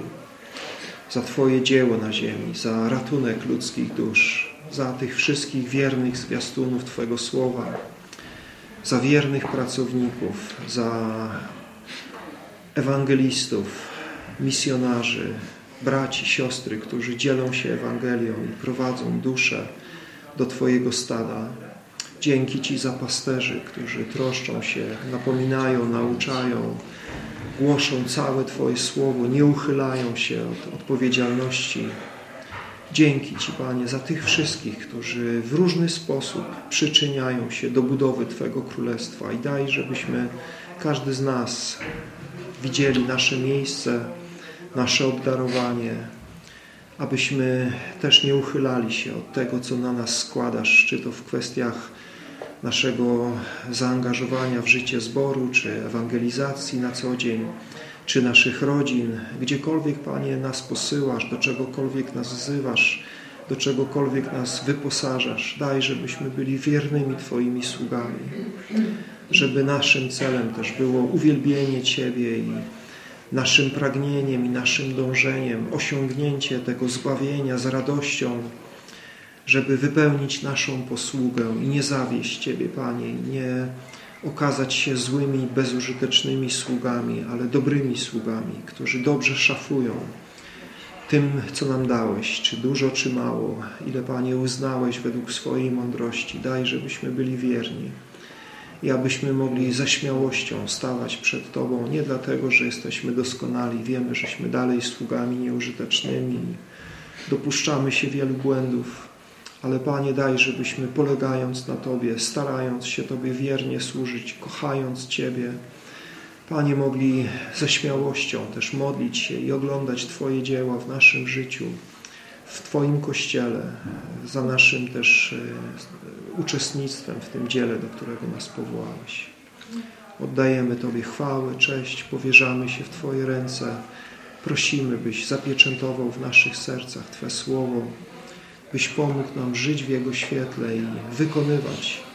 [SPEAKER 3] za Twoje dzieło na ziemi, za ratunek ludzkich dusz, za tych wszystkich wiernych zwiastunów Twojego Słowa, za wiernych pracowników, za ewangelistów, misjonarzy, braci, siostry, którzy dzielą się Ewangelią i prowadzą duszę do Twojego stada. Dzięki Ci za pasterzy, którzy troszczą się, napominają, nauczają, głoszą całe Twoje słowo, nie uchylają się od odpowiedzialności. Dzięki Ci, Panie, za tych wszystkich, którzy w różny sposób przyczyniają się do budowy Twojego Królestwa i daj, żebyśmy każdy z nas widzieli nasze miejsce, nasze obdarowanie, abyśmy też nie uchylali się od tego, co na nas składasz, czy to w kwestiach naszego zaangażowania w życie zboru, czy ewangelizacji na co dzień, czy naszych rodzin, gdziekolwiek, Panie, nas posyłasz, do czegokolwiek nas wzywasz, do czegokolwiek nas wyposażasz. Daj, żebyśmy byli wiernymi Twoimi sługami, żeby naszym celem też było uwielbienie Ciebie i naszym pragnieniem i naszym dążeniem osiągnięcie tego zbawienia z radością, żeby wypełnić naszą posługę i nie zawieść Ciebie, Panie, i nie okazać się złymi, bezużytecznymi sługami, ale dobrymi sługami, którzy dobrze szafują tym, co nam dałeś, czy dużo, czy mało, ile, Panie, uznałeś według swojej mądrości. Daj, żebyśmy byli wierni i abyśmy mogli ze śmiałością stawać przed Tobą, nie dlatego, że jesteśmy doskonali, wiemy, żeśmy dalej sługami nieużytecznymi, dopuszczamy się wielu błędów, ale Panie, daj, żebyśmy polegając na Tobie, starając się Tobie wiernie służyć, kochając Ciebie, Panie, mogli ze śmiałością też modlić się i oglądać Twoje dzieła w naszym życiu, w Twoim Kościele, za naszym też e, uczestnictwem w tym dziele, do którego nas powołałeś. Oddajemy Tobie chwałę, cześć, powierzamy się w Twoje ręce. Prosimy, byś zapieczętował w naszych sercach Twe Słowo, byś pomógł nam żyć w Jego świetle i wykonywać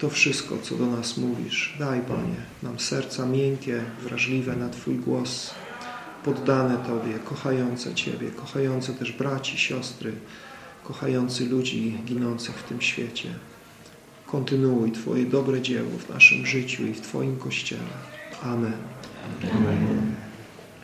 [SPEAKER 3] to wszystko, co do nas mówisz. Daj, Panie, nam serca miękkie, wrażliwe na Twój głos, poddane Tobie, kochające Ciebie, kochające też braci, siostry, kochający ludzi ginących w tym świecie. Kontynuuj Twoje dobre dzieło w naszym życiu i w Twoim Kościele. Amen. Amen.